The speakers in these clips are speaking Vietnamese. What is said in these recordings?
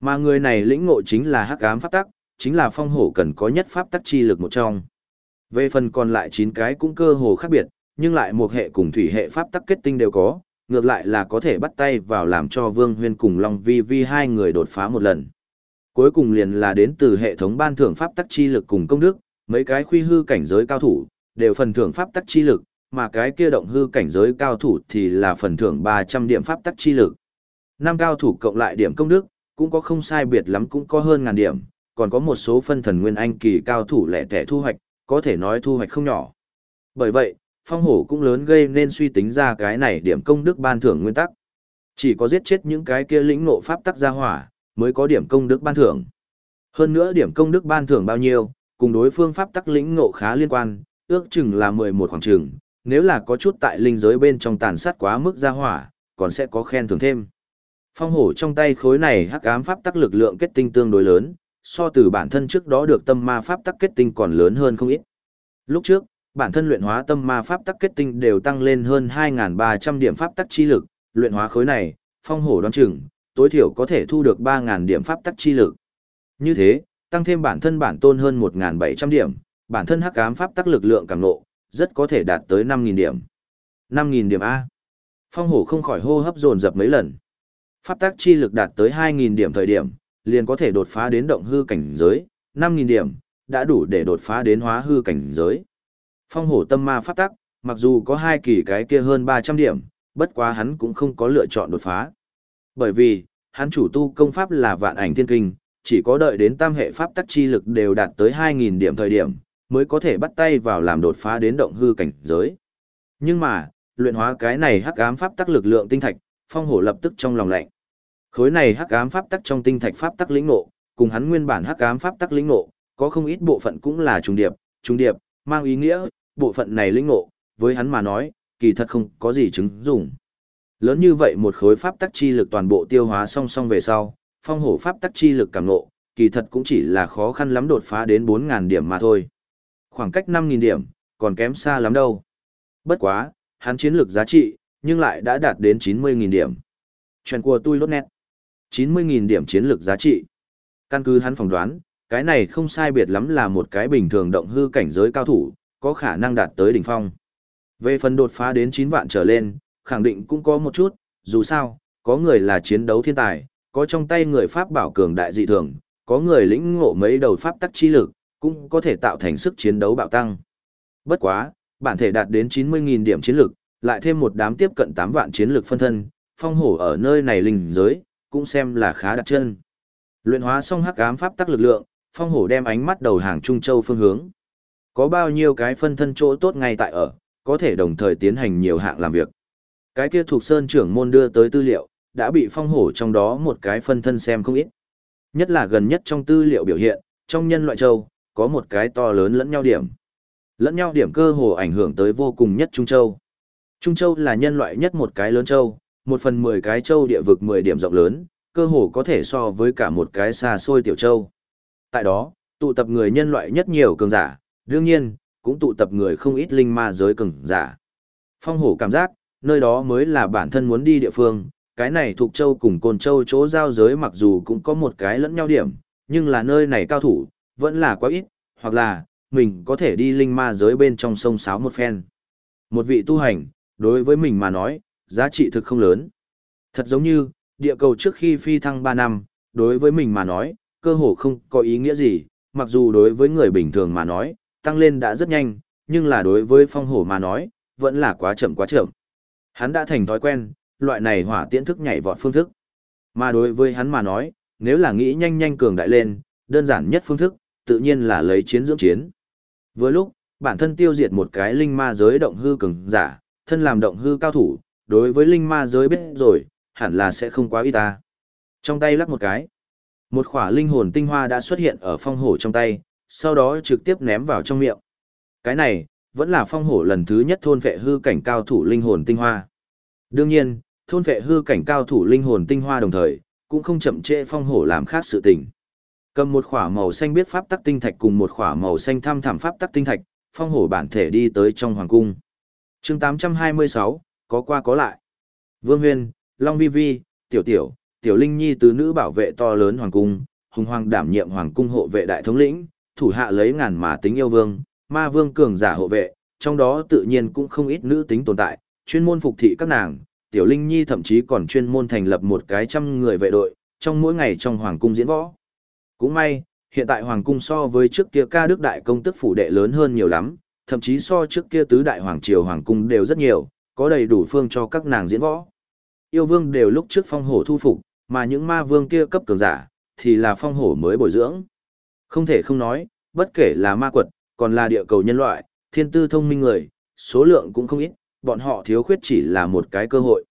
Mà người này lĩnh ngộ chính là hắc ám pháp tắc, chính là phong hổ cần có nhất pháp tắc chi lực một trong. Về phần còn lại 9 cái cũng cơ hồ khác biệt, nhưng lại một hệ cùng thủy hệ pháp tắc kết tinh đều có, ngược lại là có thể bắt tay vào làm cho Vương Huyên cùng Long Vi Vi hai người đột phá một lần. Cuối cùng liền là đến từ hệ thống ban thưởng pháp tắc chi lực cùng công đức, mấy cái khuy hư cảnh giới cao thủ, đều phần thưởng pháp tắc chi lực, mà cái kia động hư cảnh giới cao thủ thì là phần thưởng 300 điểm pháp tắc chi lực. Năm cao thủ cộng lại điểm công đức, cũng có không sai biệt lắm cũng có hơn ngàn điểm, còn có một số phân thần nguyên anh kỳ cao thủ lẻ tẻ thu hoạch, có thể nói thu hoạch không nhỏ. Bởi vậy, phong hổ cũng lớn gây nên suy tính ra cái này điểm công đức ban thưởng nguyên tắc. Chỉ có giết chết những cái kia lĩnh ngộ pháp tắc gia hỏa, mới có điểm công đức ban thưởng. Hơn nữa điểm công đức ban thưởng bao nhiêu, cùng đối phương pháp tắc lĩnh ngộ khá liên quan, ước chừng là 11 khoảng chừng, nếu là có chút tại linh giới bên trong tàn sát quá mức gia hỏa, còn sẽ có khen thưởng thêm. Phong hổ trong tay khối này hắc ám pháp tắc lực lượng kết tinh tương đối lớn, so từ bản thân trước đó được tâm ma pháp tắc kết tinh còn lớn hơn không ít. Lúc trước, bản thân luyện hóa tâm ma pháp tắc kết tinh đều tăng lên hơn 2.300 điểm pháp tắc chi lực, luyện hóa khối này, phong hổ đoán chừng, tối thiểu có thể thu được 3.000 điểm pháp tắc chi lực. Như thế, tăng thêm bản thân bản tôn hơn 1.700 điểm, bản thân hắc ám pháp tắc lực lượng càng nộ, rất có thể đạt tới 5.000 điểm. 5.000 điểm A. Phong hổ không khỏi hô hấp dồn dập mấy lần. Pháp tắc chi lực đạt tới 2.000 điểm thời điểm, liền có thể đột phá đến động hư cảnh giới, 5.000 điểm, đã đủ để đột phá đến hóa hư cảnh giới. Phong hổ tâm ma pháp tắc, mặc dù có hai kỳ cái kia hơn 300 điểm, bất quá hắn cũng không có lựa chọn đột phá. Bởi vì, hắn chủ tu công pháp là vạn ảnh thiên kinh, chỉ có đợi đến tam hệ pháp tắc chi lực đều đạt tới 2.000 điểm thời điểm, mới có thể bắt tay vào làm đột phá đến động hư cảnh giới. Nhưng mà, luyện hóa cái này hắc ám pháp tắc lực lượng tinh thạch, phong hổ lập tức trong lòng lạnh. Khối này hắc ám pháp tắc trong tinh thạch pháp tắc lĩnh ngộ, cùng hắn nguyên bản hắc ám pháp tắc lĩnh ngộ, có không ít bộ phận cũng là trùng điệp, trùng điệp, mang ý nghĩa, bộ phận này lĩnh ngộ, với hắn mà nói, kỳ thật không có gì chứng dụng. Lớn như vậy một khối pháp tắc chi lực toàn bộ tiêu hóa song song về sau, phong hổ pháp tắc chi lực cảm ngộ, kỳ thật cũng chỉ là khó khăn lắm đột phá đến 4.000 điểm mà thôi. Khoảng cách 5.000 điểm, còn kém xa lắm đâu. Bất quá, hắn chiến lược giá trị, nhưng lại đã đạt đến 90.000 điểm. Chuyện của tôi lốt nét. 90.000 điểm chiến lược giá trị. Căn cứ hắn phỏng đoán, cái này không sai biệt lắm là một cái bình thường động hư cảnh giới cao thủ, có khả năng đạt tới đỉnh phong. Về phần đột phá đến 9 vạn trở lên, khẳng định cũng có một chút, dù sao, có người là chiến đấu thiên tài, có trong tay người Pháp bảo cường đại dị thường, có người lĩnh ngộ mấy đầu Pháp tắc chi lực, cũng có thể tạo thành sức chiến đấu bạo tăng. Bất quá, bản thể đạt đến 90.000 điểm chiến lực, lại thêm một đám tiếp cận 8 vạn chiến lực phân thân, phong hổ ở nơi này linh giới, cũng xem là khá đặt chân. Luyện hóa xong hắc ám pháp tắc lực lượng, phong hổ đem ánh mắt đầu hàng Trung Châu phương hướng. Có bao nhiêu cái phân thân chỗ tốt ngay tại ở, có thể đồng thời tiến hành nhiều hạng làm việc. Cái kia thuộc sơn trưởng môn đưa tới tư liệu, đã bị phong hổ trong đó một cái phân thân xem không ít. Nhất là gần nhất trong tư liệu biểu hiện, trong nhân loại châu, có một cái to lớn lẫn nhau điểm. Lẫn nhau điểm cơ hồ ảnh hưởng tới vô cùng nhất Trung Châu. Trung Châu là nhân loại nhất một cái lớn châu, một phần mười cái châu địa vực mười điểm rộng lớn, cơ hồ có thể so với cả một cái xa xôi tiểu châu. Tại đó, tụ tập người nhân loại nhất nhiều cường giả, đương nhiên, cũng tụ tập người không ít linh ma giới cường giả. Phong hổ cảm giác, nơi đó mới là bản thân muốn đi địa phương, cái này thuộc châu cùng côn châu chỗ giao giới mặc dù cũng có một cái lẫn nhau điểm, nhưng là nơi này cao thủ, vẫn là quá ít, hoặc là, mình có thể đi linh ma giới bên trong sông sáo một phen. Một vị tu hành, đối với mình mà nói, giá trị thực không lớn. Thật giống như, địa cầu trước khi phi thăng 3 năm, đối với mình mà nói, cơ hồ không có ý nghĩa gì, mặc dù đối với người bình thường mà nói, tăng lên đã rất nhanh, nhưng là đối với phong hổ mà nói, vẫn là quá chậm quá chậm. Hắn đã thành thói quen, loại này hỏa tiễn thức nhảy vọt phương thức. Mà đối với hắn mà nói, nếu là nghĩ nhanh nhanh cường đại lên, đơn giản nhất phương thức, tự nhiên là lấy chiến dưỡng chiến. Vừa lúc, bản thân tiêu diệt một cái linh ma giới động hư cường giả, thân làm động hư cao thủ, đối với linh ma giới biết rồi, hẳn là sẽ không quá ít ta. Trong tay lắc một cái, một khỏa linh hồn tinh hoa đã xuất hiện ở phong hổ trong tay, sau đó trực tiếp ném vào trong miệng. Cái này, vẫn là phong hổ lần thứ nhất thôn vệ hư cảnh cao thủ linh hồn tinh hoa. Đương nhiên, thôn vệ hư cảnh cao thủ linh hồn tinh hoa đồng thời, cũng không chậm trễ phong hổ làm khác sự tình. Cầm một khỏa màu xanh biết pháp tắc tinh thạch cùng một khỏa màu xanh thăm thẳm pháp tắc tinh thạch, phong hổ bản thể đi tới trong hoàng cung chương 826, có qua có lại. Vương Huyên, Long Vi Vi, Tiểu Tiểu, Tiểu Linh Nhi tứ nữ bảo vệ to lớn hoàng cung, hùng hoàng đảm nhiệm hoàng cung hộ vệ đại thống lĩnh, thủ hạ lấy ngàn mà tính yêu vương, ma vương cường giả hộ vệ, trong đó tự nhiên cũng không ít nữ tính tồn tại, chuyên môn phục thị các nàng, Tiểu Linh Nhi thậm chí còn chuyên môn thành lập một cái trăm người vệ đội, trong mỗi ngày trong hoàng cung diễn võ. Cũng may, hiện tại hoàng cung so với trước kia ca đức đại công tức phủ đệ lớn hơn nhiều lắm, thậm chí so trước kia tứ đại hoàng triều hoàng cung đều rất nhiều, có đầy đủ phương cho các nàng diễn võ. Yêu vương đều lúc trước phong hổ thu phục, mà những ma vương kia cấp cường giả, thì là phong hổ mới bồi dưỡng. Không thể không nói, bất kể là ma quật, còn là địa cầu nhân loại, thiên tư thông minh người, số lượng cũng không ít, bọn họ thiếu khuyết chỉ là một cái cơ hội.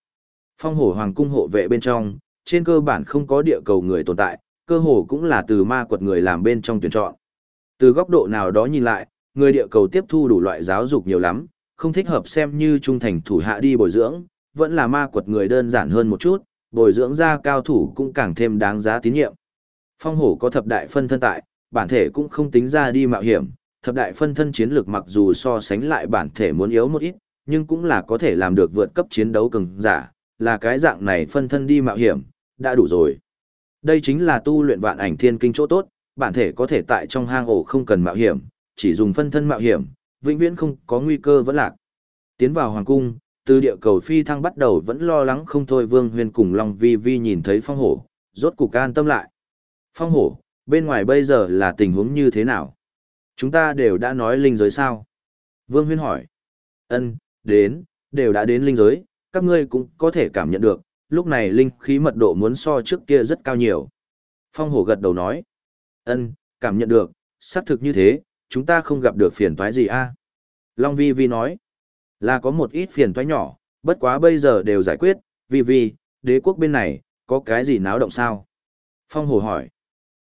Phong hổ hoàng cung hộ vệ bên trong, trên cơ bản không có địa cầu người tồn tại, cơ hồ cũng là từ ma quật người làm bên trong tuyển chọn. Từ góc độ nào đó nhìn lại, người địa cầu tiếp thu đủ loại giáo dục nhiều lắm, không thích hợp xem như trung thành thủ hạ đi bồi dưỡng, vẫn là ma quật người đơn giản hơn một chút, bồi dưỡng ra cao thủ cũng càng thêm đáng giá tín nhiệm. Phong hổ có thập đại phân thân tại, bản thể cũng không tính ra đi mạo hiểm, thập đại phân thân chiến lược mặc dù so sánh lại bản thể muốn yếu một ít, nhưng cũng là có thể làm được vượt cấp chiến đấu cường giả, là cái dạng này phân thân đi mạo hiểm, đã đủ rồi. Đây chính là tu luyện vạn ảnh thiên kinh chỗ tốt, bản thể có thể tại trong hang ổ không cần mạo hiểm, chỉ dùng phân thân mạo hiểm, vĩnh viễn không có nguy cơ vẫn lạc. Tiến vào hoàng cung, từ địa cầu phi thăng bắt đầu vẫn lo lắng không thôi Vương Huyền cùng Long Vi Vi nhìn thấy phong hổ, rốt cục an tâm lại. Phong hổ, bên ngoài bây giờ là tình huống như thế nào? Chúng ta đều đã nói linh giới sao? Vương Huyên hỏi. Ân, đến, đều đã đến linh giới, các ngươi cũng có thể cảm nhận được, lúc này linh khí mật độ muốn so trước kia rất cao nhiều. Phong hổ gật đầu nói. Ân, cảm nhận được, xác thực như thế, chúng ta không gặp được phiền toái gì a Long Vi Vi nói. Là có một ít phiền toái nhỏ, bất quá bây giờ đều giải quyết, Vi Vi, đế quốc bên này, có cái gì náo động sao? Phong hổ hỏi.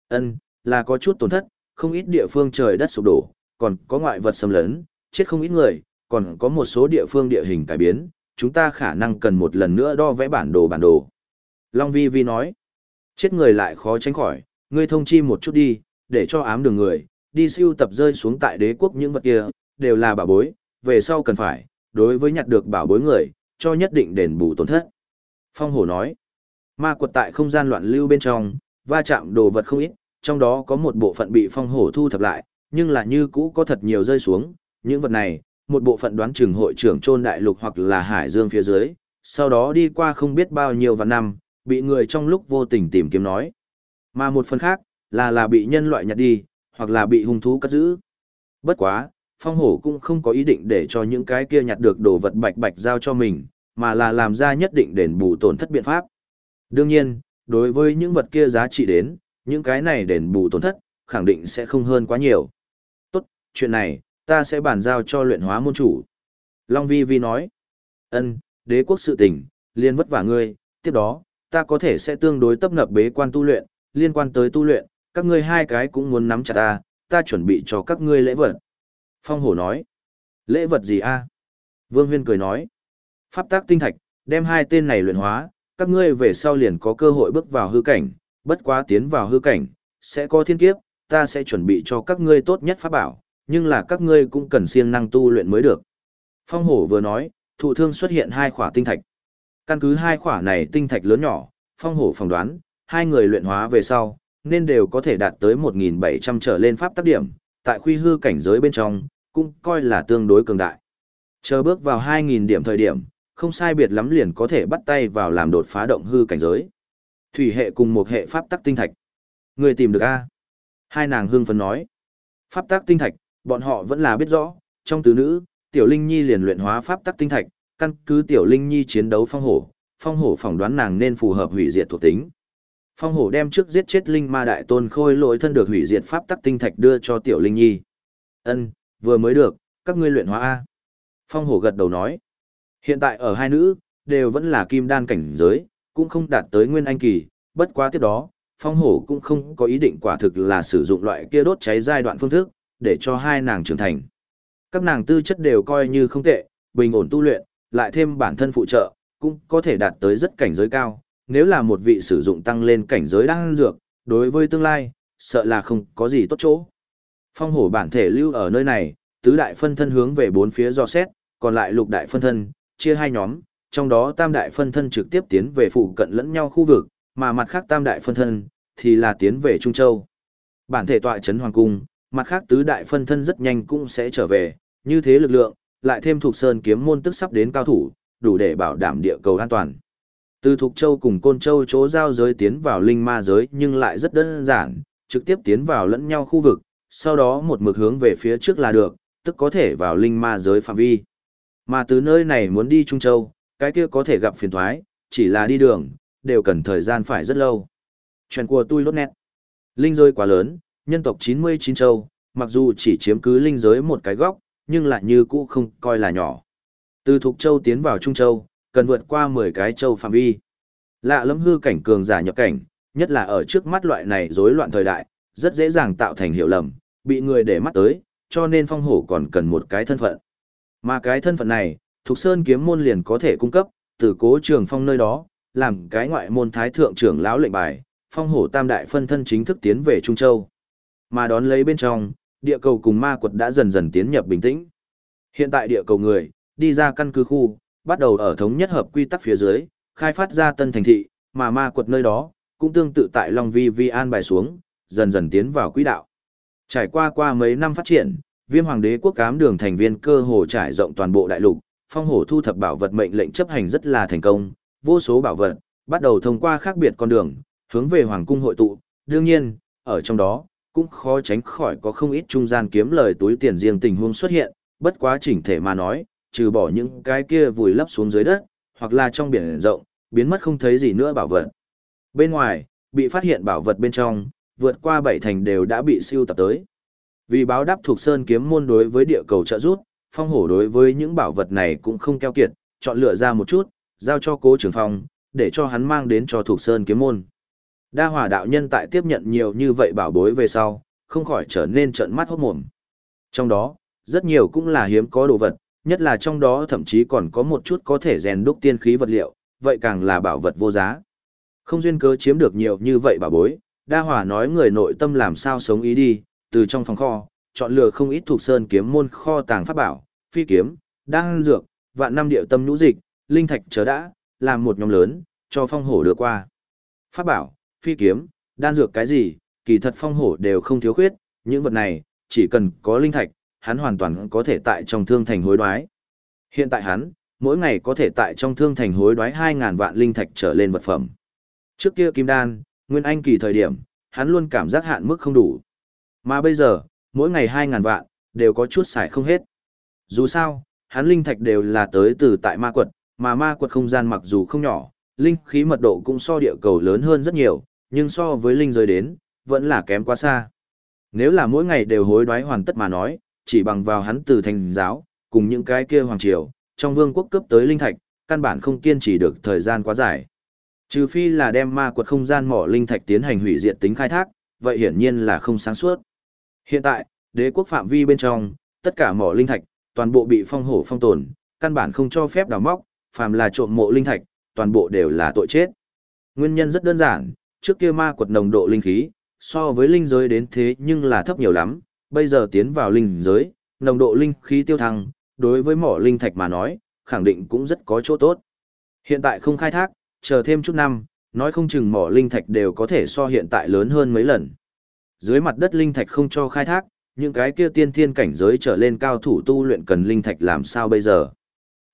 Ân, là có chút tổn thất, không ít địa phương trời đất sụp đổ, còn có ngoại vật xâm lấn, chết không ít người, còn có một số địa phương địa hình cải biến, chúng ta khả năng cần một lần nữa đo vẽ bản đồ bản đồ. Long Vi Vi nói, chết người lại khó tránh khỏi, ngươi thông chi một chút đi, để cho ám đường người, đi siêu tập rơi xuống tại đế quốc những vật kia, đều là bảo bối, về sau cần phải, đối với nhặt được bảo bối người, cho nhất định đền bù tổn thất. Phong hổ nói, ma quật tại không gian loạn lưu bên trong, va chạm đồ vật không ít, trong đó có một bộ phận bị phong hổ thu thập lại, nhưng là như cũ có thật nhiều rơi xuống, những vật này, một bộ phận đoán chừng hội trưởng trôn đại lục hoặc là hải dương phía dưới, sau đó đi qua không biết bao nhiêu vạn năm, bị người trong lúc vô tình tìm kiếm nói. Mà một phần khác, là là bị nhân loại nhặt đi, hoặc là bị hung thú cất giữ. Bất quá, phong hổ cũng không có ý định để cho những cái kia nhặt được đồ vật bạch bạch giao cho mình, mà là làm ra nhất định đền bù tổn thất biện pháp. Đương nhiên, đối với những vật kia giá trị đến, những cái này đền bù tổn thất, khẳng định sẽ không hơn quá nhiều. Tốt, chuyện này, ta sẽ bàn giao cho luyện hóa môn chủ. Long Vi Vi nói, ân, đế quốc sự tình, liên vất vả ngươi, tiếp đó, ta có thể sẽ tương đối tấp nập bế quan tu luyện, liên quan tới tu luyện, các ngươi hai cái cũng muốn nắm chặt ta, ta chuẩn bị cho các ngươi lễ vật. Phong hổ nói, lễ vật gì a? Vương Huyên cười nói, pháp tác tinh thạch, đem hai tên này luyện hóa, các ngươi về sau liền có cơ hội bước vào hư cảnh, bất quá tiến vào hư cảnh, sẽ có thiên kiếp, ta sẽ chuẩn bị cho các ngươi tốt nhất pháp bảo, nhưng là các ngươi cũng cần siêng năng tu luyện mới được. Phong hổ vừa nói, thụ thương xuất hiện hai khỏa tinh thạch. Căn cứ hai khỏa này tinh thạch lớn nhỏ, phong hổ phỏng đoán, hai người luyện hóa về sau, nên đều có thể đạt tới 1.700 trở lên pháp tác điểm, tại khuy hư cảnh giới bên trong, cũng coi là tương đối cường đại. Chờ bước vào 2.000 điểm thời điểm, không sai biệt lắm liền có thể bắt tay vào làm đột phá động hư cảnh giới. Thủy hệ cùng một hệ pháp tắc tinh thạch. Người tìm được a? Hai nàng hương phấn nói. Pháp tắc tinh thạch, bọn họ vẫn là biết rõ, trong tứ nữ, Tiểu Linh Nhi liền luyện hóa pháp tắc tinh thạch, căn cứ Tiểu Linh Nhi chiến đấu phong hổ, phong hổ phỏng đoán nàng nên phù hợp hủy diệt thuộc tính. Phong hổ đem trước giết chết linh ma đại tôn khôi lỗi thân được hủy diệt pháp tắc tinh thạch đưa cho Tiểu Linh Nhi. Ân, vừa mới được, các ngươi luyện hóa a. Phong hổ gật đầu nói. Hiện tại ở hai nữ, đều vẫn là kim đan cảnh giới, cũng không đạt tới nguyên anh kỳ, bất quá tiếp đó, phong hổ cũng không có ý định quả thực là sử dụng loại kia đốt cháy giai đoạn phương thức, để cho hai nàng trưởng thành. Các nàng tư chất đều coi như không tệ, bình ổn tu luyện, lại thêm bản thân phụ trợ, cũng có thể đạt tới rất cảnh giới cao. Nếu là một vị sử dụng tăng lên cảnh giới đang dược, đối với tương lai, sợ là không có gì tốt chỗ. Phong hổ bản thể lưu ở nơi này, tứ đại phân thân hướng về bốn phía do xét, còn lại lục đại phân thân, chia hai nhóm, trong đó tam đại phân thân trực tiếp tiến về phụ cận lẫn nhau khu vực, mà mặt khác tam đại phân thân, thì là tiến về Trung Châu. Bản thể tọa chấn hoàng cung, mặt khác tứ đại phân thân rất nhanh cũng sẽ trở về, như thế lực lượng, lại thêm thuộc sơn kiếm môn tức sắp đến cao thủ, đủ để bảo đảm địa cầu an toàn. Từ Thục Châu cùng Côn Châu chỗ giao giới tiến vào linh ma giới nhưng lại rất đơn giản, trực tiếp tiến vào lẫn nhau khu vực, sau đó một mực hướng về phía trước là được, tức có thể vào linh ma giới phạm vi. Mà từ nơi này muốn đi Trung Châu, cái kia có thể gặp phiền thoái, chỉ là đi đường, đều cần thời gian phải rất lâu. Chuyện của tôi lốt nét. Linh giới quá lớn, nhân tộc 99 châu, mặc dù chỉ chiếm cứ linh giới một cái góc, nhưng lại như cũ không coi là nhỏ. Từ Thục Châu tiến vào Trung Châu, cần vượt qua 10 cái châu phạm vi. Lạ lẫm hư cảnh cường giả nhập cảnh, nhất là ở trước mắt loại này rối loạn thời đại, rất dễ dàng tạo thành hiểu lầm, bị người để mắt tới, cho nên phong hổ còn cần một cái thân phận. Mà cái thân phận này, Thục Sơn kiếm môn liền có thể cung cấp, từ cố trường phong nơi đó, làm cái ngoại môn thái thượng trưởng lão lệnh bài, phong hổ tam đại phân thân chính thức tiến về Trung Châu. Mà đón lấy bên trong, địa cầu cùng ma quật đã dần dần tiến nhập bình tĩnh. Hiện tại địa cầu người, đi ra căn cứ khu, bắt đầu ở thống nhất hợp quy tắc phía dưới, khai phát ra tân thành thị, mà ma quật nơi đó, cũng tương tự tại Long Vi Vi an bài xuống, dần dần tiến vào quỹ đạo. Trải qua qua mấy năm phát triển, viêm hoàng đế quốc cám đường thành viên cơ hồ trải rộng toàn bộ đại lục, phong hổ thu thập bảo vật mệnh lệnh chấp hành rất là thành công, vô số bảo vật, bắt đầu thông qua khác biệt con đường, hướng về hoàng cung hội tụ, đương nhiên, ở trong đó, cũng khó tránh khỏi có không ít trung gian kiếm lời túi tiền riêng tình huống xuất hiện, bất quá chỉnh thể mà nói, trừ bỏ những cái kia vùi lấp xuống dưới đất, hoặc là trong biển rộng, biến mất không thấy gì nữa bảo vật. Bên ngoài, bị phát hiện bảo vật bên trong, vượt qua bảy thành đều đã bị siêu tập tới. Vì báo đáp thuộc sơn kiếm môn đối với địa cầu trợ rút, phong hổ đối với những bảo vật này cũng không keo kiệt, chọn lựa ra một chút, giao cho cố trưởng phòng để cho hắn mang đến cho thuộc sơn kiếm môn. Đa hòa đạo nhân tại tiếp nhận nhiều như vậy bảo bối về sau, không khỏi trở nên trợn mắt hốt mồm. Trong đó, rất nhiều cũng là hiếm có đồ vật, nhất là trong đó thậm chí còn có một chút có thể rèn đúc tiên khí vật liệu, vậy càng là bảo vật vô giá. Không duyên cớ chiếm được nhiều như vậy bảo bối, đa hòa nói người nội tâm làm sao sống ý đi, từ trong phòng kho, chọn lựa không ít thuộc sơn kiếm môn kho tàng pháp bảo, phi kiếm, đan dược, vạn năm điệu tâm nhũ dịch, linh thạch chớ đã, làm một nhóm lớn, cho phong hổ đưa qua. Pháp bảo, phi kiếm, đan dược cái gì, kỳ thật phong hổ đều không thiếu khuyết, những vật này, chỉ cần có linh thạch, hắn hoàn toàn có thể tại trong thương thành hối đoái. Hiện tại hắn, mỗi ngày có thể tại trong thương thành hối đoái 2.000 vạn linh thạch trở lên vật phẩm. Trước kia kim đan, nguyên anh kỳ thời điểm, hắn luôn cảm giác hạn mức không đủ. Mà bây giờ, mỗi ngày 2.000 vạn, đều có chút xài không hết. Dù sao, hắn linh thạch đều là tới từ tại ma quật, mà ma quật không gian mặc dù không nhỏ, linh khí mật độ cũng so địa cầu lớn hơn rất nhiều, nhưng so với linh giới đến, vẫn là kém quá xa. Nếu là mỗi ngày đều hối đoái hoàn tất mà nói, chỉ bằng vào hắn từ thành giáo, cùng những cái kia hoàng triều, trong vương quốc cấp tới linh thạch, căn bản không kiên trì được thời gian quá dài. Trừ phi là đem ma quật không gian mỏ linh thạch tiến hành hủy diệt tính khai thác, vậy hiển nhiên là không sáng suốt. Hiện tại, đế quốc phạm vi bên trong, tất cả mỏ linh thạch, toàn bộ bị phong hổ phong tồn, căn bản không cho phép đào móc, phàm là trộm mộ linh thạch, toàn bộ đều là tội chết. Nguyên nhân rất đơn giản, trước kia ma quật nồng độ linh khí, so với linh giới đến thế nhưng là thấp nhiều lắm, bây giờ tiến vào linh giới, nồng độ linh khí tiêu thăng, đối với mỏ linh thạch mà nói, khẳng định cũng rất có chỗ tốt. Hiện tại không khai thác, chờ thêm chút năm, nói không chừng mỏ linh thạch đều có thể so hiện tại lớn hơn mấy lần. Dưới mặt đất linh thạch không cho khai thác, những cái kia tiên thiên cảnh giới trở lên cao thủ tu luyện cần linh thạch làm sao bây giờ?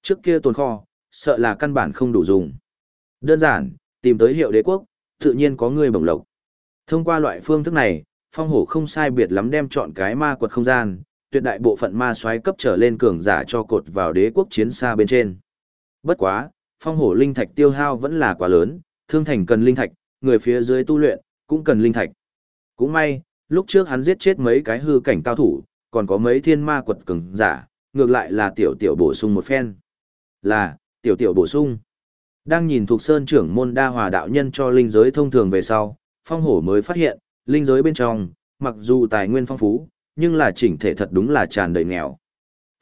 Trước kia tồn kho, sợ là căn bản không đủ dùng. Đơn giản, tìm tới hiệu đế quốc, tự nhiên có người bổng lộc. Thông qua loại phương thức này, phong hổ không sai biệt lắm đem chọn cái ma quật không gian, tuyệt đại bộ phận ma xoáy cấp trở lên cường giả cho cột vào đế quốc chiến xa bên trên. Bất quá, phong hổ linh thạch tiêu hao vẫn là quá lớn, thương thành cần linh thạch, người phía dưới tu luyện, cũng cần linh thạch. Cũng may, lúc trước hắn giết chết mấy cái hư cảnh cao thủ, còn có mấy thiên ma quật cường giả, ngược lại là tiểu tiểu bổ sung một phen. Là, tiểu tiểu bổ sung. Đang nhìn thuộc sơn trưởng môn đa hòa đạo nhân cho linh giới thông thường về sau, phong hổ mới phát hiện, linh giới bên trong, mặc dù tài nguyên phong phú, nhưng là chỉnh thể thật đúng là tràn đầy nghèo.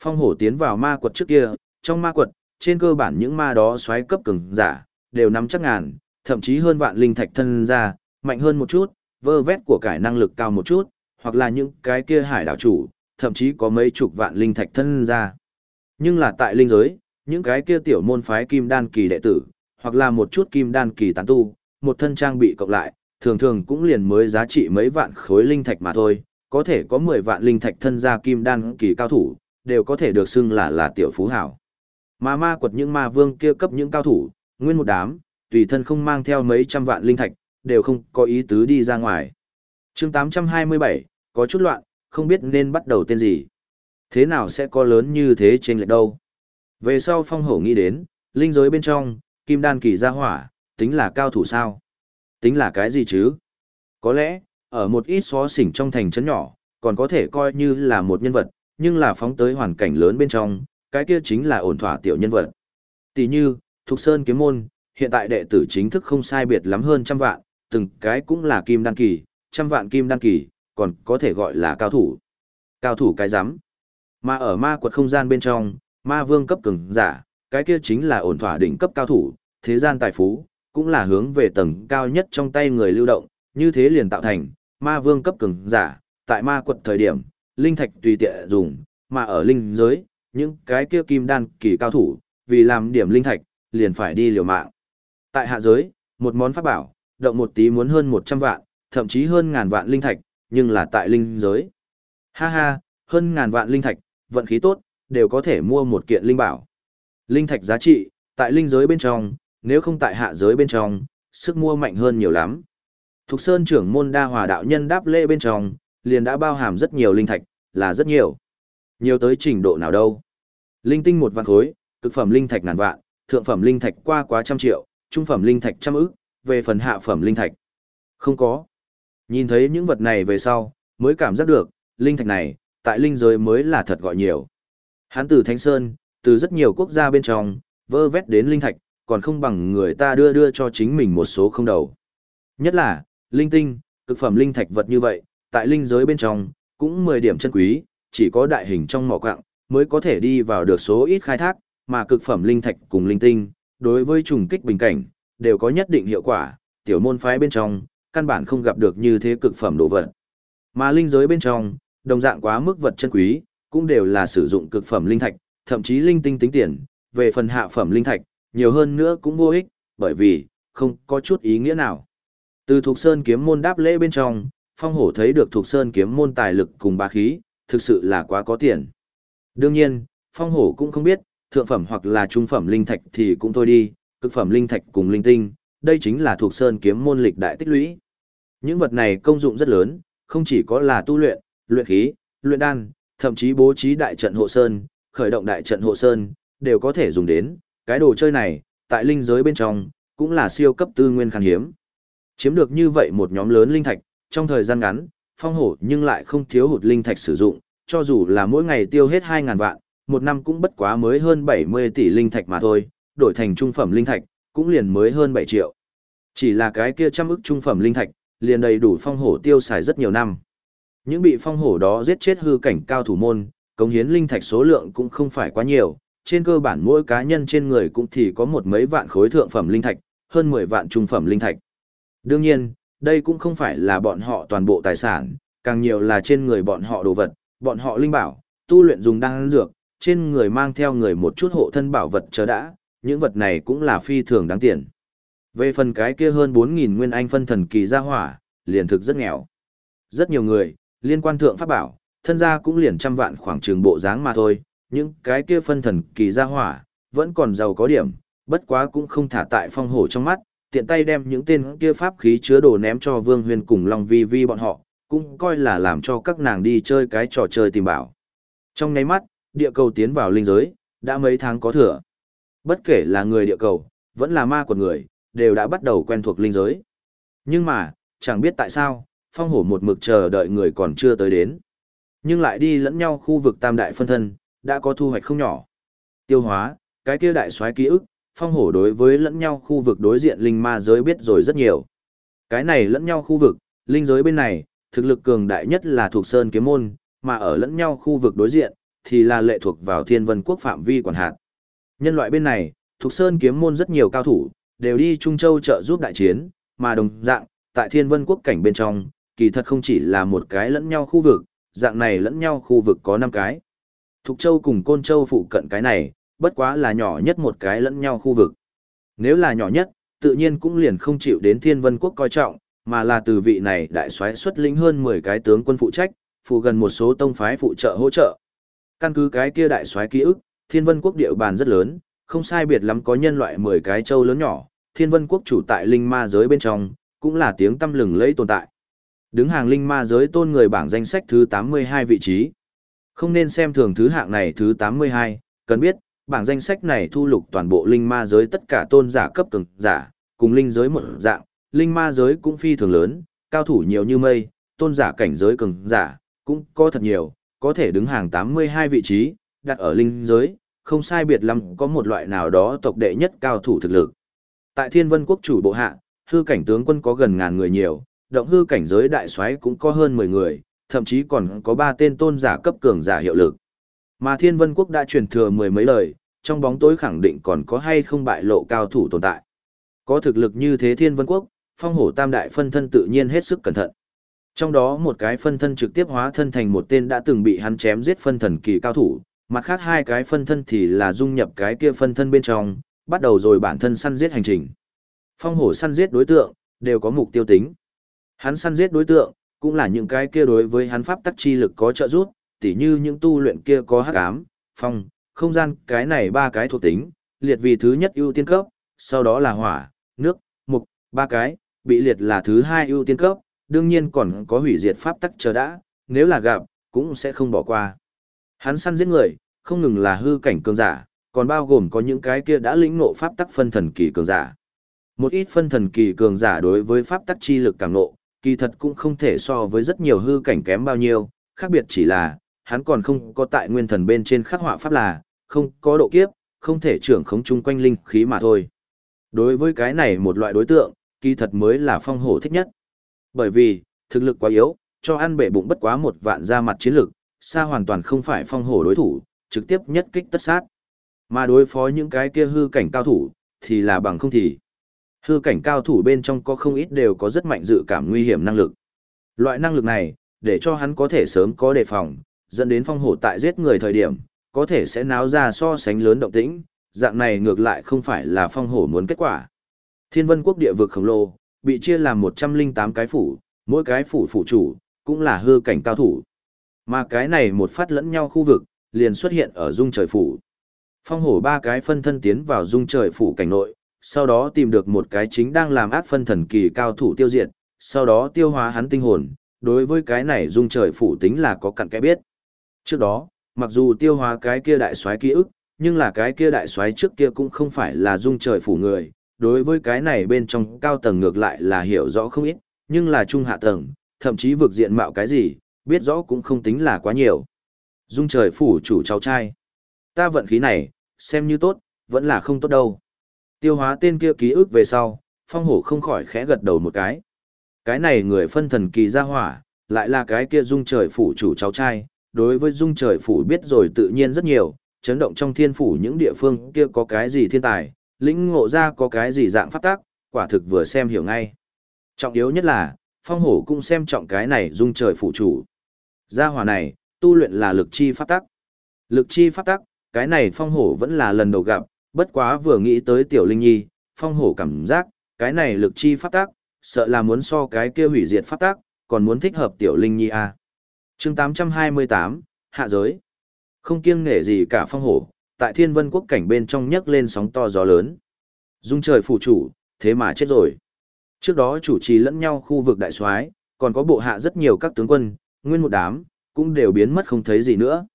Phong hổ tiến vào ma quật trước kia, trong ma quật, trên cơ bản những ma đó xoáy cấp cường giả, đều nắm chắc ngàn, thậm chí hơn vạn linh thạch thân ra, mạnh hơn một chút, vơ vét của cải năng lực cao một chút, hoặc là những cái kia hải đảo chủ, thậm chí có mấy chục vạn linh thạch thân ra. Nhưng là tại linh giới, những cái kia tiểu môn phái kim đan kỳ đệ tử, hoặc là một chút kim đan kỳ tán tu, một thân trang bị cộng lại, thường thường cũng liền mới giá trị mấy vạn khối linh thạch mà thôi, có thể có 10 vạn linh thạch thân gia kim đan kỳ cao thủ, đều có thể được xưng là là tiểu phú hảo. Mà ma quật những ma vương kia cấp những cao thủ, nguyên một đám, tùy thân không mang theo mấy trăm vạn linh thạch, đều không có ý tứ đi ra ngoài. chương 827, có chút loạn, không biết nên bắt đầu tên gì. Thế nào sẽ có lớn như thế trên lệch đâu? Về sau phong hổ nghĩ đến, linh giới bên trong, kim đan kỳ gia hỏa, tính là cao thủ sao? Tính là cái gì chứ? Có lẽ, ở một ít xó xỉnh trong thành trấn nhỏ, còn có thể coi như là một nhân vật, nhưng là phóng tới hoàn cảnh lớn bên trong, cái kia chính là ổn thỏa tiểu nhân vật. Tỷ như, Thục Sơn Kiếm Môn, hiện tại đệ tử chính thức không sai biệt lắm hơn trăm vạn, từng cái cũng là kim đan kỳ, trăm vạn kim đan kỳ, còn có thể gọi là cao thủ. Cao thủ cái rắm Mà ở ma quật không gian bên trong, ma vương cấp cường giả, cái kia chính là ổn thỏa đỉnh cấp cao thủ, thế gian tài phú, cũng là hướng về tầng cao nhất trong tay người lưu động, như thế liền tạo thành, ma vương cấp cường giả, tại ma quật thời điểm, linh thạch tùy tiện dùng, mà ở linh giới, những cái kia kim đan kỳ cao thủ, vì làm điểm linh thạch, liền phải đi liều mạng. Tại hạ giới, một món pháp bảo, động một tí muốn hơn 100 vạn, thậm chí hơn ngàn vạn linh thạch, nhưng là tại linh giới. Ha ha, hơn ngàn vạn linh thạch, vận khí tốt, đều có thể mua một kiện linh bảo. Linh thạch giá trị, tại linh giới bên trong, nếu không tại hạ giới bên trong, sức mua mạnh hơn nhiều lắm. Thục Sơn trưởng môn đa hòa đạo nhân đáp lễ bên trong, liền đã bao hàm rất nhiều linh thạch, là rất nhiều. Nhiều tới trình độ nào đâu. Linh tinh một vạn khối, cực phẩm linh thạch ngàn vạn, thượng phẩm linh thạch qua quá trăm triệu, trung phẩm linh thạch trăm ức, về phần hạ phẩm linh thạch. Không có. Nhìn thấy những vật này về sau, mới cảm giác được, linh thạch này, tại linh giới mới là thật gọi nhiều. Hán từ Thánh Sơn, từ rất nhiều quốc gia bên trong, vơ vét đến linh thạch, còn không bằng người ta đưa đưa cho chính mình một số không đầu. Nhất là, linh tinh, cực phẩm linh thạch vật như vậy, tại linh giới bên trong, cũng 10 điểm chân quý, chỉ có đại hình trong mỏ quạng, mới có thể đi vào được số ít khai thác, mà cực phẩm linh thạch cùng linh tinh, đối với trùng kích bình cảnh, đều có nhất định hiệu quả, tiểu môn phái bên trong, căn bản không gặp được như thế cực phẩm đồ vật. Mà linh giới bên trong, đồng dạng quá mức vật chân quý, cũng đều là sử dụng cực phẩm linh thạch, thậm chí linh tinh tính tiền, về phần hạ phẩm linh thạch, nhiều hơn nữa cũng vô ích, bởi vì, không có chút ý nghĩa nào. Từ Thục Sơn kiếm môn đáp lễ bên trong, Phong Hổ thấy được Thục Sơn kiếm môn tài lực cùng bá khí, thực sự là quá có tiền. Đương nhiên, Phong Hổ cũng không biết, thượng phẩm hoặc là trung phẩm linh thạch thì cũng thôi đi, cực phẩm linh thạch cùng linh tinh, đây chính là Thục Sơn kiếm môn lịch đại tích lũy. Những vật này công dụng rất lớn, không chỉ có là tu luyện, luyện khí, luyện đan, thậm chí bố trí đại trận hộ sơn, khởi động đại trận hộ sơn, đều có thể dùng đến. Cái đồ chơi này, tại linh giới bên trong, cũng là siêu cấp tư nguyên khan hiếm. Chiếm được như vậy một nhóm lớn linh thạch, trong thời gian ngắn, phong hổ nhưng lại không thiếu hụt linh thạch sử dụng, cho dù là mỗi ngày tiêu hết 2.000 vạn, một năm cũng bất quá mới hơn 70 tỷ linh thạch mà thôi, đổi thành trung phẩm linh thạch, cũng liền mới hơn 7 triệu. Chỉ là cái kia trăm ức trung phẩm linh thạch, liền đầy đủ phong hổ tiêu xài rất nhiều năm. Những bị phong hổ đó giết chết hư cảnh cao thủ môn, cống hiến linh thạch số lượng cũng không phải quá nhiều, trên cơ bản mỗi cá nhân trên người cũng thì có một mấy vạn khối thượng phẩm linh thạch, hơn 10 vạn trung phẩm linh thạch. Đương nhiên, đây cũng không phải là bọn họ toàn bộ tài sản, càng nhiều là trên người bọn họ đồ vật, bọn họ linh bảo, tu luyện dùng đan dược, trên người mang theo người một chút hộ thân bảo vật chớ đã, những vật này cũng là phi thường đáng tiền. Về phần cái kia hơn 4.000 nguyên anh phân thần kỳ gia hỏa, liền thực rất nghèo. Rất nhiều người, liên quan thượng pháp bảo, thân gia cũng liền trăm vạn khoảng trường bộ dáng mà thôi, những cái kia phân thần kỳ gia hỏa, vẫn còn giàu có điểm, bất quá cũng không thả tại phong hổ trong mắt, tiện tay đem những tên kia pháp khí chứa đồ ném cho Vương Huyền cùng Long Vi Vi bọn họ, cũng coi là làm cho các nàng đi chơi cái trò chơi tìm bảo. Trong nháy mắt, địa cầu tiến vào linh giới, đã mấy tháng có thừa. Bất kể là người địa cầu, vẫn là ma của người, đều đã bắt đầu quen thuộc linh giới. Nhưng mà, chẳng biết tại sao, phong hổ một mực chờ đợi người còn chưa tới đến. Nhưng lại đi lẫn nhau khu vực tam đại phân thân, đã có thu hoạch không nhỏ. Tiêu hóa, cái kia đại soái ký ức, phong hổ đối với lẫn nhau khu vực đối diện linh ma giới biết rồi rất nhiều. Cái này lẫn nhau khu vực, linh giới bên này, thực lực cường đại nhất là thuộc Sơn Kiếm Môn, mà ở lẫn nhau khu vực đối diện, thì là lệ thuộc vào Thiên Vân Quốc phạm vi quản hạt. Nhân loại bên này, thuộc Sơn Kiếm Môn rất nhiều cao thủ, đều đi Trung Châu trợ giúp đại chiến, mà đồng dạng, tại Thiên Vân Quốc cảnh bên trong, kỳ thật không chỉ là một cái lẫn nhau khu vực, dạng này lẫn nhau khu vực có 5 cái. Thục Châu cùng Côn Châu phụ cận cái này, bất quá là nhỏ nhất một cái lẫn nhau khu vực. Nếu là nhỏ nhất, tự nhiên cũng liền không chịu đến thiên vân quốc coi trọng, mà là từ vị này đại soái xuất lĩnh hơn 10 cái tướng quân phụ trách, phụ gần một số tông phái phụ trợ hỗ trợ. Căn cứ cái kia đại soái ký ức, thiên vân quốc địa bàn rất lớn, không sai biệt lắm có nhân loại 10 cái châu lớn nhỏ, thiên vân quốc chủ tại linh ma giới bên trong, cũng là tiếng tâm lừng lẫy tồn tại. Đứng hàng linh ma giới tôn người bảng danh sách thứ 82 vị trí. Không nên xem thường thứ hạng này thứ 82, cần biết, bảng danh sách này thu lục toàn bộ linh ma giới tất cả tôn giả cấp cường giả, cùng linh giới một dạng, linh ma giới cũng phi thường lớn, cao thủ nhiều như mây, tôn giả cảnh giới cường giả, cũng có thật nhiều, có thể đứng hàng 82 vị trí, đặt ở linh giới, không sai biệt lắm có một loại nào đó tộc đệ nhất cao thủ thực lực. Tại Thiên Vân quốc chủ bộ hạ, hư cảnh tướng quân có gần ngàn người nhiều, động hư cảnh giới đại soái cũng có hơn 10 người, thậm chí còn có ba tên tôn giả cấp cường giả hiệu lực. Mà Thiên Vân quốc đã truyền thừa mười mấy lời, trong bóng tối khẳng định còn có hay không bại lộ cao thủ tồn tại. Có thực lực như thế Thiên Vân quốc, phong hổ tam đại phân thân tự nhiên hết sức cẩn thận. Trong đó một cái phân thân trực tiếp hóa thân thành một tên đã từng bị hắn chém giết phân thần kỳ cao thủ, mặt khác hai cái phân thân thì là dung nhập cái kia phân thân bên trong, bắt đầu rồi bản thân săn giết hành trình. Phong hổ săn giết đối tượng, đều có mục tiêu tính. Hắn săn giết đối tượng, cũng là những cái kia đối với hắn pháp tắc chi lực có trợ giúp, tỉ như những tu luyện kia có hắc ám, phong, không gian, cái này ba cái thuộc tính, liệt vì thứ nhất ưu tiên cấp, sau đó là hỏa, nước, mục, ba cái, bị liệt là thứ hai ưu tiên cấp, đương nhiên còn có hủy diệt pháp tắc chờ đã, nếu là gặp, cũng sẽ không bỏ qua. Hắn săn giết người, không ngừng là hư cảnh cường giả, còn bao gồm có những cái kia đã lĩnh ngộ pháp tắc phân thần kỳ cường giả. Một ít phân thần kỳ cường giả đối với pháp tắc chi lực càng ngộ, kỳ thật cũng không thể so với rất nhiều hư cảnh kém bao nhiêu, khác biệt chỉ là, hắn còn không có tại nguyên thần bên trên khắc họa pháp là, không có độ kiếp, không thể trưởng khống chung quanh linh khí mà thôi. Đối với cái này một loại đối tượng, kỳ thật mới là phong hổ thích nhất. Bởi vì, thực lực quá yếu, cho ăn bể bụng bất quá một vạn ra mặt chiến lực, xa hoàn toàn không phải phong hổ đối thủ, trực tiếp nhất kích tất sát. Mà đối phó những cái kia hư cảnh cao thủ, thì là bằng không thì. Hư cảnh cao thủ bên trong có không ít đều có rất mạnh dự cảm nguy hiểm năng lực. Loại năng lực này, để cho hắn có thể sớm có đề phòng, dẫn đến phong hổ tại giết người thời điểm, có thể sẽ náo ra so sánh lớn động tĩnh, dạng này ngược lại không phải là phong hổ muốn kết quả. Thiên vân quốc địa vực khổng lồ, bị chia làm 108 cái phủ, mỗi cái phủ phủ chủ, cũng là hư cảnh cao thủ. Mà cái này một phát lẫn nhau khu vực, liền xuất hiện ở dung trời phủ. Phong hổ ba cái phân thân tiến vào dung trời phủ cảnh nội, sau đó tìm được một cái chính đang làm ác phân thần kỳ cao thủ tiêu diệt, sau đó tiêu hóa hắn tinh hồn, đối với cái này dung trời phủ tính là có cặn kẽ biết. Trước đó, mặc dù tiêu hóa cái kia đại soái ký ức, nhưng là cái kia đại soái trước kia cũng không phải là dung trời phủ người, đối với cái này bên trong cao tầng ngược lại là hiểu rõ không ít, nhưng là trung hạ tầng, thậm chí vực diện mạo cái gì, biết rõ cũng không tính là quá nhiều. Dung trời phủ chủ cháu trai. Ta vận khí này, xem như tốt, vẫn là không tốt đâu. Tiêu hóa tên kia ký ức về sau, phong hổ không khỏi khẽ gật đầu một cái. Cái này người phân thần kỳ ra hỏa, lại là cái kia dung trời phủ chủ cháu trai, đối với dung trời phủ biết rồi tự nhiên rất nhiều, chấn động trong thiên phủ những địa phương kia có cái gì thiên tài, lĩnh ngộ ra có cái gì dạng pháp tác, quả thực vừa xem hiểu ngay. Trọng yếu nhất là, phong hổ cũng xem trọng cái này dung trời phủ chủ. Gia hỏa này, tu luyện là lực chi pháp tắc. Lực chi pháp tắc, cái này phong hổ vẫn là lần đầu gặp, bất quá vừa nghĩ tới tiểu linh nhi, phong hổ cảm giác, cái này lực chi pháp tác, sợ là muốn so cái kia hủy diệt pháp tác, còn muốn thích hợp tiểu linh nhi à. chương 828, hạ giới. Không kiêng nể gì cả phong hổ, tại thiên vân quốc cảnh bên trong nhấc lên sóng to gió lớn. Dung trời phủ chủ, thế mà chết rồi. Trước đó chủ trì lẫn nhau khu vực đại soái, còn có bộ hạ rất nhiều các tướng quân, nguyên một đám, cũng đều biến mất không thấy gì nữa.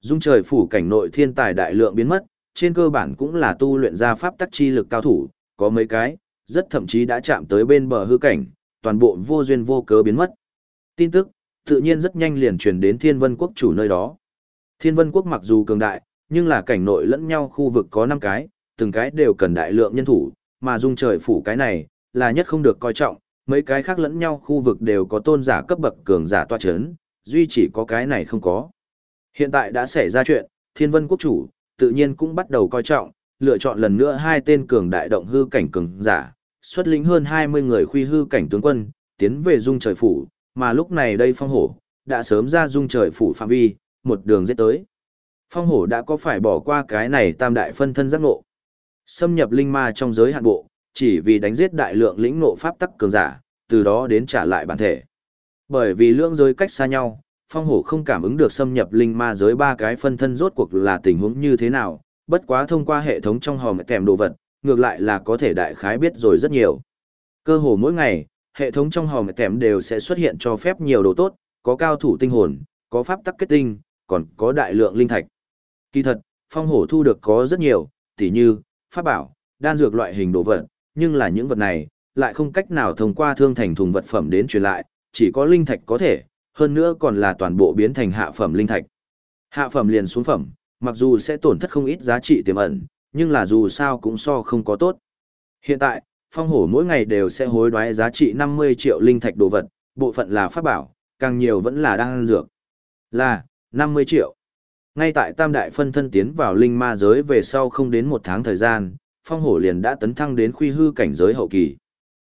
Dung trời phủ cảnh nội thiên tài đại lượng biến mất, trên cơ bản cũng là tu luyện ra pháp tắc chi lực cao thủ, có mấy cái, rất thậm chí đã chạm tới bên bờ hư cảnh, toàn bộ vô duyên vô cớ biến mất. Tin tức, tự nhiên rất nhanh liền truyền đến Thiên Vân Quốc chủ nơi đó. Thiên Vân Quốc mặc dù cường đại, nhưng là cảnh nội lẫn nhau khu vực có 5 cái, từng cái đều cần đại lượng nhân thủ, mà dung trời phủ cái này, là nhất không được coi trọng, mấy cái khác lẫn nhau khu vực đều có tôn giả cấp bậc cường giả toa chấn, duy chỉ có cái này không có. Hiện tại đã xảy ra chuyện, Thiên Vân Quốc chủ, tự nhiên cũng bắt đầu coi trọng, lựa chọn lần nữa hai tên cường đại động hư cảnh cường giả, xuất lĩnh hơn 20 người khuy hư cảnh tướng quân, tiến về dung trời phủ, mà lúc này đây phong hổ, đã sớm ra dung trời phủ phạm vi, một đường giết tới. Phong hổ đã có phải bỏ qua cái này tam đại phân thân giác ngộ. Xâm nhập linh ma trong giới hạn bộ, chỉ vì đánh giết đại lượng lĩnh ngộ pháp tắc cường giả, từ đó đến trả lại bản thể. Bởi vì lưỡng giới cách xa nhau, phong hổ không cảm ứng được xâm nhập linh ma giới ba cái phân thân rốt cuộc là tình huống như thế nào, bất quá thông qua hệ thống trong hòm kèm đồ vật, ngược lại là có thể đại khái biết rồi rất nhiều. Cơ hồ mỗi ngày, hệ thống trong hòm kèm đều sẽ xuất hiện cho phép nhiều đồ tốt, có cao thủ tinh hồn, có pháp tắc kết tinh, còn có đại lượng linh thạch. Kỳ thật, phong hổ thu được có rất nhiều, tỉ như, pháp bảo, đan dược loại hình đồ vật, nhưng là những vật này, lại không cách nào thông qua thương thành thùng vật phẩm đến truyền lại, chỉ có linh thạch có thể, hơn nữa còn là toàn bộ biến thành hạ phẩm linh thạch. Hạ phẩm liền xuống phẩm, mặc dù sẽ tổn thất không ít giá trị tiềm ẩn, nhưng là dù sao cũng so không có tốt. Hiện tại, phong hổ mỗi ngày đều sẽ hối đoái giá trị 50 triệu linh thạch đồ vật, bộ phận là pháp bảo, càng nhiều vẫn là đang dược. Là, 50 triệu. Ngay tại tam đại phân thân tiến vào linh ma giới về sau không đến một tháng thời gian, phong hổ liền đã tấn thăng đến khuy hư cảnh giới hậu kỳ.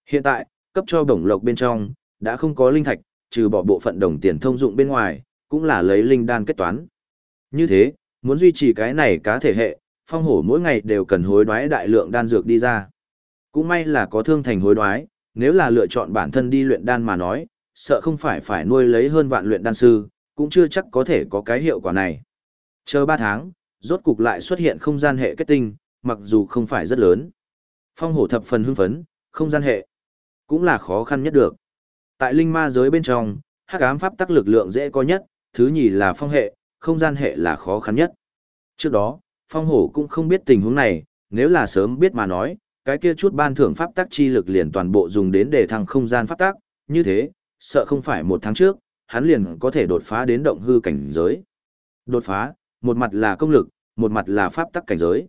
Hiện tại, cấp cho bổng lộc bên trong, đã không có linh thạch, trừ bỏ bộ phận đồng tiền thông dụng bên ngoài, cũng là lấy linh đan kết toán. Như thế, muốn duy trì cái này cá thể hệ, phong hổ mỗi ngày đều cần hối đoái đại lượng đan dược đi ra. Cũng may là có thương thành hối đoái, nếu là lựa chọn bản thân đi luyện đan mà nói, sợ không phải phải nuôi lấy hơn vạn luyện đan sư, cũng chưa chắc có thể có cái hiệu quả này. Chờ 3 tháng, rốt cục lại xuất hiện không gian hệ kết tinh, mặc dù không phải rất lớn. Phong hổ thập phần hưng phấn, không gian hệ, cũng là khó khăn nhất được. Tại linh ma giới bên trong, hắc ám pháp tắc lực lượng dễ có nhất, thứ nhì là phong hệ, không gian hệ là khó khăn nhất. Trước đó, phong hổ cũng không biết tình huống này, nếu là sớm biết mà nói, cái kia chút ban thưởng pháp tắc chi lực liền toàn bộ dùng đến để thăng không gian pháp tắc, như thế, sợ không phải một tháng trước, hắn liền có thể đột phá đến động hư cảnh giới. Đột phá, một mặt là công lực, một mặt là pháp tắc cảnh giới.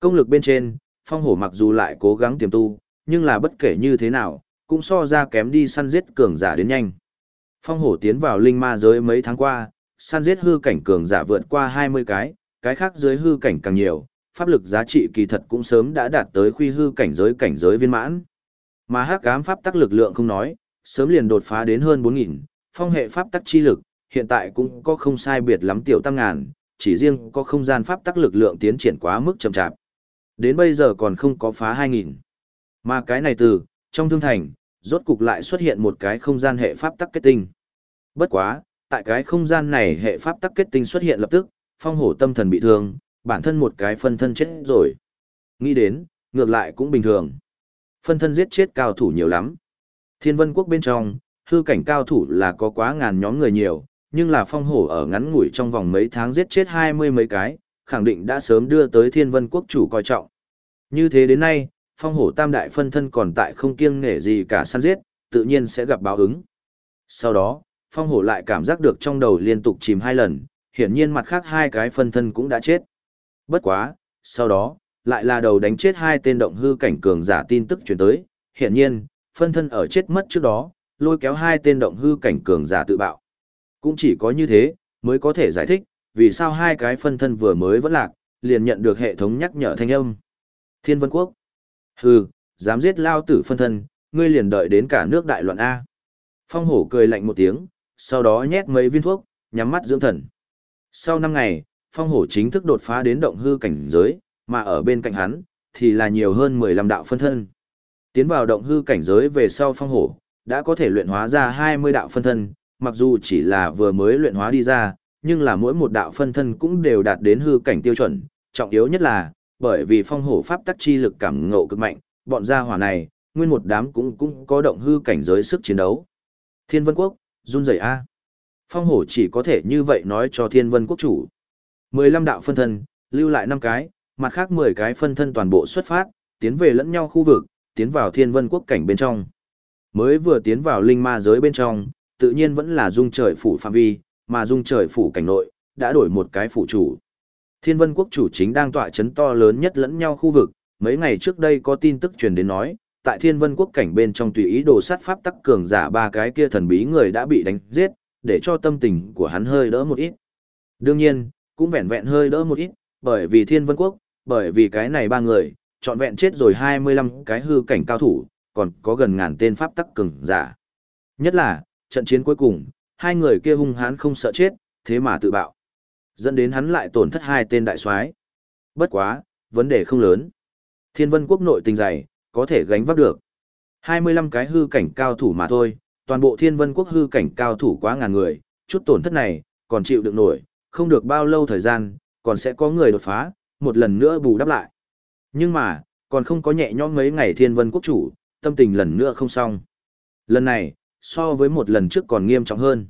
Công lực bên trên, phong hổ mặc dù lại cố gắng tiềm tu, nhưng là bất kể như thế nào, cũng so ra kém đi săn giết cường giả đến nhanh. Phong hổ tiến vào linh ma giới mấy tháng qua, săn giết hư cảnh cường giả vượt qua 20 cái, cái khác dưới hư cảnh càng nhiều, pháp lực giá trị kỳ thật cũng sớm đã đạt tới khuy hư cảnh giới cảnh giới viên mãn. Mà hắc ám pháp tắc lực lượng không nói, sớm liền đột phá đến hơn 4000, phong hệ pháp tắc chi lực, hiện tại cũng có không sai biệt lắm tiểu tăng ngàn, chỉ riêng có không gian pháp tắc lực lượng tiến triển quá mức chậm chạp. Đến bây giờ còn không có phá 2000. Mà cái này từ, trong thương thành, rốt cục lại xuất hiện một cái không gian hệ pháp tắc kết tinh. Bất quá, tại cái không gian này hệ pháp tắc kết tinh xuất hiện lập tức, phong hổ tâm thần bị thương, bản thân một cái phân thân chết rồi. Nghĩ đến, ngược lại cũng bình thường. Phân thân giết chết cao thủ nhiều lắm. Thiên vân quốc bên trong, hư cảnh cao thủ là có quá ngàn nhóm người nhiều, nhưng là phong hổ ở ngắn ngủi trong vòng mấy tháng giết chết hai mươi mấy cái, khẳng định đã sớm đưa tới thiên vân quốc chủ coi trọng. Như thế đến nay, phong hổ tam đại phân thân còn tại không kiêng nể gì cả săn giết, tự nhiên sẽ gặp báo ứng. Sau đó, phong hổ lại cảm giác được trong đầu liên tục chìm hai lần, hiển nhiên mặt khác hai cái phân thân cũng đã chết. Bất quá, sau đó, lại là đầu đánh chết hai tên động hư cảnh cường giả tin tức truyền tới, hiển nhiên, phân thân ở chết mất trước đó, lôi kéo hai tên động hư cảnh cường giả tự bạo. Cũng chỉ có như thế, mới có thể giải thích, vì sao hai cái phân thân vừa mới vẫn lạc, liền nhận được hệ thống nhắc nhở thanh âm. Thiên Vân Quốc. Hừ, dám giết lao tử phân thân, ngươi liền đợi đến cả nước đại loạn A. Phong hổ cười lạnh một tiếng, sau đó nhét mấy viên thuốc, nhắm mắt dưỡng thần. Sau năm ngày, phong hổ chính thức đột phá đến động hư cảnh giới, mà ở bên cạnh hắn, thì là nhiều hơn 15 đạo phân thân. Tiến vào động hư cảnh giới về sau phong hổ, đã có thể luyện hóa ra 20 đạo phân thân, mặc dù chỉ là vừa mới luyện hóa đi ra, nhưng là mỗi một đạo phân thân cũng đều đạt đến hư cảnh tiêu chuẩn, trọng yếu nhất là, bởi vì phong hổ pháp tắc chi lực cảm ngộ cực mạnh, bọn gia hỏa này, nguyên một đám cũng cũng có động hư cảnh giới sức chiến đấu. Thiên Vân Quốc, run rẩy a. Phong hổ chỉ có thể như vậy nói cho Thiên Vân Quốc chủ. 15 đạo phân thân, lưu lại 5 cái, mặt khác 10 cái phân thân toàn bộ xuất phát, tiến về lẫn nhau khu vực, tiến vào Thiên Vân Quốc cảnh bên trong. Mới vừa tiến vào linh ma giới bên trong, tự nhiên vẫn là dung trời phủ phạm vi, mà dung trời phủ cảnh nội, đã đổi một cái phủ chủ. Thiên vân quốc chủ chính đang tọa chấn to lớn nhất lẫn nhau khu vực, mấy ngày trước đây có tin tức truyền đến nói, tại thiên vân quốc cảnh bên trong tùy ý đồ sát pháp tắc cường giả ba cái kia thần bí người đã bị đánh giết, để cho tâm tình của hắn hơi đỡ một ít. Đương nhiên, cũng vẹn vẹn hơi đỡ một ít, bởi vì thiên vân quốc, bởi vì cái này ba người, trọn vẹn chết rồi 25 cái hư cảnh cao thủ, còn có gần ngàn tên pháp tắc cường giả. Nhất là, trận chiến cuối cùng, hai người kia hung hãn không sợ chết, thế mà tự bạo. Dẫn đến hắn lại tổn thất hai tên đại soái. Bất quá, vấn đề không lớn. Thiên vân quốc nội tình dày, có thể gánh vác được. 25 cái hư cảnh cao thủ mà thôi, toàn bộ thiên vân quốc hư cảnh cao thủ quá ngàn người, chút tổn thất này, còn chịu được nổi, không được bao lâu thời gian, còn sẽ có người đột phá, một lần nữa bù đắp lại. Nhưng mà, còn không có nhẹ nhõm mấy ngày thiên vân quốc chủ, tâm tình lần nữa không xong. Lần này, so với một lần trước còn nghiêm trọng hơn.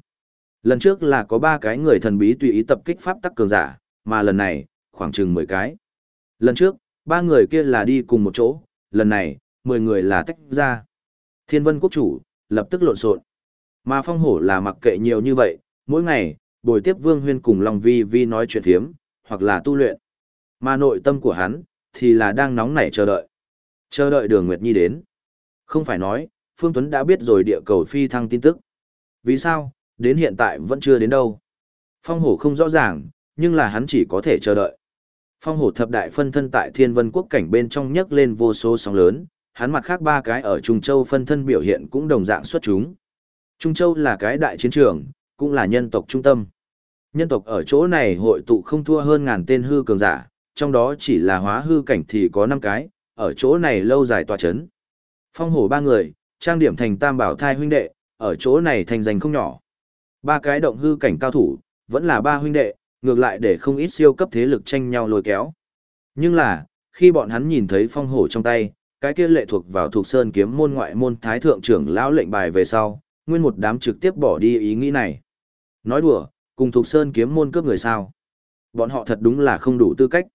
Lần trước là có ba cái người thần bí tùy ý tập kích pháp tắc cường giả, mà lần này, khoảng chừng 10 cái. Lần trước, ba người kia là đi cùng một chỗ, lần này, 10 người là tách ra. Thiên vân quốc chủ, lập tức lộn xộn. Mà phong hổ là mặc kệ nhiều như vậy, mỗi ngày, bồi tiếp vương huyên cùng Long Vi Vi nói chuyện thiếm, hoặc là tu luyện. Mà nội tâm của hắn, thì là đang nóng nảy chờ đợi. Chờ đợi đường Nguyệt Nhi đến. Không phải nói, Phương Tuấn đã biết rồi địa cầu phi thăng tin tức. Vì sao, đến hiện tại vẫn chưa đến đâu. Phong hổ không rõ ràng, nhưng là hắn chỉ có thể chờ đợi. Phong hổ thập đại phân thân tại thiên vân quốc cảnh bên trong nhấc lên vô số sóng lớn, hắn mặt khác ba cái ở Trung Châu phân thân biểu hiện cũng đồng dạng xuất chúng. Trung Châu là cái đại chiến trường, cũng là nhân tộc trung tâm. Nhân tộc ở chỗ này hội tụ không thua hơn ngàn tên hư cường giả, trong đó chỉ là hóa hư cảnh thì có 5 cái, ở chỗ này lâu dài tòa chấn. Phong hổ ba người, trang điểm thành tam bảo thai huynh đệ, ở chỗ này thành danh không nhỏ. Ba cái động hư cảnh cao thủ, vẫn là ba huynh đệ, ngược lại để không ít siêu cấp thế lực tranh nhau lôi kéo. Nhưng là, khi bọn hắn nhìn thấy phong hổ trong tay, cái kia lệ thuộc vào thuộc sơn kiếm môn ngoại môn thái thượng trưởng lão lệnh bài về sau, nguyên một đám trực tiếp bỏ đi ý nghĩ này. Nói đùa, cùng thuộc sơn kiếm môn cướp người sao. Bọn họ thật đúng là không đủ tư cách.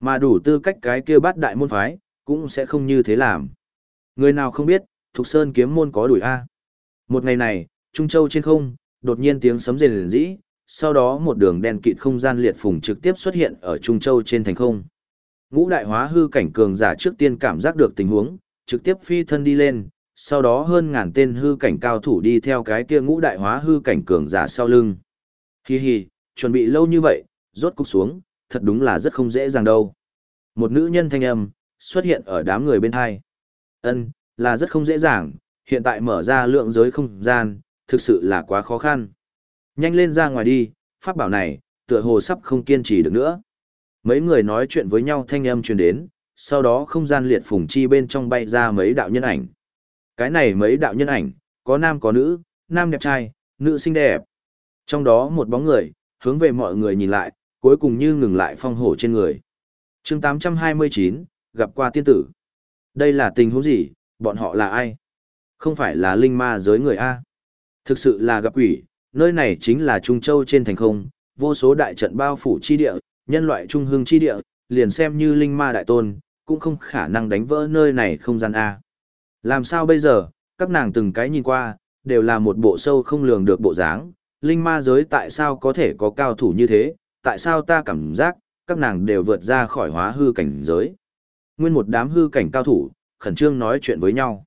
Mà đủ tư cách cái kia bát đại môn phái, cũng sẽ không như thế làm. Người nào không biết, thuộc sơn kiếm môn có đuổi A. Một ngày này, Trung Châu trên không, đột nhiên tiếng sấm rền rĩ, sau đó một đường đen kịt không gian liệt phùng trực tiếp xuất hiện ở Trung Châu trên thành không. Ngũ đại hóa hư cảnh cường giả trước tiên cảm giác được tình huống, trực tiếp phi thân đi lên, sau đó hơn ngàn tên hư cảnh cao thủ đi theo cái kia ngũ đại hóa hư cảnh cường giả sau lưng. Hi hi, chuẩn bị lâu như vậy, rốt cục xuống, thật đúng là rất không dễ dàng đâu. Một nữ nhân thanh âm, xuất hiện ở đám người bên hai. Ân, là rất không dễ dàng, hiện tại mở ra lượng giới không gian, thực sự là quá khó khăn. Nhanh lên ra ngoài đi, pháp bảo này, tựa hồ sắp không kiên trì được nữa. Mấy người nói chuyện với nhau thanh âm truyền đến, sau đó không gian liệt phùng chi bên trong bay ra mấy đạo nhân ảnh. Cái này mấy đạo nhân ảnh, có nam có nữ, nam đẹp trai, nữ xinh đẹp. Trong đó một bóng người, hướng về mọi người nhìn lại, cuối cùng như ngừng lại phong hổ trên người. chương 829, gặp qua tiên tử. Đây là tình huống gì, bọn họ là ai? Không phải là linh ma giới người A. Thực sự là gặp quỷ, nơi này chính là Trung Châu trên thành không, vô số đại trận bao phủ chi địa, nhân loại trung hương chi địa, liền xem như linh ma đại tôn, cũng không khả năng đánh vỡ nơi này không gian A. Làm sao bây giờ, các nàng từng cái nhìn qua, đều là một bộ sâu không lường được bộ dáng, linh ma giới tại sao có thể có cao thủ như thế, tại sao ta cảm giác, các nàng đều vượt ra khỏi hóa hư cảnh giới. Nguyên một đám hư cảnh cao thủ, khẩn trương nói chuyện với nhau.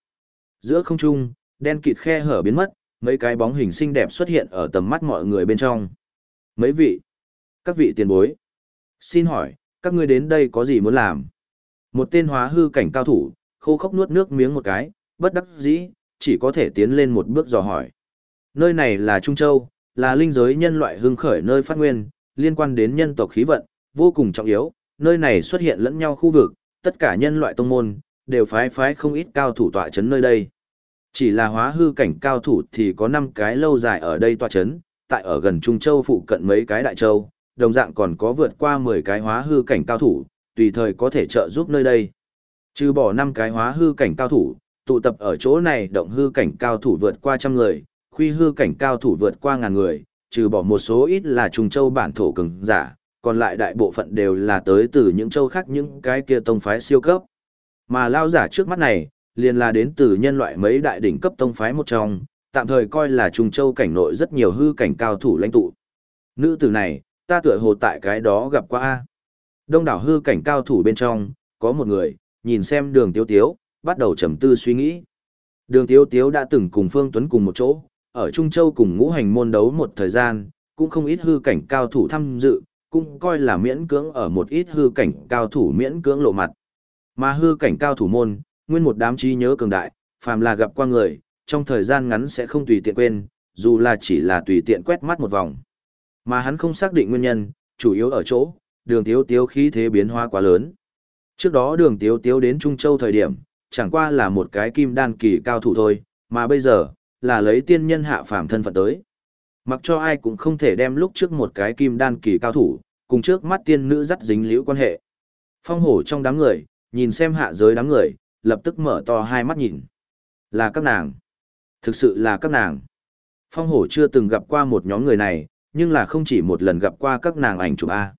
Giữa không trung, đen kịt khe hở biến mất, mấy cái bóng hình xinh đẹp xuất hiện ở tầm mắt mọi người bên trong. Mấy vị, các vị tiền bối, xin hỏi, các ngươi đến đây có gì muốn làm? Một tên hóa hư cảnh cao thủ, khô khốc nuốt nước miếng một cái, bất đắc dĩ, chỉ có thể tiến lên một bước dò hỏi. Nơi này là Trung Châu, là linh giới nhân loại hưng khởi nơi phát nguyên, liên quan đến nhân tộc khí vận, vô cùng trọng yếu, nơi này xuất hiện lẫn nhau khu vực, tất cả nhân loại tông môn, đều phái phái không ít cao thủ tọa chấn nơi đây. Chỉ là hóa hư cảnh cao thủ thì có 5 cái lâu dài ở đây tòa chấn, tại ở gần Trung Châu phụ cận mấy cái đại châu, đồng dạng còn có vượt qua 10 cái hóa hư cảnh cao thủ, tùy thời có thể trợ giúp nơi đây. Trừ bỏ 5 cái hóa hư cảnh cao thủ, tụ tập ở chỗ này động hư cảnh cao thủ vượt qua trăm người, khuy hư cảnh cao thủ vượt qua ngàn người, trừ bỏ một số ít là Trung Châu bản thổ cường giả, còn lại đại bộ phận đều là tới từ những châu khác những cái kia tông phái siêu cấp. Mà lao giả trước mắt này, liền là đến từ nhân loại mấy đại đỉnh cấp tông phái một trong, tạm thời coi là Trung Châu cảnh nội rất nhiều hư cảnh cao thủ lãnh tụ. Nữ tử này, ta tựa hồ tại cái đó gặp qua A. Đông đảo hư cảnh cao thủ bên trong, có một người, nhìn xem đường tiếu tiếu, bắt đầu trầm tư suy nghĩ. Đường tiếu tiếu đã từng cùng Phương Tuấn cùng một chỗ, ở Trung Châu cùng ngũ hành môn đấu một thời gian, cũng không ít hư cảnh cao thủ tham dự, cũng coi là miễn cưỡng ở một ít hư cảnh cao thủ miễn cưỡng lộ mặt. Mà hư cảnh cao thủ môn, nguyên một đám trí nhớ cường đại, phàm là gặp qua người, trong thời gian ngắn sẽ không tùy tiện quên, dù là chỉ là tùy tiện quét mắt một vòng. Mà hắn không xác định nguyên nhân, chủ yếu ở chỗ, đường tiếu tiếu khí thế biến hóa quá lớn. Trước đó đường tiếu tiếu đến Trung Châu thời điểm, chẳng qua là một cái kim đan kỳ cao thủ thôi, mà bây giờ, là lấy tiên nhân hạ phàm thân phận tới. Mặc cho ai cũng không thể đem lúc trước một cái kim đan kỳ cao thủ, cùng trước mắt tiên nữ dắt dính liễu quan hệ. Phong hổ trong đám người, nhìn xem hạ giới đám người, lập tức mở to hai mắt nhìn. Là các nàng. Thực sự là các nàng. Phong hổ chưa từng gặp qua một nhóm người này, nhưng là không chỉ một lần gặp qua các nàng ảnh chụp A.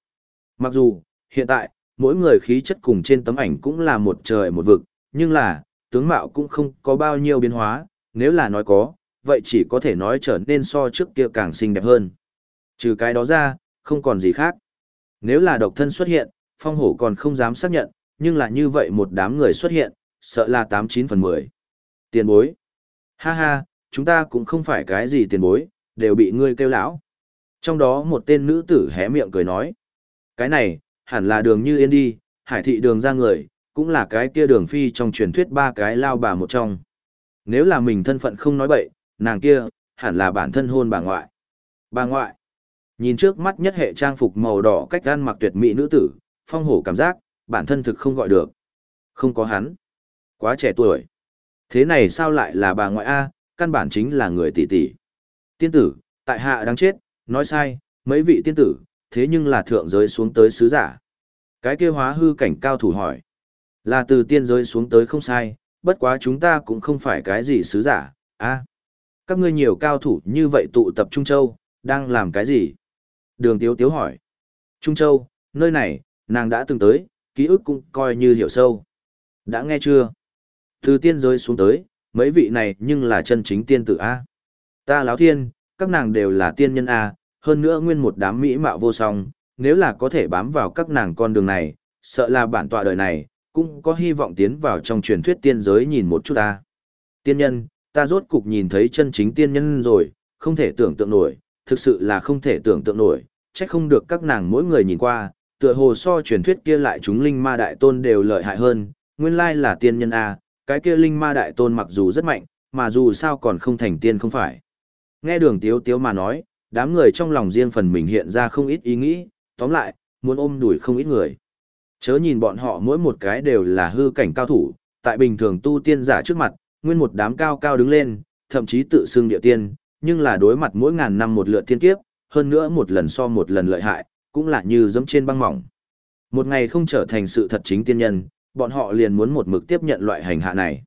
Mặc dù, hiện tại, mỗi người khí chất cùng trên tấm ảnh cũng là một trời một vực, nhưng là, tướng mạo cũng không có bao nhiêu biến hóa, nếu là nói có, vậy chỉ có thể nói trở nên so trước kia càng xinh đẹp hơn. Trừ cái đó ra, không còn gì khác. Nếu là độc thân xuất hiện, phong hổ còn không dám xác nhận, nhưng là như vậy một đám người xuất hiện, sợ là 89 phần 10. Tiền bối. Ha ha, chúng ta cũng không phải cái gì tiền bối, đều bị ngươi kêu lão. Trong đó một tên nữ tử hé miệng cười nói. Cái này, hẳn là đường như yên đi, hải thị đường ra người, cũng là cái kia đường phi trong truyền thuyết ba cái lao bà một trong. Nếu là mình thân phận không nói bậy, nàng kia, hẳn là bản thân hôn bà ngoại. Bà ngoại. Nhìn trước mắt nhất hệ trang phục màu đỏ cách gan mặc tuyệt mỹ nữ tử, phong hổ cảm giác, bản thân thực không gọi được. Không có hắn. Quá trẻ tuổi. Thế này sao lại là bà ngoại A, căn bản chính là người tỷ tỷ. Tiên tử, tại hạ đáng chết, nói sai, mấy vị tiên tử, thế nhưng là thượng giới xuống tới sứ giả. Cái kia hóa hư cảnh cao thủ hỏi. Là từ tiên giới xuống tới không sai, bất quá chúng ta cũng không phải cái gì sứ giả, a Các ngươi nhiều cao thủ như vậy tụ tập Trung Châu, đang làm cái gì? Đường Tiếu Tiếu hỏi. Trung Châu, nơi này, nàng đã từng tới, ký ức cũng coi như hiểu sâu. Đã nghe chưa? Từ tiên giới xuống tới, mấy vị này nhưng là chân chính tiên tử A. Ta láo thiên, các nàng đều là tiên nhân A, hơn nữa nguyên một đám mỹ mạo vô song, nếu là có thể bám vào các nàng con đường này, sợ là bản tọa đời này, cũng có hy vọng tiến vào trong truyền thuyết tiên giới nhìn một chút ta. Tiên nhân, ta rốt cục nhìn thấy chân chính tiên nhân rồi, không thể tưởng tượng nổi, thực sự là không thể tưởng tượng nổi, trách không được các nàng mỗi người nhìn qua, tựa hồ so truyền thuyết kia lại chúng linh ma đại tôn đều lợi hại hơn, nguyên lai là tiên nhân A, cái kia linh ma đại tôn mặc dù rất mạnh, mà dù sao còn không thành tiên không phải. Nghe đường tiếu tiếu mà nói, đám người trong lòng riêng phần mình hiện ra không ít ý nghĩ, tóm lại, muốn ôm đuổi không ít người. Chớ nhìn bọn họ mỗi một cái đều là hư cảnh cao thủ, tại bình thường tu tiên giả trước mặt, nguyên một đám cao cao đứng lên, thậm chí tự xưng địa tiên, nhưng là đối mặt mỗi ngàn năm một lượt thiên kiếp, hơn nữa một lần so một lần lợi hại, cũng là như giẫm trên băng mỏng. Một ngày không trở thành sự thật chính tiên nhân, bọn họ liền muốn một mực tiếp nhận loại hành hạ này.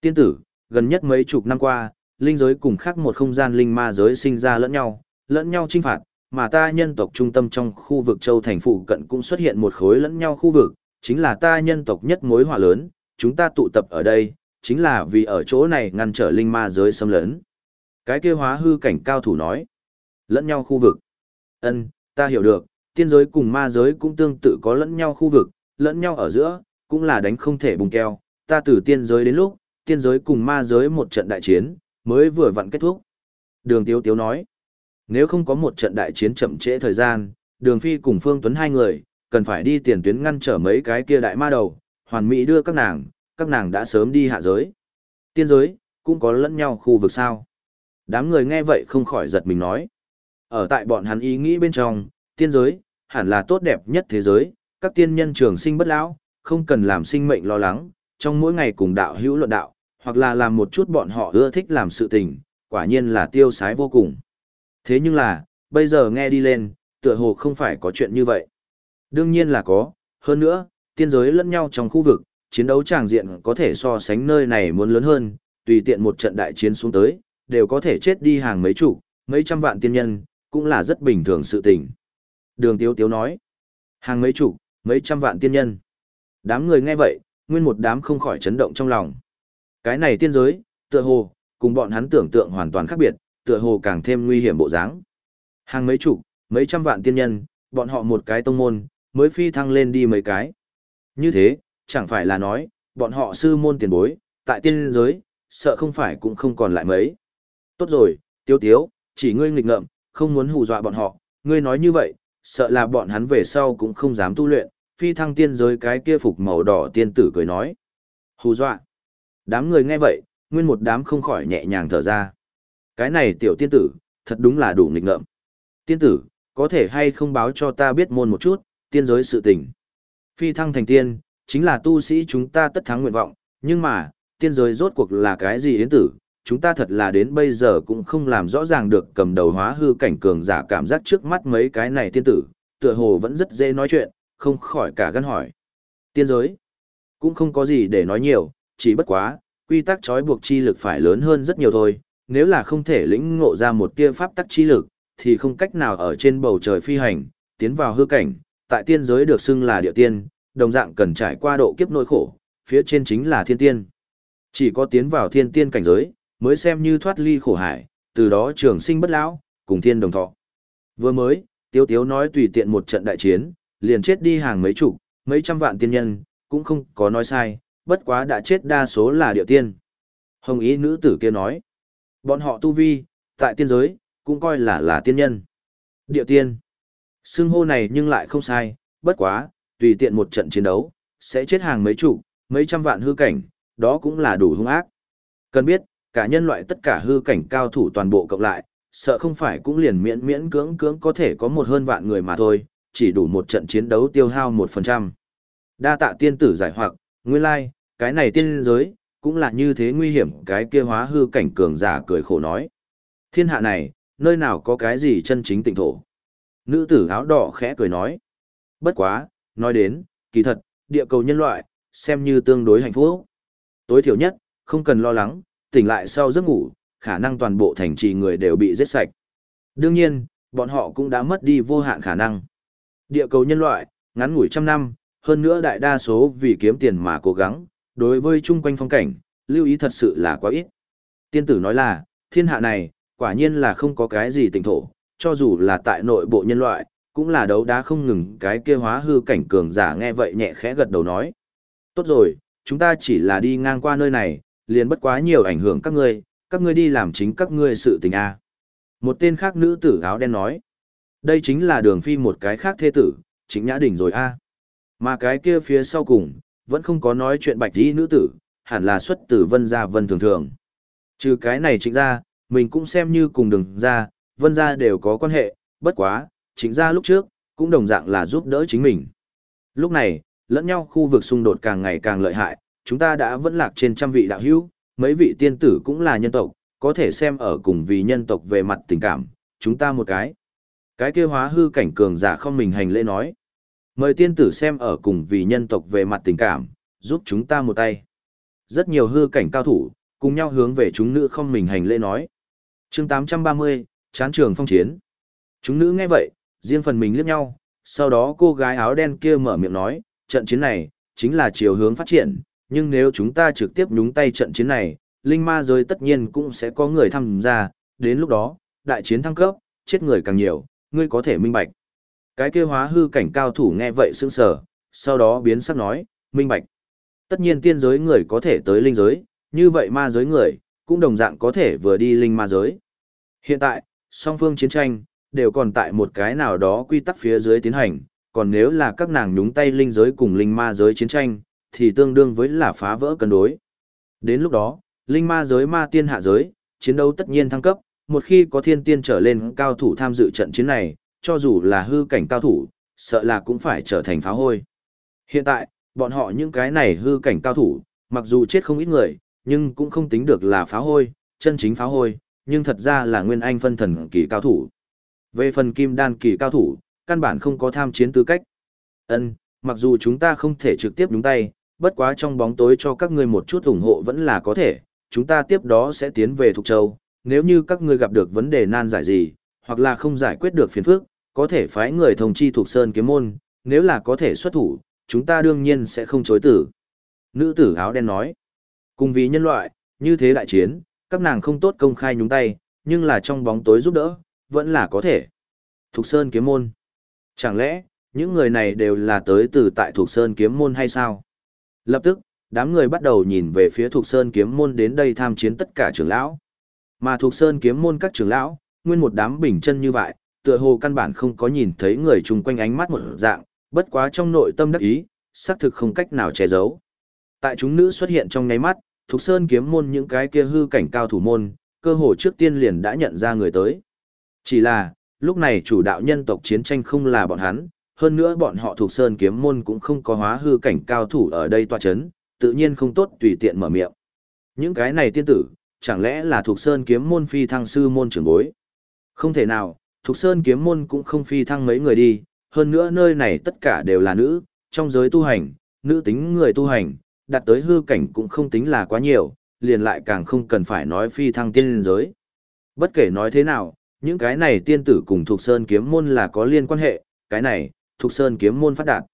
Tiên tử, gần nhất mấy chục năm qua, linh giới cùng khác một không gian linh ma giới sinh ra lẫn nhau, lẫn nhau trinh phạt, mà ta nhân tộc trung tâm trong khu vực châu thành phụ cận cũng xuất hiện một khối lẫn nhau khu vực, chính là ta nhân tộc nhất mối hỏa lớn, chúng ta tụ tập ở đây, chính là vì ở chỗ này ngăn trở linh ma giới xâm lấn. Cái kia hóa hư cảnh cao thủ nói, lẫn nhau khu vực. Ân, ta hiểu được, tiên giới cùng ma giới cũng tương tự có lẫn nhau khu vực, lẫn nhau ở giữa, cũng là đánh không thể bùng keo, ta từ tiên giới đến lúc, tiên giới cùng ma giới một trận đại chiến, mới vừa vặn kết thúc. Đường Tiếu Tiếu nói, nếu không có một trận đại chiến chậm trễ thời gian, Đường Phi cùng Phương Tuấn hai người, cần phải đi tiền tuyến ngăn trở mấy cái kia đại ma đầu, hoàn mỹ đưa các nàng, các nàng đã sớm đi hạ giới. Tiên giới, cũng có lẫn nhau khu vực sao. Đám người nghe vậy không khỏi giật mình nói. Ở tại bọn hắn ý nghĩ bên trong, tiên giới, hẳn là tốt đẹp nhất thế giới, các tiên nhân trường sinh bất lão, không cần làm sinh mệnh lo lắng, trong mỗi ngày cùng đạo hữu luận đạo, hoặc là làm một chút bọn họ ưa thích làm sự tình, quả nhiên là tiêu sái vô cùng. Thế nhưng là, bây giờ nghe đi lên, tựa hồ không phải có chuyện như vậy. Đương nhiên là có, hơn nữa, tiên giới lẫn nhau trong khu vực, chiến đấu tràng diện có thể so sánh nơi này muốn lớn hơn, tùy tiện một trận đại chiến xuống tới, đều có thể chết đi hàng mấy chủ, mấy trăm vạn tiên nhân, cũng là rất bình thường sự tình. Đường Tiếu Tiếu nói, hàng mấy chủ, mấy trăm vạn tiên nhân. Đám người nghe vậy, nguyên một đám không khỏi chấn động trong lòng. Cái này tiên giới, tựa hồ, cùng bọn hắn tưởng tượng hoàn toàn khác biệt, tựa hồ càng thêm nguy hiểm bộ dáng. Hàng mấy chục, mấy trăm vạn tiên nhân, bọn họ một cái tông môn, mới phi thăng lên đi mấy cái. Như thế, chẳng phải là nói, bọn họ sư môn tiền bối, tại tiên giới, sợ không phải cũng không còn lại mấy. Tốt rồi, tiêu tiếu, chỉ ngươi nghịch ngợm, không muốn hù dọa bọn họ, ngươi nói như vậy, sợ là bọn hắn về sau cũng không dám tu luyện, phi thăng tiên giới cái kia phục màu đỏ tiên tử cười nói. Hù dọa. Đám người nghe vậy, nguyên một đám không khỏi nhẹ nhàng thở ra. Cái này tiểu tiên tử, thật đúng là đủ nghịch ngợm. Tiên tử, có thể hay không báo cho ta biết môn một chút, tiên giới sự tình. Phi thăng thành tiên, chính là tu sĩ chúng ta tất thắng nguyện vọng, Nhưng mà, tiên giới rốt cuộc là cái gì yến tử, chúng ta thật là đến bây giờ cũng không làm rõ ràng được cầm đầu hóa hư cảnh cường giả cảm giác trước mắt mấy cái này tiên tử, tựa hồ vẫn rất dễ nói chuyện, không khỏi cả gân hỏi. Tiên giới, cũng không có gì để nói nhiều, chỉ bất quá, quy tắc trói buộc chi lực phải lớn hơn rất nhiều thôi, nếu là không thể lĩnh ngộ ra một tia pháp tắc chi lực, thì không cách nào ở trên bầu trời phi hành, tiến vào hư cảnh, tại tiên giới được xưng là địa tiên, đồng dạng cần trải qua độ kiếp nỗi khổ, phía trên chính là thiên tiên. Chỉ có tiến vào thiên tiên cảnh giới, mới xem như thoát ly khổ hải, từ đó trường sinh bất lão, cùng thiên đồng thọ. Vừa mới, Tiếu Tiếu nói tùy tiện một trận đại chiến, liền chết đi hàng mấy chục, mấy trăm vạn tiên nhân, cũng không có nói sai, bất quá đã chết đa số là địa tiên. Hồng ý nữ tử kia nói, bọn họ tu vi, tại tiên giới, cũng coi là là tiên nhân. Địa tiên, xưng hô này nhưng lại không sai, bất quá, tùy tiện một trận chiến đấu, sẽ chết hàng mấy chục, mấy trăm vạn hư cảnh, đó cũng là đủ hung ác. Cần biết, cả nhân loại tất cả hư cảnh cao thủ toàn bộ cộng lại, sợ không phải cũng liền miễn miễn cưỡng cưỡng có thể có một hơn vạn người mà thôi, chỉ đủ một trận chiến đấu tiêu hao một phần trăm. Đa tạ tiên tử giải hoặc, nguyên lai, like, cái này tiên giới, cũng là như thế nguy hiểm cái kia hóa hư cảnh cường giả cười khổ nói. Thiên hạ này, nơi nào có cái gì chân chính tịnh thổ. Nữ tử áo đỏ khẽ cười nói. Bất quá, nói đến, kỳ thật, địa cầu nhân loại, xem như tương đối hạnh phúc. Tối thiểu nhất, không cần lo lắng, tỉnh lại sau giấc ngủ, khả năng toàn bộ thành trì người đều bị giết sạch. Đương nhiên, bọn họ cũng đã mất đi vô hạn khả năng. Địa cầu nhân loại, ngắn ngủi trăm năm, hơn nữa đại đa số vì kiếm tiền mà cố gắng, đối với chung quanh phong cảnh, lưu ý thật sự là quá ít. Tiên tử nói là, thiên hạ này, quả nhiên là không có cái gì tỉnh thổ, cho dù là tại nội bộ nhân loại, cũng là đấu đá không ngừng cái kia hóa hư cảnh cường giả nghe vậy nhẹ khẽ gật đầu nói. Tốt rồi, chúng ta chỉ là đi ngang qua nơi này, liền bất quá nhiều ảnh hưởng các ngươi, các ngươi đi làm chính các ngươi sự tình a. Một tên khác nữ tử áo đen nói. Đây chính là đường phi một cái khác thế tử, chính nhã đỉnh rồi a. Mà cái kia phía sau cùng, vẫn không có nói chuyện bạch y nữ tử, hẳn là xuất tử vân gia vân thường thường. Trừ cái này chính ra, mình cũng xem như cùng đường ra, vân gia đều có quan hệ, bất quá, chính ra lúc trước, cũng đồng dạng là giúp đỡ chính mình. Lúc này, lẫn nhau khu vực xung đột càng ngày càng lợi hại, chúng ta đã vẫn lạc trên trăm vị đạo hữu, mấy vị tiên tử cũng là nhân tộc, có thể xem ở cùng vì nhân tộc về mặt tình cảm, chúng ta một cái. Cái kia hóa hư cảnh cường giả không mình hành lễ nói. Mời tiên tử xem ở cùng vì nhân tộc về mặt tình cảm, giúp chúng ta một tay. Rất nhiều hư cảnh cao thủ, cùng nhau hướng về chúng nữ không mình hành lễ nói. chương 830, chán trường phong chiến. Chúng nữ nghe vậy, riêng phần mình liếc nhau, sau đó cô gái áo đen kia mở miệng nói, trận chiến này, chính là chiều hướng phát triển, nhưng nếu chúng ta trực tiếp nhúng tay trận chiến này, linh ma giới tất nhiên cũng sẽ có người tham gia, đến lúc đó, đại chiến thăng cấp, chết người càng nhiều, ngươi có thể minh bạch. Cái kia hóa hư cảnh cao thủ nghe vậy sững sờ, sau đó biến sắc nói, minh bạch. Tất nhiên tiên giới người có thể tới linh giới, như vậy ma giới người, cũng đồng dạng có thể vừa đi linh ma giới. Hiện tại, song phương chiến tranh, đều còn tại một cái nào đó quy tắc phía dưới tiến hành, còn nếu là các nàng nhúng tay linh giới cùng linh ma giới chiến tranh, thì tương đương với là phá vỡ cân đối. Đến lúc đó, linh ma giới ma tiên hạ giới, chiến đấu tất nhiên thăng cấp, một khi có thiên tiên trở lên cao thủ tham dự trận chiến này, cho dù là hư cảnh cao thủ, sợ là cũng phải trở thành pháo hôi. Hiện tại, bọn họ những cái này hư cảnh cao thủ, mặc dù chết không ít người, nhưng cũng không tính được là pháo hôi, chân chính pháo hôi, nhưng thật ra là nguyên anh phân thần kỳ cao thủ. Về phần kim đan kỳ cao thủ, căn bản không có tham chiến tư cách. Ân, mặc dù chúng ta không thể trực tiếp nhúng tay, bất quá trong bóng tối cho các ngươi một chút ủng hộ vẫn là có thể, chúng ta tiếp đó sẽ tiến về Thục Châu, nếu như các ngươi gặp được vấn đề nan giải gì, hoặc là không giải quyết được phiền phức, có thể phái người thông chi thuộc Sơn kiếm môn, nếu là có thể xuất thủ, chúng ta đương nhiên sẽ không chối tử. Nữ tử áo đen nói, cùng vì nhân loại, như thế đại chiến, các nàng không tốt công khai nhúng tay, nhưng là trong bóng tối giúp đỡ, vẫn là có thể. Thục Sơn kiếm môn. Chẳng lẽ, những người này đều là tới từ tại Thục Sơn kiếm môn hay sao? Lập tức, đám người bắt đầu nhìn về phía Thục Sơn kiếm môn đến đây tham chiến tất cả trưởng lão. Mà Thục Sơn kiếm môn các trưởng lão, nguyên một đám bình chân như vậy, tựa hồ căn bản không có nhìn thấy người chung quanh ánh mắt một dạng, bất quá trong nội tâm đắc ý, xác thực không cách nào che giấu. Tại chúng nữ xuất hiện trong nháy mắt, Thục Sơn kiếm môn những cái kia hư cảnh cao thủ môn, cơ hồ trước tiên liền đã nhận ra người tới. Chỉ là, lúc này chủ đạo nhân tộc chiến tranh không là bọn hắn, hơn nữa bọn họ thuộc sơn kiếm môn cũng không có hóa hư cảnh cao thủ ở đây toa chấn, tự nhiên không tốt tùy tiện mở miệng. Những cái này tiên tử, chẳng lẽ là thuộc sơn kiếm môn phi thăng sư môn trưởng bối? Không thể nào, thuộc sơn kiếm môn cũng không phi thăng mấy người đi, hơn nữa nơi này tất cả đều là nữ, trong giới tu hành, nữ tính người tu hành, đạt tới hư cảnh cũng không tính là quá nhiều, liền lại càng không cần phải nói phi thăng tiên giới. Bất kể nói thế nào, những cái này tiên tử cùng thuộc sơn kiếm môn là có liên quan hệ, cái này, thuộc sơn kiếm môn phát đạt.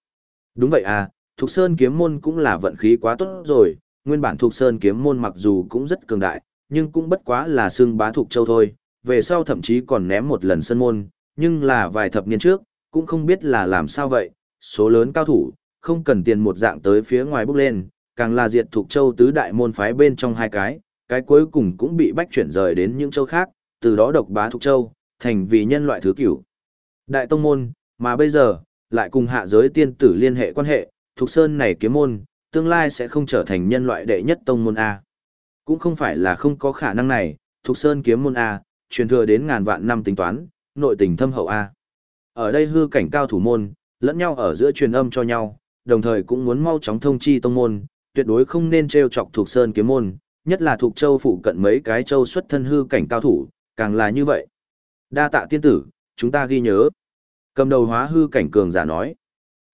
Đúng vậy à, thuộc sơn kiếm môn cũng là vận khí quá tốt rồi, nguyên bản thuộc sơn kiếm môn mặc dù cũng rất cường đại, nhưng cũng bất quá là xương bá thuộc châu thôi, về sau thậm chí còn ném một lần sân môn, nhưng là vài thập niên trước, cũng không biết là làm sao vậy, số lớn cao thủ, không cần tiền một dạng tới phía ngoài bước lên, càng là diệt thuộc châu tứ đại môn phái bên trong hai cái, cái cuối cùng cũng bị bách chuyển rời đến những châu khác, từ đó độc bá thuộc châu, thành vì nhân loại thứ cửu. Đại tông môn, mà bây giờ, lại cùng hạ giới tiên tử liên hệ quan hệ, thuộc sơn này kiếm môn, tương lai sẽ không trở thành nhân loại đệ nhất tông môn A. Cũng không phải là không có khả năng này, thuộc sơn kiếm môn A, truyền thừa đến ngàn vạn năm tính toán, nội tình thâm hậu A. Ở đây hư cảnh cao thủ môn, lẫn nhau ở giữa truyền âm cho nhau, đồng thời cũng muốn mau chóng thông chi tông môn, tuyệt đối không nên trêu chọc thuộc sơn kiếm môn, nhất là thuộc châu phụ cận mấy cái châu xuất thân hư cảnh cao thủ, càng là như vậy. Đa tạ tiên tử, chúng ta ghi nhớ. Cầm đầu hóa hư cảnh cường giả nói.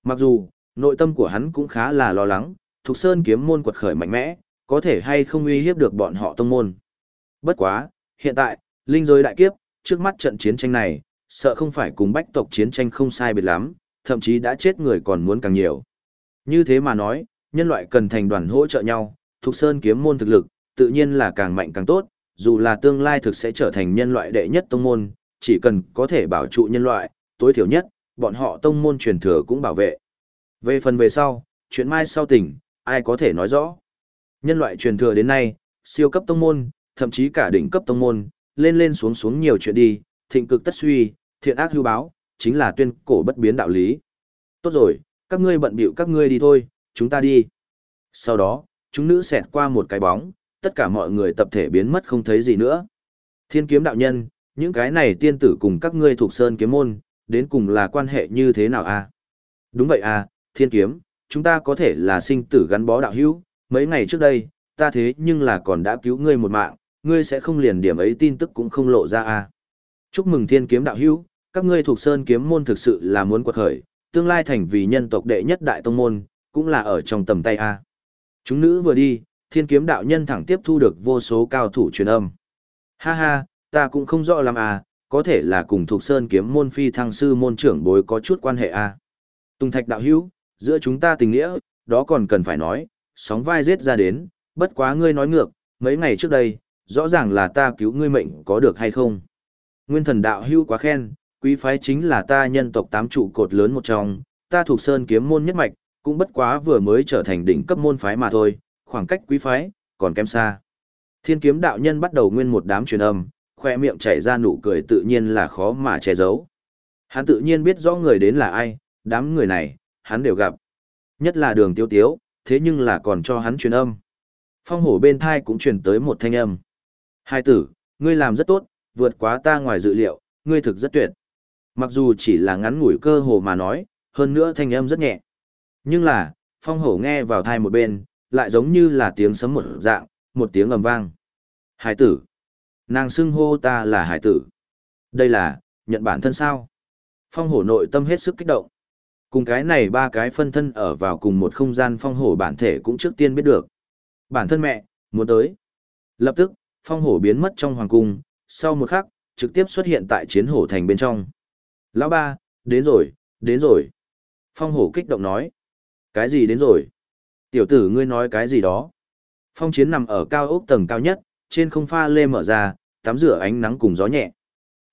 Mặc dù, nội tâm của hắn cũng khá là lo lắng, thuộc sơn kiếm môn quật khởi mạnh mẽ, có thể hay không uy hiếp được bọn họ tông môn. Bất quá, hiện tại, linh giới đại kiếp, trước mắt trận chiến tranh này, sợ không phải cùng bách tộc chiến tranh không sai biệt lắm, thậm chí đã chết người còn muốn càng nhiều. Như thế mà nói, nhân loại cần thành đoàn hỗ trợ nhau, thuộc sơn kiếm môn thực lực, tự nhiên là càng mạnh càng tốt, dù là tương lai thực sẽ trở thành nhân loại đệ nhất tông môn, chỉ cần có thể bảo trụ nhân loại, tối thiểu nhất, bọn họ tông môn truyền thừa cũng bảo vệ. Về phần về sau, chuyện mai sau tỉnh, ai có thể nói rõ. Nhân loại truyền thừa đến nay, siêu cấp tông môn, thậm chí cả đỉnh cấp tông môn, lên lên xuống xuống nhiều chuyện đi, thịnh cực tất suy, thiện ác hưu báo, chính là tuyên cổ bất biến đạo lý. Tốt rồi, các ngươi bận bịu các ngươi đi thôi, chúng ta đi. Sau đó, chúng nữ xẹt qua một cái bóng, tất cả mọi người tập thể biến mất không thấy gì nữa. Thiên kiếm đạo nhân, những cái này tiên tử cùng các ngươi thuộc sơn kiếm môn, đến cùng là quan hệ như thế nào a? À? Đúng vậy à, thiên kiếm, chúng ta có thể là sinh tử gắn bó đạo hữu, mấy ngày trước đây, ta thế nhưng là còn đã cứu ngươi một mạng, ngươi sẽ không liền điểm ấy tin tức cũng không lộ ra à. Chúc mừng thiên kiếm đạo hữu, các ngươi thuộc sơn kiếm môn thực sự là muốn quật khởi, tương lai thành vì nhân tộc đệ nhất đại tông môn, cũng là ở trong tầm tay a. Chúng nữ vừa đi, thiên kiếm đạo nhân thẳng tiếp thu được vô số cao thủ truyền âm. Ha ha, ta cũng không rõ lắm à, có thể là cùng thuộc sơn kiếm môn phi thăng sư môn trưởng bối có chút quan hệ à. Tùng thạch đạo hữu, giữa chúng ta tình nghĩa, đó còn cần phải nói, sóng vai giết ra đến, bất quá ngươi nói ngược, mấy ngày trước đây, rõ ràng là ta cứu ngươi mệnh có được hay không. Nguyên thần đạo Hưu quá khen, quý phái chính là ta nhân tộc tám trụ cột lớn một trong, ta thuộc sơn kiếm môn nhất mạch, cũng bất quá vừa mới trở thành đỉnh cấp môn phái mà thôi, khoảng cách quý phái, còn kém xa. Thiên kiếm đạo nhân bắt đầu nguyên một đám truyền âm, khoe miệng chảy ra nụ cười tự nhiên là khó mà che giấu. Hắn tự nhiên biết rõ người đến là ai, đám người này, hắn đều gặp. Nhất là đường tiêu tiếu, thế nhưng là còn cho hắn truyền âm. Phong hổ bên thai cũng truyền tới một thanh âm. Hai tử, ngươi làm rất tốt, vượt quá ta ngoài dự liệu, ngươi thực rất tuyệt. Mặc dù chỉ là ngắn ngủi cơ hồ mà nói, hơn nữa thanh âm rất nhẹ. Nhưng là, phong hổ nghe vào thai một bên, lại giống như là tiếng sấm một dạng, một tiếng ầm vang. Hải tử. Nàng xưng hô ta là hải tử. Đây là, nhận bản thân sao? Phong hổ nội tâm hết sức kích động. Cùng cái này ba cái phân thân ở vào cùng một không gian phong hổ bản thể cũng trước tiên biết được. Bản thân mẹ, muốn tới. Lập tức, phong hổ biến mất trong hoàng cung, sau một khắc, trực tiếp xuất hiện tại chiến hổ thành bên trong. Lão ba, đến rồi, đến rồi. Phong hổ kích động nói. Cái gì đến rồi? Tiểu tử ngươi nói cái gì đó? Phong chiến nằm ở cao ốc tầng cao nhất, trên không pha lê mở ra, tắm rửa ánh nắng cùng gió nhẹ.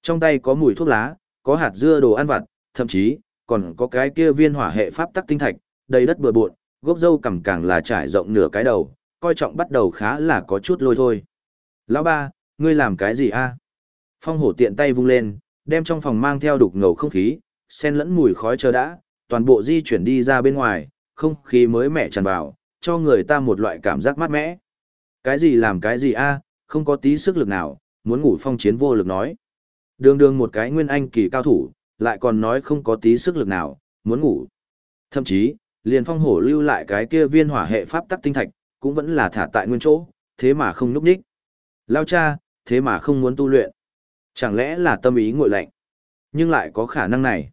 Trong tay có mùi thuốc lá, có hạt dưa đồ ăn vặt, thậm chí, còn có cái kia viên hỏa hệ pháp tắc tinh thạch, đầy đất bừa bộn, gốc dâu cằm càng là trải rộng nửa cái đầu, coi trọng bắt đầu khá là có chút lôi thôi. Lão ba, ngươi làm cái gì a? Phong hổ tiện tay vung lên, đem trong phòng mang theo đục ngầu không khí, xen lẫn mùi khói chờ đã, toàn bộ di chuyển đi ra bên ngoài, không khí mới mẻ tràn vào, cho người ta một loại cảm giác mát mẻ. Cái gì làm cái gì a, không có tí sức lực nào, muốn ngủ phong chiến vô lực nói. Đường đường một cái nguyên anh kỳ cao thủ, lại còn nói không có tí sức lực nào, muốn ngủ. Thậm chí, liền phong hổ lưu lại cái kia viên hỏa hệ pháp tắc tinh thạch, cũng vẫn là thả tại nguyên chỗ, thế mà không núp đích. Lao cha, thế mà không muốn tu luyện. Chẳng lẽ là tâm ý ngội lạnh? Nhưng lại có khả năng này.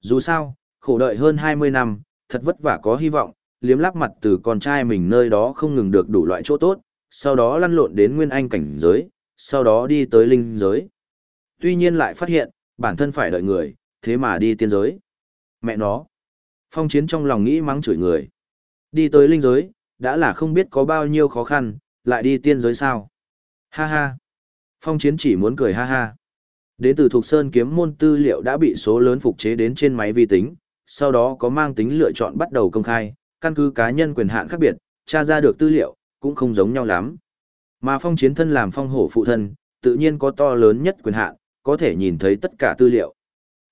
Dù sao, khổ đợi hơn 20 năm, thật vất vả có hy vọng, liếm lắp mặt từ con trai mình nơi đó không ngừng được đủ loại chỗ tốt, sau đó lăn lộn đến nguyên anh cảnh giới, sau đó đi tới linh giới. Tuy nhiên lại phát hiện, bản thân phải đợi người, thế mà đi tiên giới. Mẹ nó. Phong chiến trong lòng nghĩ mắng chửi người. Đi tới linh giới, đã là không biết có bao nhiêu khó khăn, lại đi tiên giới sao. Ha ha. Phong chiến chỉ muốn cười ha ha. Đến từ thuộc Sơn kiếm môn tư liệu đã bị số lớn phục chế đến trên máy vi tính, sau đó có mang tính lựa chọn bắt đầu công khai, căn cứ cá nhân quyền hạn khác biệt, tra ra được tư liệu, cũng không giống nhau lắm. Mà phong chiến thân làm phong hổ phụ thân, tự nhiên có to lớn nhất quyền hạn, có thể nhìn thấy tất cả tư liệu.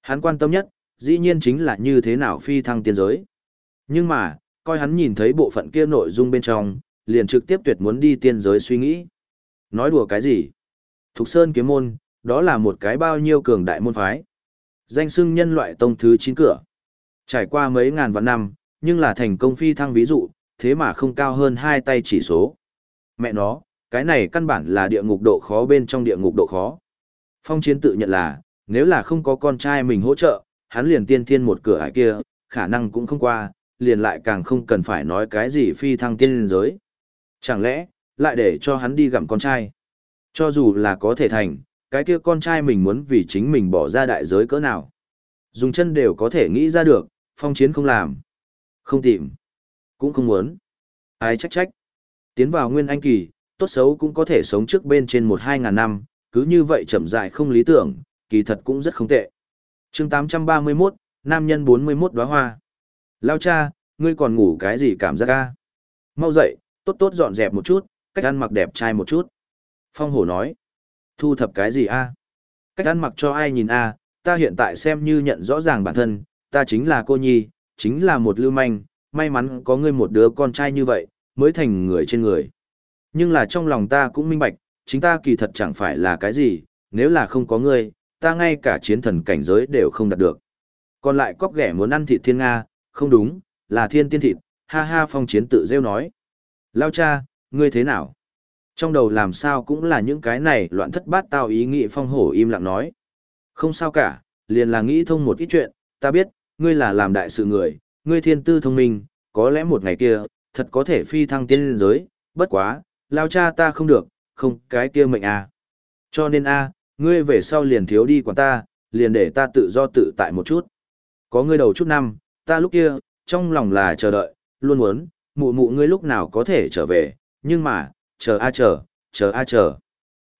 Hắn quan tâm nhất, dĩ nhiên chính là như thế nào phi thăng tiên giới. Nhưng mà, coi hắn nhìn thấy bộ phận kia nội dung bên trong, liền trực tiếp tuyệt muốn đi tiên giới suy nghĩ. Nói đùa cái gì? Thục Sơn kiếm môn, đó là một cái bao nhiêu cường đại môn phái. Danh xưng nhân loại tông thứ 9 cửa. Trải qua mấy ngàn vạn năm, nhưng là thành công phi thăng ví dụ, thế mà không cao hơn hai tay chỉ số. Mẹ nó, cái này căn bản là địa ngục độ khó bên trong địa ngục độ khó. Phong chiến tự nhận là, nếu là không có con trai mình hỗ trợ, hắn liền tiên thiên một cửa ải kia, khả năng cũng không qua, liền lại càng không cần phải nói cái gì phi thăng tiên liên giới. Chẳng lẽ, lại để cho hắn đi gặm con trai? Cho dù là có thể thành, cái kia con trai mình muốn vì chính mình bỏ ra đại giới cỡ nào. Dùng chân đều có thể nghĩ ra được, phong chiến không làm. Không tìm. Cũng không muốn. Ai trách trách. Tiến vào nguyên anh kỳ, tốt xấu cũng có thể sống trước bên trên một hai ngàn năm, cứ như vậy chậm dài không lý tưởng, kỳ thật cũng rất không tệ. chương 831, nam nhân 41 đóa hoa. Lao cha, ngươi còn ngủ cái gì cảm giác ca? Mau dậy, tốt tốt dọn dẹp một chút, cách ăn mặc đẹp trai một chút. Phong hổ nói, thu thập cái gì a? Cách ăn mặc cho ai nhìn a? ta hiện tại xem như nhận rõ ràng bản thân, ta chính là cô nhi, chính là một lưu manh, may mắn có ngươi một đứa con trai như vậy, mới thành người trên người. Nhưng là trong lòng ta cũng minh bạch, chính ta kỳ thật chẳng phải là cái gì, nếu là không có ngươi, ta ngay cả chiến thần cảnh giới đều không đạt được. Còn lại cóc ghẻ muốn ăn thịt thiên Nga, không đúng, là thiên tiên thịt, ha ha phong chiến tự rêu nói. Lao cha, ngươi thế nào? Trong đầu làm sao cũng là những cái này loạn thất bát tao ý nghĩ phong hổ im lặng nói. Không sao cả, liền là nghĩ thông một ít chuyện, ta biết, ngươi là làm đại sự người, ngươi thiên tư thông minh, có lẽ một ngày kia, thật có thể phi thăng tiên giới, bất quá, lao cha ta không được, không, cái kia mệnh à. Cho nên a, ngươi về sau liền thiếu đi quản ta, liền để ta tự do tự tại một chút. Có ngươi đầu chút năm, ta lúc kia, trong lòng là chờ đợi, luôn muốn, mụ mụ ngươi lúc nào có thể trở về, nhưng mà, chờ a chờ, chờ a chờ.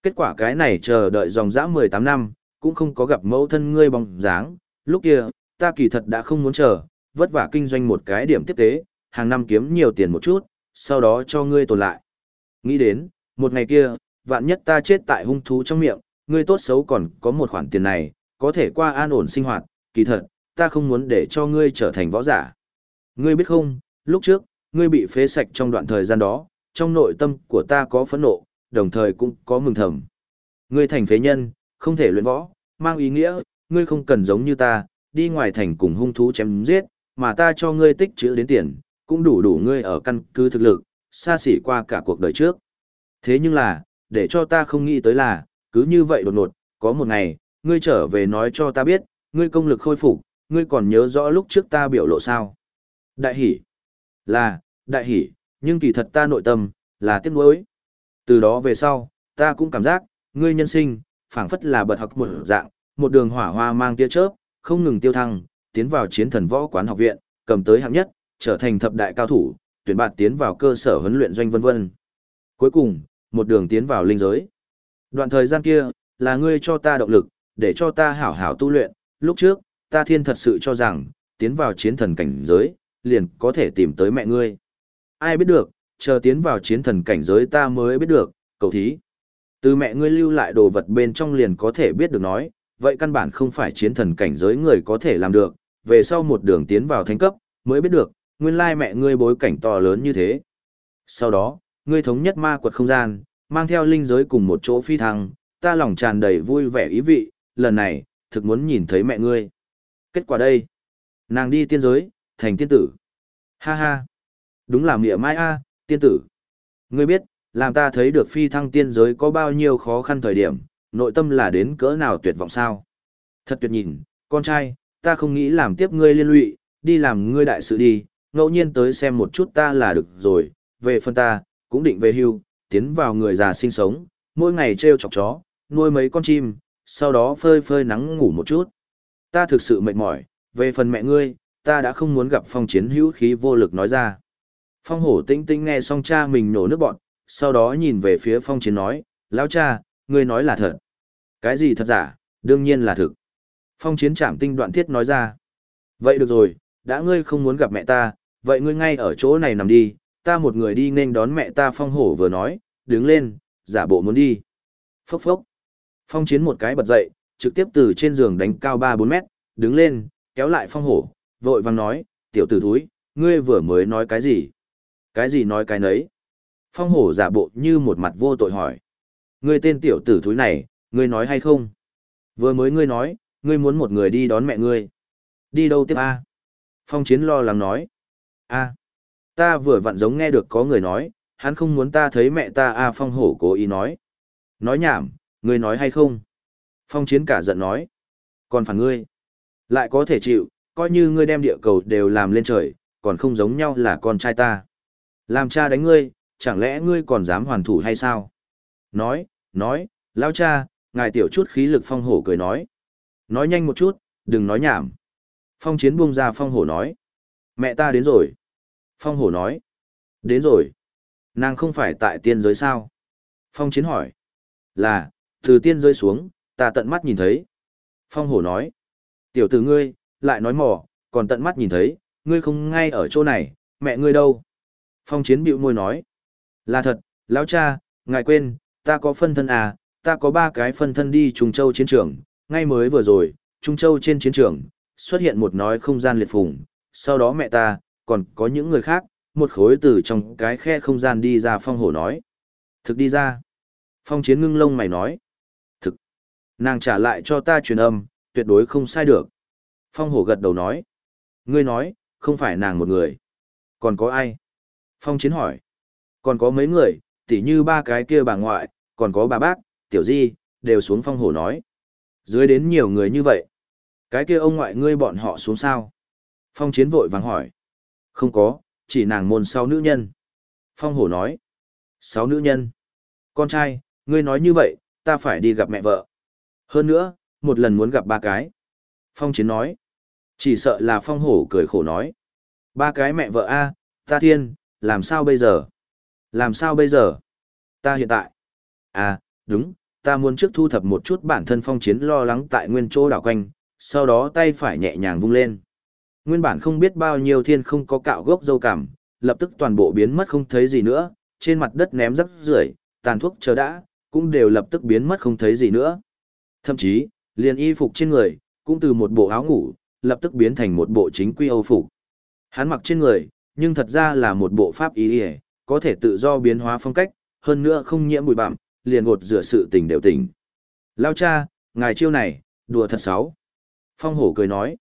Kết quả cái này chờ đợi dòng dã 18 năm, cũng không có gặp mẫu thân ngươi bóng dáng, lúc kia, ta kỳ thật đã không muốn chờ, vất vả kinh doanh một cái điểm tiếp tế, hàng năm kiếm nhiều tiền một chút, sau đó cho ngươi tồn lại. Nghĩ đến, một ngày kia, vạn nhất ta chết tại hung thú trong miệng, ngươi tốt xấu còn có một khoản tiền này, có thể qua an ổn sinh hoạt, kỳ thật, ta không muốn để cho ngươi trở thành võ giả. Ngươi biết không, lúc trước, ngươi bị phế sạch trong đoạn thời gian đó, trong nội tâm của ta có phẫn nộ, đồng thời cũng có mừng thầm. Ngươi thành phế nhân, không thể luyện võ, mang ý nghĩa, ngươi không cần giống như ta, đi ngoài thành cùng hung thú chém giết, mà ta cho ngươi tích trữ đến tiền, cũng đủ đủ ngươi ở căn cứ thực lực, xa xỉ qua cả cuộc đời trước. Thế nhưng là, để cho ta không nghĩ tới là, cứ như vậy đột ngột, có một ngày, ngươi trở về nói cho ta biết, ngươi công lực khôi phục, ngươi còn nhớ rõ lúc trước ta biểu lộ sao. Đại hỷ. Là, đại hỷ, nhưng kỳ thật ta nội tâm, là tiếc nuối. Từ đó về sau, ta cũng cảm giác, ngươi nhân sinh, phảng phất là bật học một dạng, một đường hỏa hoa mang tia chớp, không ngừng tiêu thăng, tiến vào chiến thần võ quán học viện, cầm tới hạng nhất, trở thành thập đại cao thủ, tuyển bạn tiến vào cơ sở huấn luyện doanh vân vân. Cuối cùng, một đường tiến vào linh giới. Đoạn thời gian kia, là ngươi cho ta động lực, để cho ta hảo hảo tu luyện, lúc trước, ta thiên thật sự cho rằng, tiến vào chiến thần cảnh giới, liền có thể tìm tới mẹ ngươi. Ai biết được, chờ tiến vào chiến thần cảnh giới ta mới biết được, cầu thí. Từ mẹ ngươi lưu lại đồ vật bên trong liền có thể biết được nói, vậy căn bản không phải chiến thần cảnh giới người có thể làm được, về sau một đường tiến vào thánh cấp, mới biết được, nguyên lai mẹ ngươi bối cảnh to lớn như thế. Sau đó, ngươi thống nhất ma quật không gian, mang theo linh giới cùng một chỗ phi thăng, ta lòng tràn đầy vui vẻ ý vị, lần này, thực muốn nhìn thấy mẹ ngươi. Kết quả đây, nàng đi tiên giới, thành tiên tử. Ha ha. Đúng là mịa mai a, à, tiên tử. Ngươi biết, làm ta thấy được phi thăng tiên giới có bao nhiêu khó khăn thời điểm, nội tâm là đến cỡ nào tuyệt vọng sao. Thật tuyệt nhìn, con trai, ta không nghĩ làm tiếp ngươi liên lụy, đi làm ngươi đại sự đi, ngẫu nhiên tới xem một chút ta là được rồi, về phần ta, cũng định về hưu, tiến vào người già sinh sống, mỗi ngày treo chọc chó, nuôi mấy con chim, sau đó phơi phơi nắng ngủ một chút. Ta thực sự mệt mỏi, về phần mẹ ngươi, ta đã không muốn gặp phong chiến hữu khí vô lực nói ra. Phong hổ tinh tinh nghe xong cha mình nổ nước bọn, sau đó nhìn về phía phong chiến nói, lão cha, ngươi nói là thật. Cái gì thật giả, đương nhiên là thực. Phong chiến trạm tinh đoạn thiết nói ra. Vậy được rồi, đã ngươi không muốn gặp mẹ ta, vậy ngươi ngay ở chỗ này nằm đi, ta một người đi nên đón mẹ ta phong hổ vừa nói, đứng lên, giả bộ muốn đi. Phốc phốc. Phong chiến một cái bật dậy, trực tiếp từ trên giường đánh cao 3-4 mét, đứng lên, kéo lại phong hổ, vội vàng nói, tiểu tử thúi, ngươi vừa mới nói cái gì? Cái gì nói cái nấy? Phong hổ giả bộ như một mặt vô tội hỏi. Ngươi tên tiểu tử thúi này, ngươi nói hay không? Vừa mới ngươi nói, ngươi muốn một người đi đón mẹ ngươi. Đi đâu tiếp a? Phong chiến lo lắng nói. a ta vừa vặn giống nghe được có người nói, hắn không muốn ta thấy mẹ ta a phong hổ cố ý nói. Nói nhảm, ngươi nói hay không? Phong chiến cả giận nói. Còn phản ngươi, lại có thể chịu, coi như ngươi đem địa cầu đều làm lên trời, còn không giống nhau là con trai ta. Làm cha đánh ngươi, chẳng lẽ ngươi còn dám hoàn thủ hay sao? Nói, nói, lão cha, ngài tiểu chút khí lực phong hổ cười nói. Nói nhanh một chút, đừng nói nhảm. Phong chiến buông ra phong hổ nói. Mẹ ta đến rồi. Phong hổ nói. Đến rồi. Nàng không phải tại tiên giới sao? Phong chiến hỏi. Là, từ tiên giới xuống, ta tận mắt nhìn thấy. Phong hổ nói. Tiểu tử ngươi, lại nói mỏ, còn tận mắt nhìn thấy, ngươi không ngay ở chỗ này, mẹ ngươi đâu? Phong chiến bĩu môi nói. Là thật, lão cha, ngài quên, ta có phân thân à, ta có ba cái phân thân đi Trung Châu chiến trường, ngay mới vừa rồi, Trung Châu trên chiến trường, xuất hiện một nói không gian liệt phùng, sau đó mẹ ta, còn có những người khác, một khối từ trong cái khe không gian đi ra phong hổ nói. Thực đi ra. Phong chiến ngưng lông mày nói. Thực. Nàng trả lại cho ta truyền âm, tuyệt đối không sai được. Phong hổ gật đầu nói. Ngươi nói, không phải nàng một người. Còn có ai? Phong chiến hỏi. Còn có mấy người, tỉ như ba cái kia bà ngoại, còn có bà bác, tiểu di, đều xuống phong hổ nói. Dưới đến nhiều người như vậy. Cái kia ông ngoại ngươi bọn họ xuống sao? Phong chiến vội vàng hỏi. Không có, chỉ nàng môn sau nữ nhân. Phong hổ nói. Sáu nữ nhân. Con trai, ngươi nói như vậy, ta phải đi gặp mẹ vợ. Hơn nữa, một lần muốn gặp ba cái. Phong chiến nói. Chỉ sợ là phong hổ cười khổ nói. Ba cái mẹ vợ a, ta thiên, làm sao bây giờ? Làm sao bây giờ? Ta hiện tại. À, đúng, ta muốn trước thu thập một chút bản thân phong chiến lo lắng tại nguyên chỗ đảo quanh, sau đó tay phải nhẹ nhàng vung lên. Nguyên bản không biết bao nhiêu thiên không có cạo gốc dâu cảm, lập tức toàn bộ biến mất không thấy gì nữa, trên mặt đất ném rắc rưởi, tàn thuốc chờ đã, cũng đều lập tức biến mất không thấy gì nữa. Thậm chí, liền y phục trên người, cũng từ một bộ áo ngủ, lập tức biến thành một bộ chính quy Âu phục. Hắn mặc trên người, nhưng thật ra là một bộ pháp y có thể tự do biến hóa phong cách, hơn nữa không nhiễm bụi bặm, liền gột rửa sự tình đều tỉnh. Lao cha, ngài chiêu này, đùa thật sáu Phong hổ cười nói.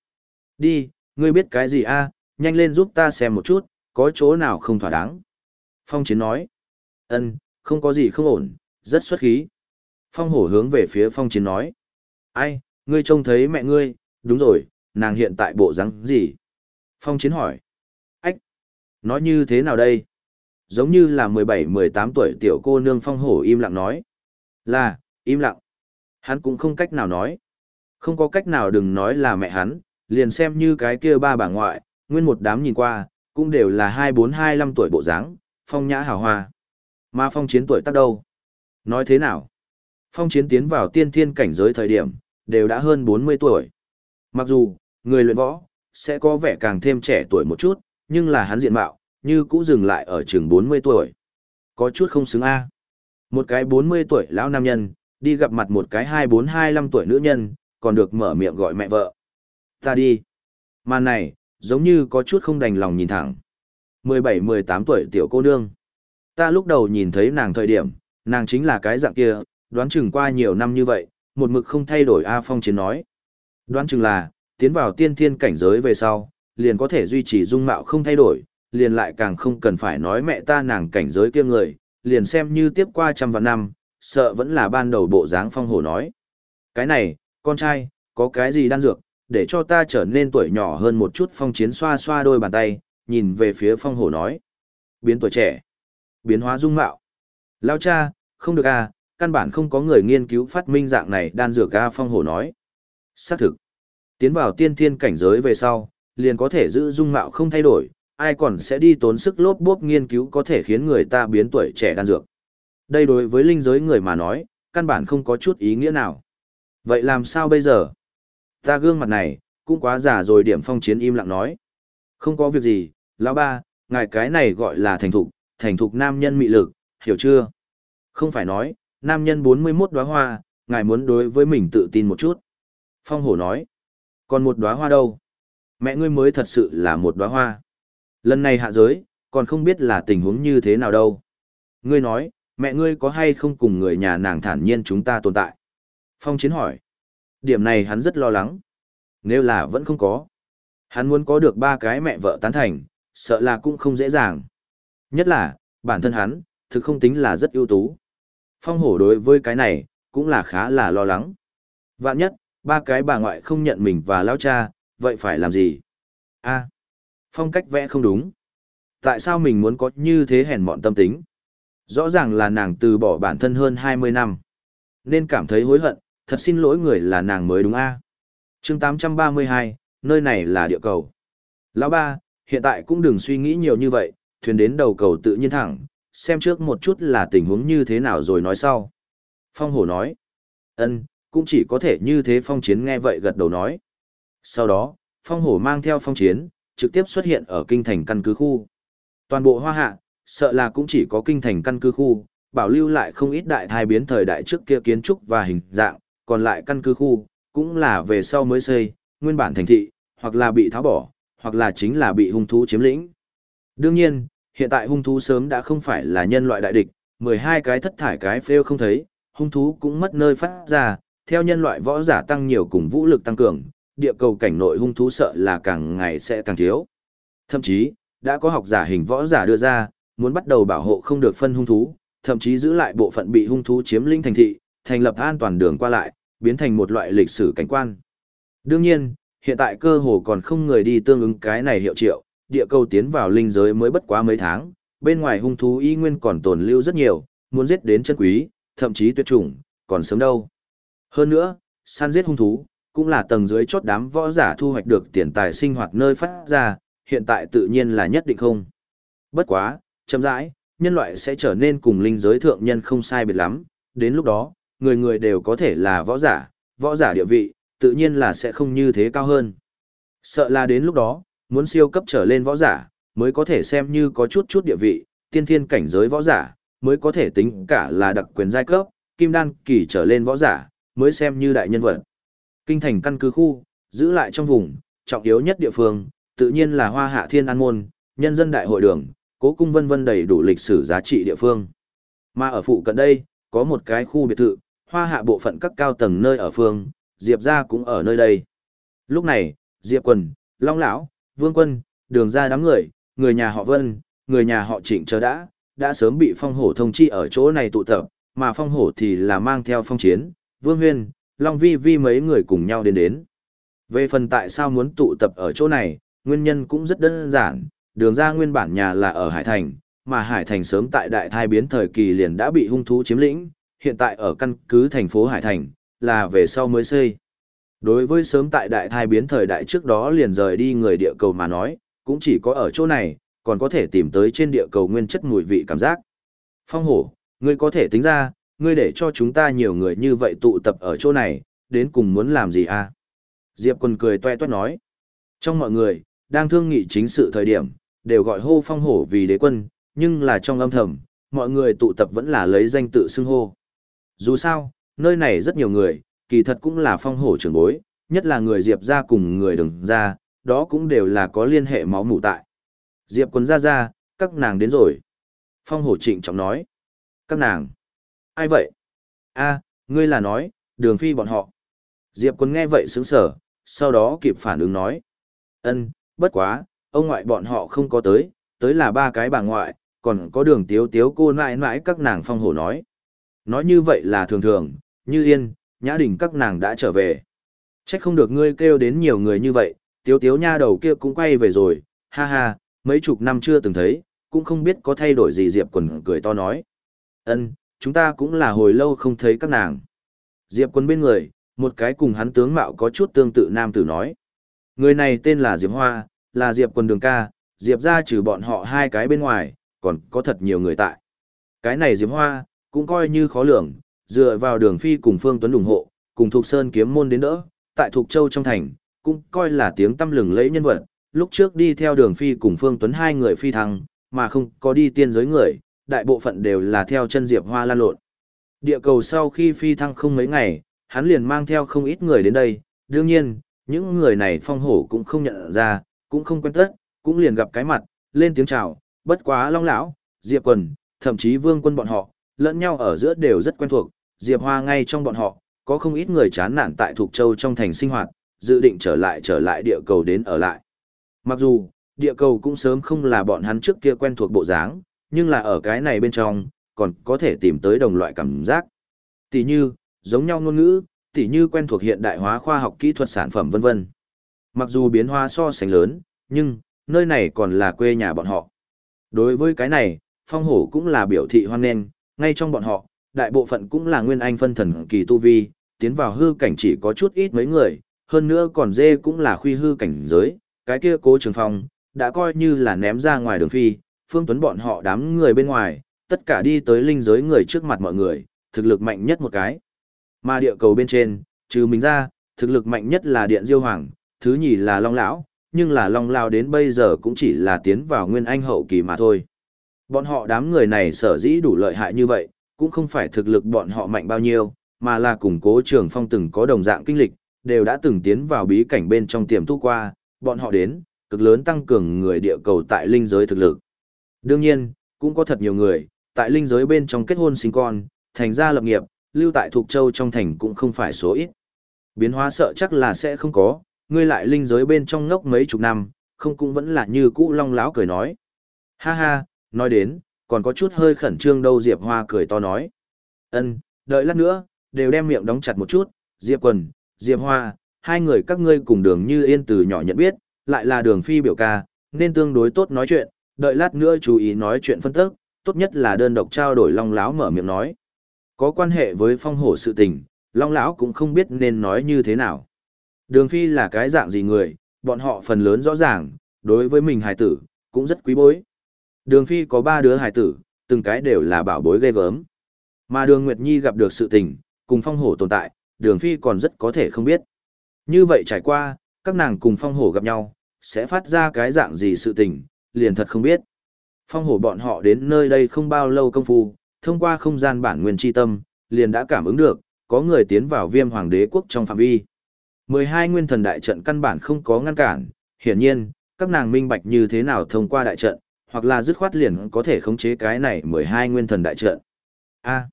Đi, ngươi biết cái gì a? nhanh lên giúp ta xem một chút, có chỗ nào không thỏa đáng. Phong chiến nói. ân, không có gì không ổn, rất xuất khí. Phong hổ hướng về phía phong chiến nói. Ai, ngươi trông thấy mẹ ngươi, đúng rồi, nàng hiện tại bộ rắn gì? Phong chiến hỏi. Ách, nói như thế nào đây? Giống như là 17-18 tuổi tiểu cô nương phong hổ im lặng nói. Là, im lặng. Hắn cũng không cách nào nói. Không có cách nào đừng nói là mẹ hắn, liền xem như cái kia ba bà ngoại, nguyên một đám nhìn qua, cũng đều là 24-25 tuổi bộ dáng, phong nhã hào hoa. Mà phong chiến tuổi tác đâu? Nói thế nào? Phong chiến tiến vào tiên thiên cảnh giới thời điểm, đều đã hơn 40 tuổi. Mặc dù, người luyện võ, sẽ có vẻ càng thêm trẻ tuổi một chút, nhưng là hắn diện mạo, như cũ dừng lại ở chừng 40 tuổi. Có chút không xứng a. Một cái 40 tuổi lão nam nhân, đi gặp mặt một cái 24-25 tuổi nữ nhân, còn được mở miệng gọi mẹ vợ. Ta đi. Màn này, giống như có chút không đành lòng nhìn thẳng. 17-18 tuổi tiểu cô nương. Ta lúc đầu nhìn thấy nàng thời điểm, nàng chính là cái dạng kia, đoán chừng qua nhiều năm như vậy, một mực không thay đổi A Phong chiến nói. Đoán chừng là, tiến vào tiên thiên cảnh giới về sau, liền có thể duy trì dung mạo không thay đổi, liền lại càng không cần phải nói mẹ ta nàng cảnh giới kia người, liền xem như tiếp qua trăm vạn năm, sợ vẫn là ban đầu bộ dáng phong hổ nói. Cái này, con trai, có cái gì đan dược, để cho ta trở nên tuổi nhỏ hơn một chút phong chiến xoa xoa đôi bàn tay, nhìn về phía phong hổ nói. Biến tuổi trẻ, biến hóa dung mạo. Lao cha, không được à, căn bản không có người nghiên cứu phát minh dạng này đan dược a phong hổ nói. Xác thực, tiến vào tiên thiên cảnh giới về sau, liền có thể giữ dung mạo không thay đổi, ai còn sẽ đi tốn sức lốp bốp nghiên cứu có thể khiến người ta biến tuổi trẻ đan dược. Đây đối với linh giới người mà nói, căn bản không có chút ý nghĩa nào. Vậy làm sao bây giờ? Ta gương mặt này, cũng quá giả rồi điểm phong chiến im lặng nói. Không có việc gì, lão ba, ngài cái này gọi là thành thục, thành thục nam nhân mị lực, hiểu chưa? Không phải nói, nam nhân 41 đóa hoa, ngài muốn đối với mình tự tin một chút. Phong hổ nói, còn một đóa hoa đâu? Mẹ ngươi mới thật sự là một đóa hoa. Lần này hạ giới, còn không biết là tình huống như thế nào đâu. Ngươi nói, mẹ ngươi có hay không cùng người nhà nàng thản nhiên chúng ta tồn tại? Phong chiến hỏi. Điểm này hắn rất lo lắng. Nếu là vẫn không có. Hắn muốn có được ba cái mẹ vợ tán thành, sợ là cũng không dễ dàng. Nhất là, bản thân hắn, thực không tính là rất ưu tú. Phong hổ đối với cái này, cũng là khá là lo lắng. Vạn nhất, ba cái bà ngoại không nhận mình và lao cha, vậy phải làm gì? a phong cách vẽ không đúng. Tại sao mình muốn có như thế hèn mọn tâm tính? Rõ ràng là nàng từ bỏ bản thân hơn 20 năm. Nên cảm thấy hối hận, thật xin lỗi người là nàng mới đúng a à? chương 832, nơi này là địa cầu. Lão ba, hiện tại cũng đừng suy nghĩ nhiều như vậy, thuyền đến đầu cầu tự nhiên thẳng, xem trước một chút là tình huống như thế nào rồi nói sau. Phong hổ nói, ân, cũng chỉ có thể như thế phong chiến nghe vậy gật đầu nói. Sau đó, phong hổ mang theo phong chiến, trực tiếp xuất hiện ở kinh thành căn cứ khu. Toàn bộ hoa hạ, sợ là cũng chỉ có kinh thành căn cứ khu, bảo lưu lại không ít đại thai biến thời đại trước kia kiến trúc và hình dạng, còn lại căn cứ khu, cũng là về sau mới xây, nguyên bản thành thị, hoặc là bị tháo bỏ, hoặc là chính là bị hung thú chiếm lĩnh. Đương nhiên, hiện tại hung thú sớm đã không phải là nhân loại đại địch, 12 cái thất thải cái phêu không thấy, hung thú cũng mất nơi phát ra, theo nhân loại võ giả tăng nhiều cùng vũ lực tăng cường, địa cầu cảnh nội hung thú sợ là càng ngày sẽ càng thiếu. Thậm chí, đã có học giả hình võ giả đưa ra, muốn bắt đầu bảo hộ không được phân hung thú, thậm chí giữ lại bộ phận bị hung thú chiếm lĩnh thành thị, thành lập an toàn đường qua lại, biến thành một loại lịch sử cảnh quan. Đương nhiên, hiện tại cơ hồ còn không người đi tương ứng cái này hiệu triệu, địa cầu tiến vào linh giới mới bất quá mấy tháng, bên ngoài hung thú y nguyên còn tồn lưu rất nhiều, muốn giết đến chân quý, thậm chí tuyệt chủng, còn sớm đâu. Hơn nữa, săn giết hung thú, cũng là tầng dưới chốt đám võ giả thu hoạch được tiền tài sinh hoạt nơi phát ra, hiện tại tự nhiên là nhất định không. Bất quá, chậm rãi, nhân loại sẽ trở nên cùng linh giới thượng nhân không sai biệt lắm, đến lúc đó, người người đều có thể là võ giả, võ giả địa vị, tự nhiên là sẽ không như thế cao hơn. Sợ là đến lúc đó, muốn siêu cấp trở lên võ giả, mới có thể xem như có chút chút địa vị, tiên thiên cảnh giới võ giả, mới có thể tính cả là đặc quyền giai cấp, kim đan kỳ trở lên võ giả, mới xem như đại nhân vật. Kinh thành căn cứ khu, giữ lại trong vùng, trọng yếu nhất địa phương, tự nhiên là Hoa Hạ Thiên An Môn, nhân dân đại hội đường, cố cung vân vân đầy đủ lịch sử giá trị địa phương. Mà ở phụ cận đây, có một cái khu biệt thự, Hoa Hạ bộ phận các cao tầng nơi ở phương, Diệp gia cũng ở nơi đây. Lúc này, Diệp Quần, Long Lão, Vương Quân, đường Gia đám người, người nhà họ Vân, người nhà họ Trịnh chờ đã, đã sớm bị phong hổ thông chi ở chỗ này tụ tập, mà phong hổ thì là mang theo phong chiến, Vương Huyên, Long Vi Vi mấy người cùng nhau đến đến. Về phần tại sao muốn tụ tập ở chỗ này, nguyên nhân cũng rất đơn giản, đường ra nguyên bản nhà là ở Hải Thành, mà Hải Thành sớm tại đại thai biến thời kỳ liền đã bị hung thú chiếm lĩnh, hiện tại ở căn cứ thành phố Hải Thành, là về sau mới xây. Đối với sớm tại đại thai biến thời đại trước đó liền rời đi người địa cầu mà nói, cũng chỉ có ở chỗ này, còn có thể tìm tới trên địa cầu nguyên chất mùi vị cảm giác. Phong hổ, ngươi có thể tính ra, ngươi để cho chúng ta nhiều người như vậy tụ tập ở chỗ này, đến cùng muốn làm gì à? Diệp quân cười toe toét nói. Trong mọi người, đang thương nghị chính sự thời điểm, đều gọi hô phong hổ vì đế quân, nhưng là trong âm thầm, mọi người tụ tập vẫn là lấy danh tự xưng hô. Dù sao, nơi này rất nhiều người, kỳ thật cũng là phong hổ trưởng bối, nhất là người Diệp ra cùng người đừng ra, đó cũng đều là có liên hệ máu mủ tại. Diệp quân ra ra, các nàng đến rồi. Phong hổ trịnh trọng nói. Các nàng. Ai vậy? a ngươi là nói, đường phi bọn họ. Diệp quân nghe vậy sướng sở, sau đó kịp phản ứng nói. ân bất quá, ông ngoại bọn họ không có tới, tới là ba cái bà ngoại, còn có đường tiếu tiếu cô nãi nãi các nàng phong hổ nói. Nói như vậy là thường thường, như yên, nhã đình các nàng đã trở về. Trách không được ngươi kêu đến nhiều người như vậy, tiếu tiếu nha đầu kia cũng quay về rồi, ha ha, mấy chục năm chưa từng thấy, cũng không biết có thay đổi gì Diệp quần cười to nói. ân chúng ta cũng là hồi lâu không thấy các nàng. Diệp quần bên người, một cái cùng hắn tướng mạo có chút tương tự nam tử nói. Người này tên là Diệp Hoa, là Diệp quần đường ca, Diệp ra trừ bọn họ hai cái bên ngoài, còn có thật nhiều người tại. Cái này Diệp Hoa, cũng coi như khó lường, dựa vào đường phi cùng Phương Tuấn ủng hộ, cùng Thục Sơn kiếm môn đến đỡ, tại Thục Châu trong thành, cũng coi là tiếng tâm lừng lẫy nhân vật, lúc trước đi theo đường phi cùng Phương Tuấn hai người phi thăng, mà không có đi tiên giới người, đại bộ phận đều là theo chân Diệp Hoa lan lộn. Địa cầu sau khi phi thăng không mấy ngày, hắn liền mang theo không ít người đến đây, đương nhiên, những người này phong hổ cũng không nhận ra, cũng không quen tất, cũng liền gặp cái mặt, lên tiếng chào, bất quá long lão, Diệp quần, thậm chí vương quân bọn họ, lẫn nhau ở giữa đều rất quen thuộc, Diệp Hoa ngay trong bọn họ, có không ít người chán nản tại Thục Châu trong thành sinh hoạt, dự định trở lại trở lại địa cầu đến ở lại. Mặc dù, địa cầu cũng sớm không là bọn hắn trước kia quen thuộc bộ dáng, nhưng là ở cái này bên trong, còn có thể tìm tới đồng loại cảm giác. Tỷ như, giống nhau ngôn ngữ, tỷ như quen thuộc hiện đại hóa khoa học kỹ thuật sản phẩm vân vân. Mặc dù biến hóa so sánh lớn, nhưng, nơi này còn là quê nhà bọn họ. Đối với cái này, phong hổ cũng là biểu thị hoan nghênh, ngay trong bọn họ, đại bộ phận cũng là nguyên anh phân thần kỳ tu vi, tiến vào hư cảnh chỉ có chút ít mấy người, hơn nữa còn dê cũng là khuy hư cảnh giới, cái kia cố trường phong, đã coi như là ném ra ngoài đường phi, phương tuấn bọn họ đám người bên ngoài, tất cả đi tới linh giới người trước mặt mọi người, thực lực mạnh nhất một cái. Mà địa cầu bên trên, trừ mình ra, thực lực mạnh nhất là điện diêu hoàng, thứ nhì là long lão, nhưng là long lao đến bây giờ cũng chỉ là tiến vào nguyên anh hậu kỳ mà thôi. Bọn họ đám người này sở dĩ đủ lợi hại như vậy, cũng không phải thực lực bọn họ mạnh bao nhiêu, mà là củng cố trường phong từng có đồng dạng kinh lịch, đều đã từng tiến vào bí cảnh bên trong tiềm thu qua, bọn họ đến, cực lớn tăng cường người địa cầu tại linh giới thực lực. Đương nhiên, cũng có thật nhiều người, tại linh giới bên trong kết hôn sinh con, thành ra lập nghiệp, lưu tại thuộc châu trong thành cũng không phải số ít. Biến hóa sợ chắc là sẽ không có, ngươi lại linh giới bên trong ngốc mấy chục năm, không cũng vẫn là như cũ long láo cười nói. Ha ha, nói đến, còn có chút hơi khẩn trương đâu Diệp Hoa cười to nói. Ân, đợi lát nữa, đều đem miệng đóng chặt một chút, Diệp Quần, Diệp Hoa, hai người các ngươi cùng đường như yên từ nhỏ nhận biết, lại là đường phi biểu ca, nên tương đối tốt nói chuyện, đợi lát nữa chú ý nói chuyện phân tức, tốt nhất là đơn độc trao đổi long láo mở miệng nói. Có quan hệ với phong hổ sự tình, long lão cũng không biết nên nói như thế nào. Đường phi là cái dạng gì người, bọn họ phần lớn rõ ràng, đối với mình hài tử, cũng rất quý bối. Đường phi có ba đứa hài tử, từng cái đều là bảo bối ghê gớm. Mà đường Nguyệt Nhi gặp được sự tình, cùng phong hổ tồn tại, đường phi còn rất có thể không biết. Như vậy trải qua, các nàng cùng phong hổ gặp nhau, sẽ phát ra cái dạng gì sự tình, liền thật không biết. Phong hổ bọn họ đến nơi đây không bao lâu công phu, thông qua không gian bản nguyên chi tâm, liền đã cảm ứng được, có người tiến vào viêm hoàng đế quốc trong phạm vi. 12 nguyên thần đại trận căn bản không có ngăn cản, hiển nhiên, các nàng minh bạch như thế nào thông qua đại trận, hoặc là dứt khoát liền có thể khống chế cái này 12 nguyên thần đại trận. A.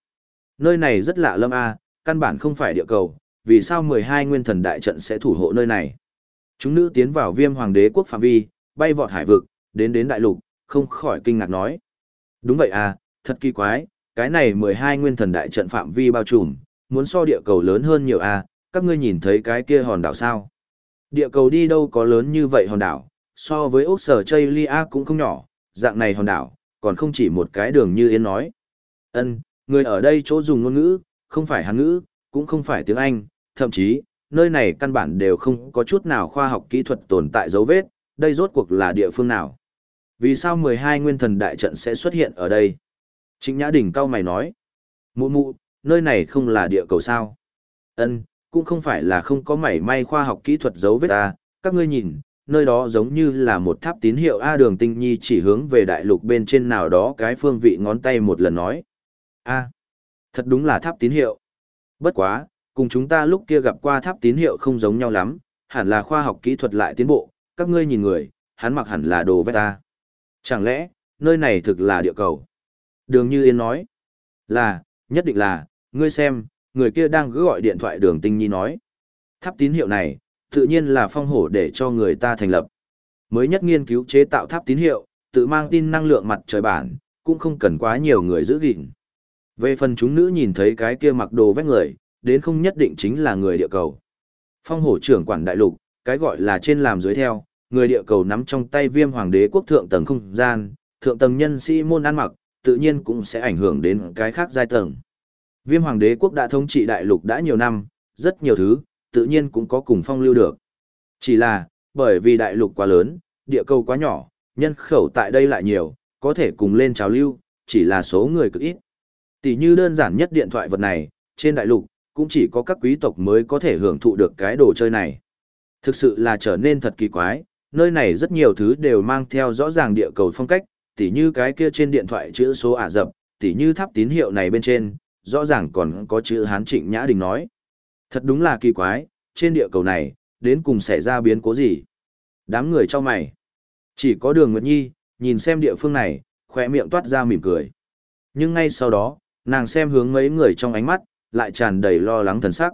nơi này rất lạ lâm a, căn bản không phải địa cầu, vì sao 12 nguyên thần đại trận sẽ thủ hộ nơi này? Chúng nữ tiến vào viêm hoàng đế quốc phạm vi, bay vọt hải vực, đến đến đại lục, không khỏi kinh ngạc nói. Đúng vậy à, thật kỳ quái, cái này 12 nguyên thần đại trận phạm vi bao trùm, muốn so địa cầu lớn hơn nhiều à, các ngươi nhìn thấy cái kia hòn đảo sao? Địa cầu đi đâu có lớn như vậy hòn đảo, so với úc sở chây lia cũng không nhỏ, dạng này hòn đảo, còn không chỉ một cái đường như Yên nói. Ân, người ở đây chỗ dùng ngôn ngữ, không phải Hán ngữ, cũng không phải tiếng Anh, thậm chí, nơi này căn bản đều không có chút nào khoa học kỹ thuật tồn tại dấu vết, đây rốt cuộc là địa phương nào. Vì sao 12 nguyên thần đại trận sẽ xuất hiện ở đây? Trịnh Nhã Đình cao mày nói. Mụ mụ, nơi này không là địa cầu sao? Ân, cũng không phải là không có mảy may khoa học kỹ thuật dấu vết ta, các ngươi nhìn, nơi đó giống như là một tháp tín hiệu A đường tinh nhi chỉ hướng về đại lục bên trên nào đó cái phương vị ngón tay một lần nói. A, thật đúng là tháp tín hiệu. Bất quá, cùng chúng ta lúc kia gặp qua tháp tín hiệu không giống nhau lắm, hẳn là khoa học kỹ thuật lại tiến bộ, các ngươi nhìn người, hắn mặc hẳn là đồ vét ta. Chẳng lẽ, nơi này thực là địa cầu? Đường Như Yên nói, là, nhất định là, ngươi xem, người kia đang cứ gọi điện thoại đường tinh nhi nói. Tháp tín hiệu này, tự nhiên là phong hổ để cho người ta thành lập. Mới nhất nghiên cứu chế tạo tháp tín hiệu, tự mang tin năng lượng mặt trời bản, cũng không cần quá nhiều người giữ gìn. Về phần chúng nữ nhìn thấy cái kia mặc đồ vét người, đến không nhất định chính là người địa cầu. Phong hổ trưởng quản đại lục, cái gọi là trên làm dưới theo, người địa cầu nắm trong tay viêm hoàng đế quốc thượng tầng không gian, thượng tầng nhân sĩ môn ăn mặc, tự nhiên cũng sẽ ảnh hưởng đến cái khác giai tầng. Viêm hoàng đế quốc đã thống trị đại lục đã nhiều năm, rất nhiều thứ, tự nhiên cũng có cùng phong lưu được. Chỉ là, bởi vì đại lục quá lớn, địa cầu quá nhỏ, nhân khẩu tại đây lại nhiều, có thể cùng lên trào lưu, chỉ là số người cực ít. Tỷ như đơn giản nhất điện thoại vật này, trên đại lục, cũng chỉ có các quý tộc mới có thể hưởng thụ được cái đồ chơi này. Thực sự là trở nên thật kỳ quái, nơi này rất nhiều thứ đều mang theo rõ ràng địa cầu phong cách, tỉ như cái kia trên điện thoại chữ số Ả Rập, tỉ như tháp tín hiệu này bên trên, rõ ràng còn có chữ Hán Trịnh Nhã Đình nói. Thật đúng là kỳ quái, trên địa cầu này, đến cùng xảy ra biến cố gì? Đám người cho mày. Chỉ có đường Nguyệt Nhi, nhìn xem địa phương này, khỏe miệng toát ra mỉm cười. Nhưng ngay sau đó, nàng xem hướng mấy người trong ánh mắt, lại tràn đầy lo lắng thần sắc.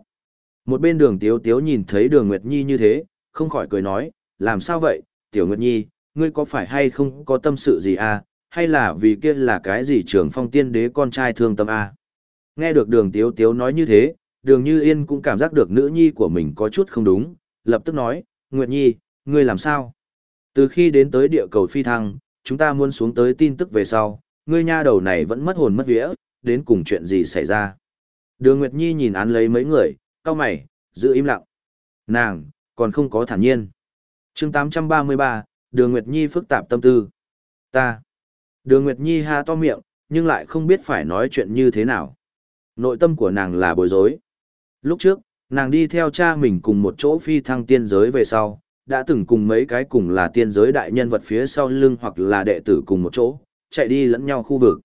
Một bên đường tiếu tiếu nhìn thấy đường Nguyệt Nhi như thế, không khỏi cười nói, làm sao vậy, tiểu Nguyệt Nhi, ngươi có phải hay không có tâm sự gì à, hay là vì kia là cái gì trưởng phong tiên đế con trai thương tâm à? Nghe được đường tiếu tiếu nói như thế, đường như yên cũng cảm giác được nữ nhi của mình có chút không đúng, lập tức nói, Nguyệt Nhi, ngươi làm sao? Từ khi đến tới địa cầu phi thăng, chúng ta muốn xuống tới tin tức về sau, ngươi nha đầu này vẫn mất hồn mất vía, đến cùng chuyện gì xảy ra? Đường Nguyệt Nhi nhìn án lấy mấy người, cao mày, giữ im lặng. Nàng, còn không có thản nhiên. chương 833, Đường Nguyệt Nhi phức tạp tâm tư. Ta. Đường Nguyệt Nhi ha to miệng, nhưng lại không biết phải nói chuyện như thế nào. Nội tâm của nàng là bối rối. Lúc trước, nàng đi theo cha mình cùng một chỗ phi thăng tiên giới về sau, đã từng cùng mấy cái cùng là tiên giới đại nhân vật phía sau lưng hoặc là đệ tử cùng một chỗ, chạy đi lẫn nhau khu vực.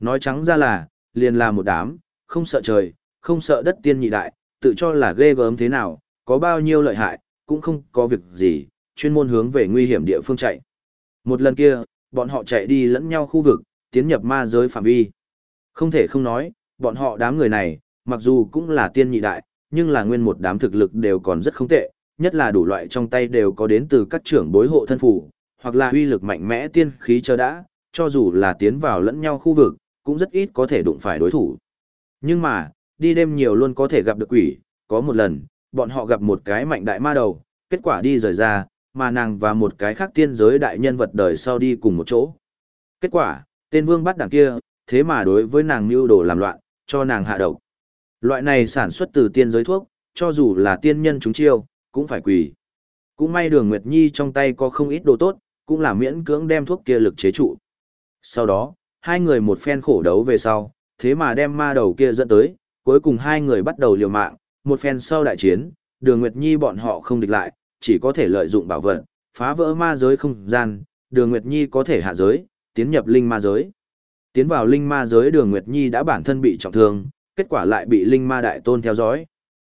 Nói trắng ra là, liền là một đám, không sợ trời, không sợ đất tiên nhị đại, tự cho là ghê gớm thế nào, có bao nhiêu lợi hại, cũng không có việc gì, chuyên môn hướng về nguy hiểm địa phương chạy. Một lần kia, bọn họ chạy đi lẫn nhau khu vực, tiến nhập ma giới phạm vi. Không thể không nói, bọn họ đám người này, mặc dù cũng là tiên nhị đại, nhưng là nguyên một đám thực lực đều còn rất không tệ, nhất là đủ loại trong tay đều có đến từ các trưởng bối hộ thân phủ, hoặc là uy lực mạnh mẽ tiên khí chờ đã, cho dù là tiến vào lẫn nhau khu vực, cũng rất ít có thể đụng phải đối thủ. Nhưng mà, đi đêm nhiều luôn có thể gặp được quỷ, có một lần, bọn họ gặp một cái mạnh đại ma đầu, kết quả đi rời ra, mà nàng và một cái khác tiên giới đại nhân vật đời sau đi cùng một chỗ. Kết quả, tên vương bắt đằng kia, thế mà đối với nàng mưu đồ làm loạn, cho nàng hạ độc. Loại này sản xuất từ tiên giới thuốc, cho dù là tiên nhân chúng chiêu, cũng phải quỳ. Cũng may đường Nguyệt Nhi trong tay có không ít đồ tốt, cũng là miễn cưỡng đem thuốc kia lực chế trụ. Sau đó, hai người một phen khổ đấu về sau, thế mà đem ma đầu kia dẫn tới, cuối cùng hai người bắt đầu liều mạng, một phen sau đại chiến, đường Nguyệt Nhi bọn họ không địch lại, chỉ có thể lợi dụng bảo vật, phá vỡ ma giới không gian, đường Nguyệt Nhi có thể hạ giới, tiến nhập linh ma giới. Tiến vào linh ma giới đường Nguyệt Nhi đã bản thân bị trọng thương, kết quả lại bị linh ma đại tôn theo dõi.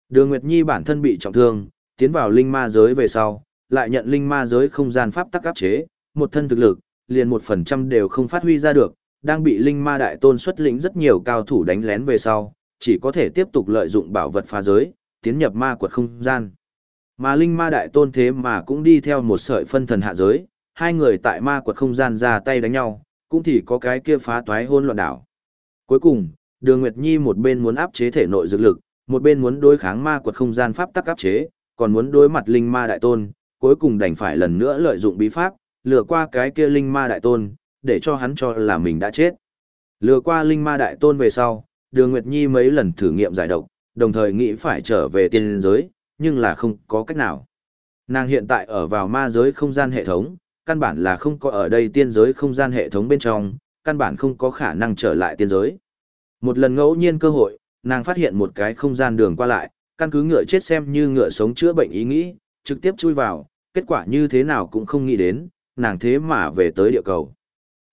Đường Nguyệt Nhi bản thân bị trọng thương, tiến vào linh ma giới về sau, lại nhận linh ma giới không gian pháp tắc áp chế, một thân thực lực, liền một phần trăm đều không phát huy ra được, đang bị linh ma đại tôn xuất lĩnh rất nhiều cao thủ đánh lén về sau, chỉ có thể tiếp tục lợi dụng bảo vật phá giới, tiến nhập ma quật không gian. Mà linh ma đại tôn thế mà cũng đi theo một sợi phân thần hạ giới, hai người tại ma quật không gian ra tay đánh nhau, cũng thì có cái kia phá toái hôn loạn đảo. Cuối cùng, Đường Nguyệt Nhi một bên muốn áp chế thể nội dược lực, một bên muốn đối kháng ma quật không gian pháp tắc áp chế, còn muốn đối mặt linh ma đại tôn, cuối cùng đành phải lần nữa lợi dụng bí pháp, lừa qua cái kia linh ma đại tôn, để cho hắn cho là mình đã chết. Lừa qua linh ma đại tôn về sau, Đường Nguyệt Nhi mấy lần thử nghiệm giải độc, đồng thời nghĩ phải trở về tiên giới, nhưng là không có cách nào. Nàng hiện tại ở vào ma giới không gian hệ thống, căn bản là không có ở đây tiên giới không gian hệ thống bên trong, căn bản không có khả năng trở lại tiên giới. Một lần ngẫu nhiên cơ hội, nàng phát hiện một cái không gian đường qua lại, căn cứ ngựa chết xem như ngựa sống chữa bệnh ý nghĩ, trực tiếp chui vào, kết quả như thế nào cũng không nghĩ đến, nàng thế mà về tới địa cầu.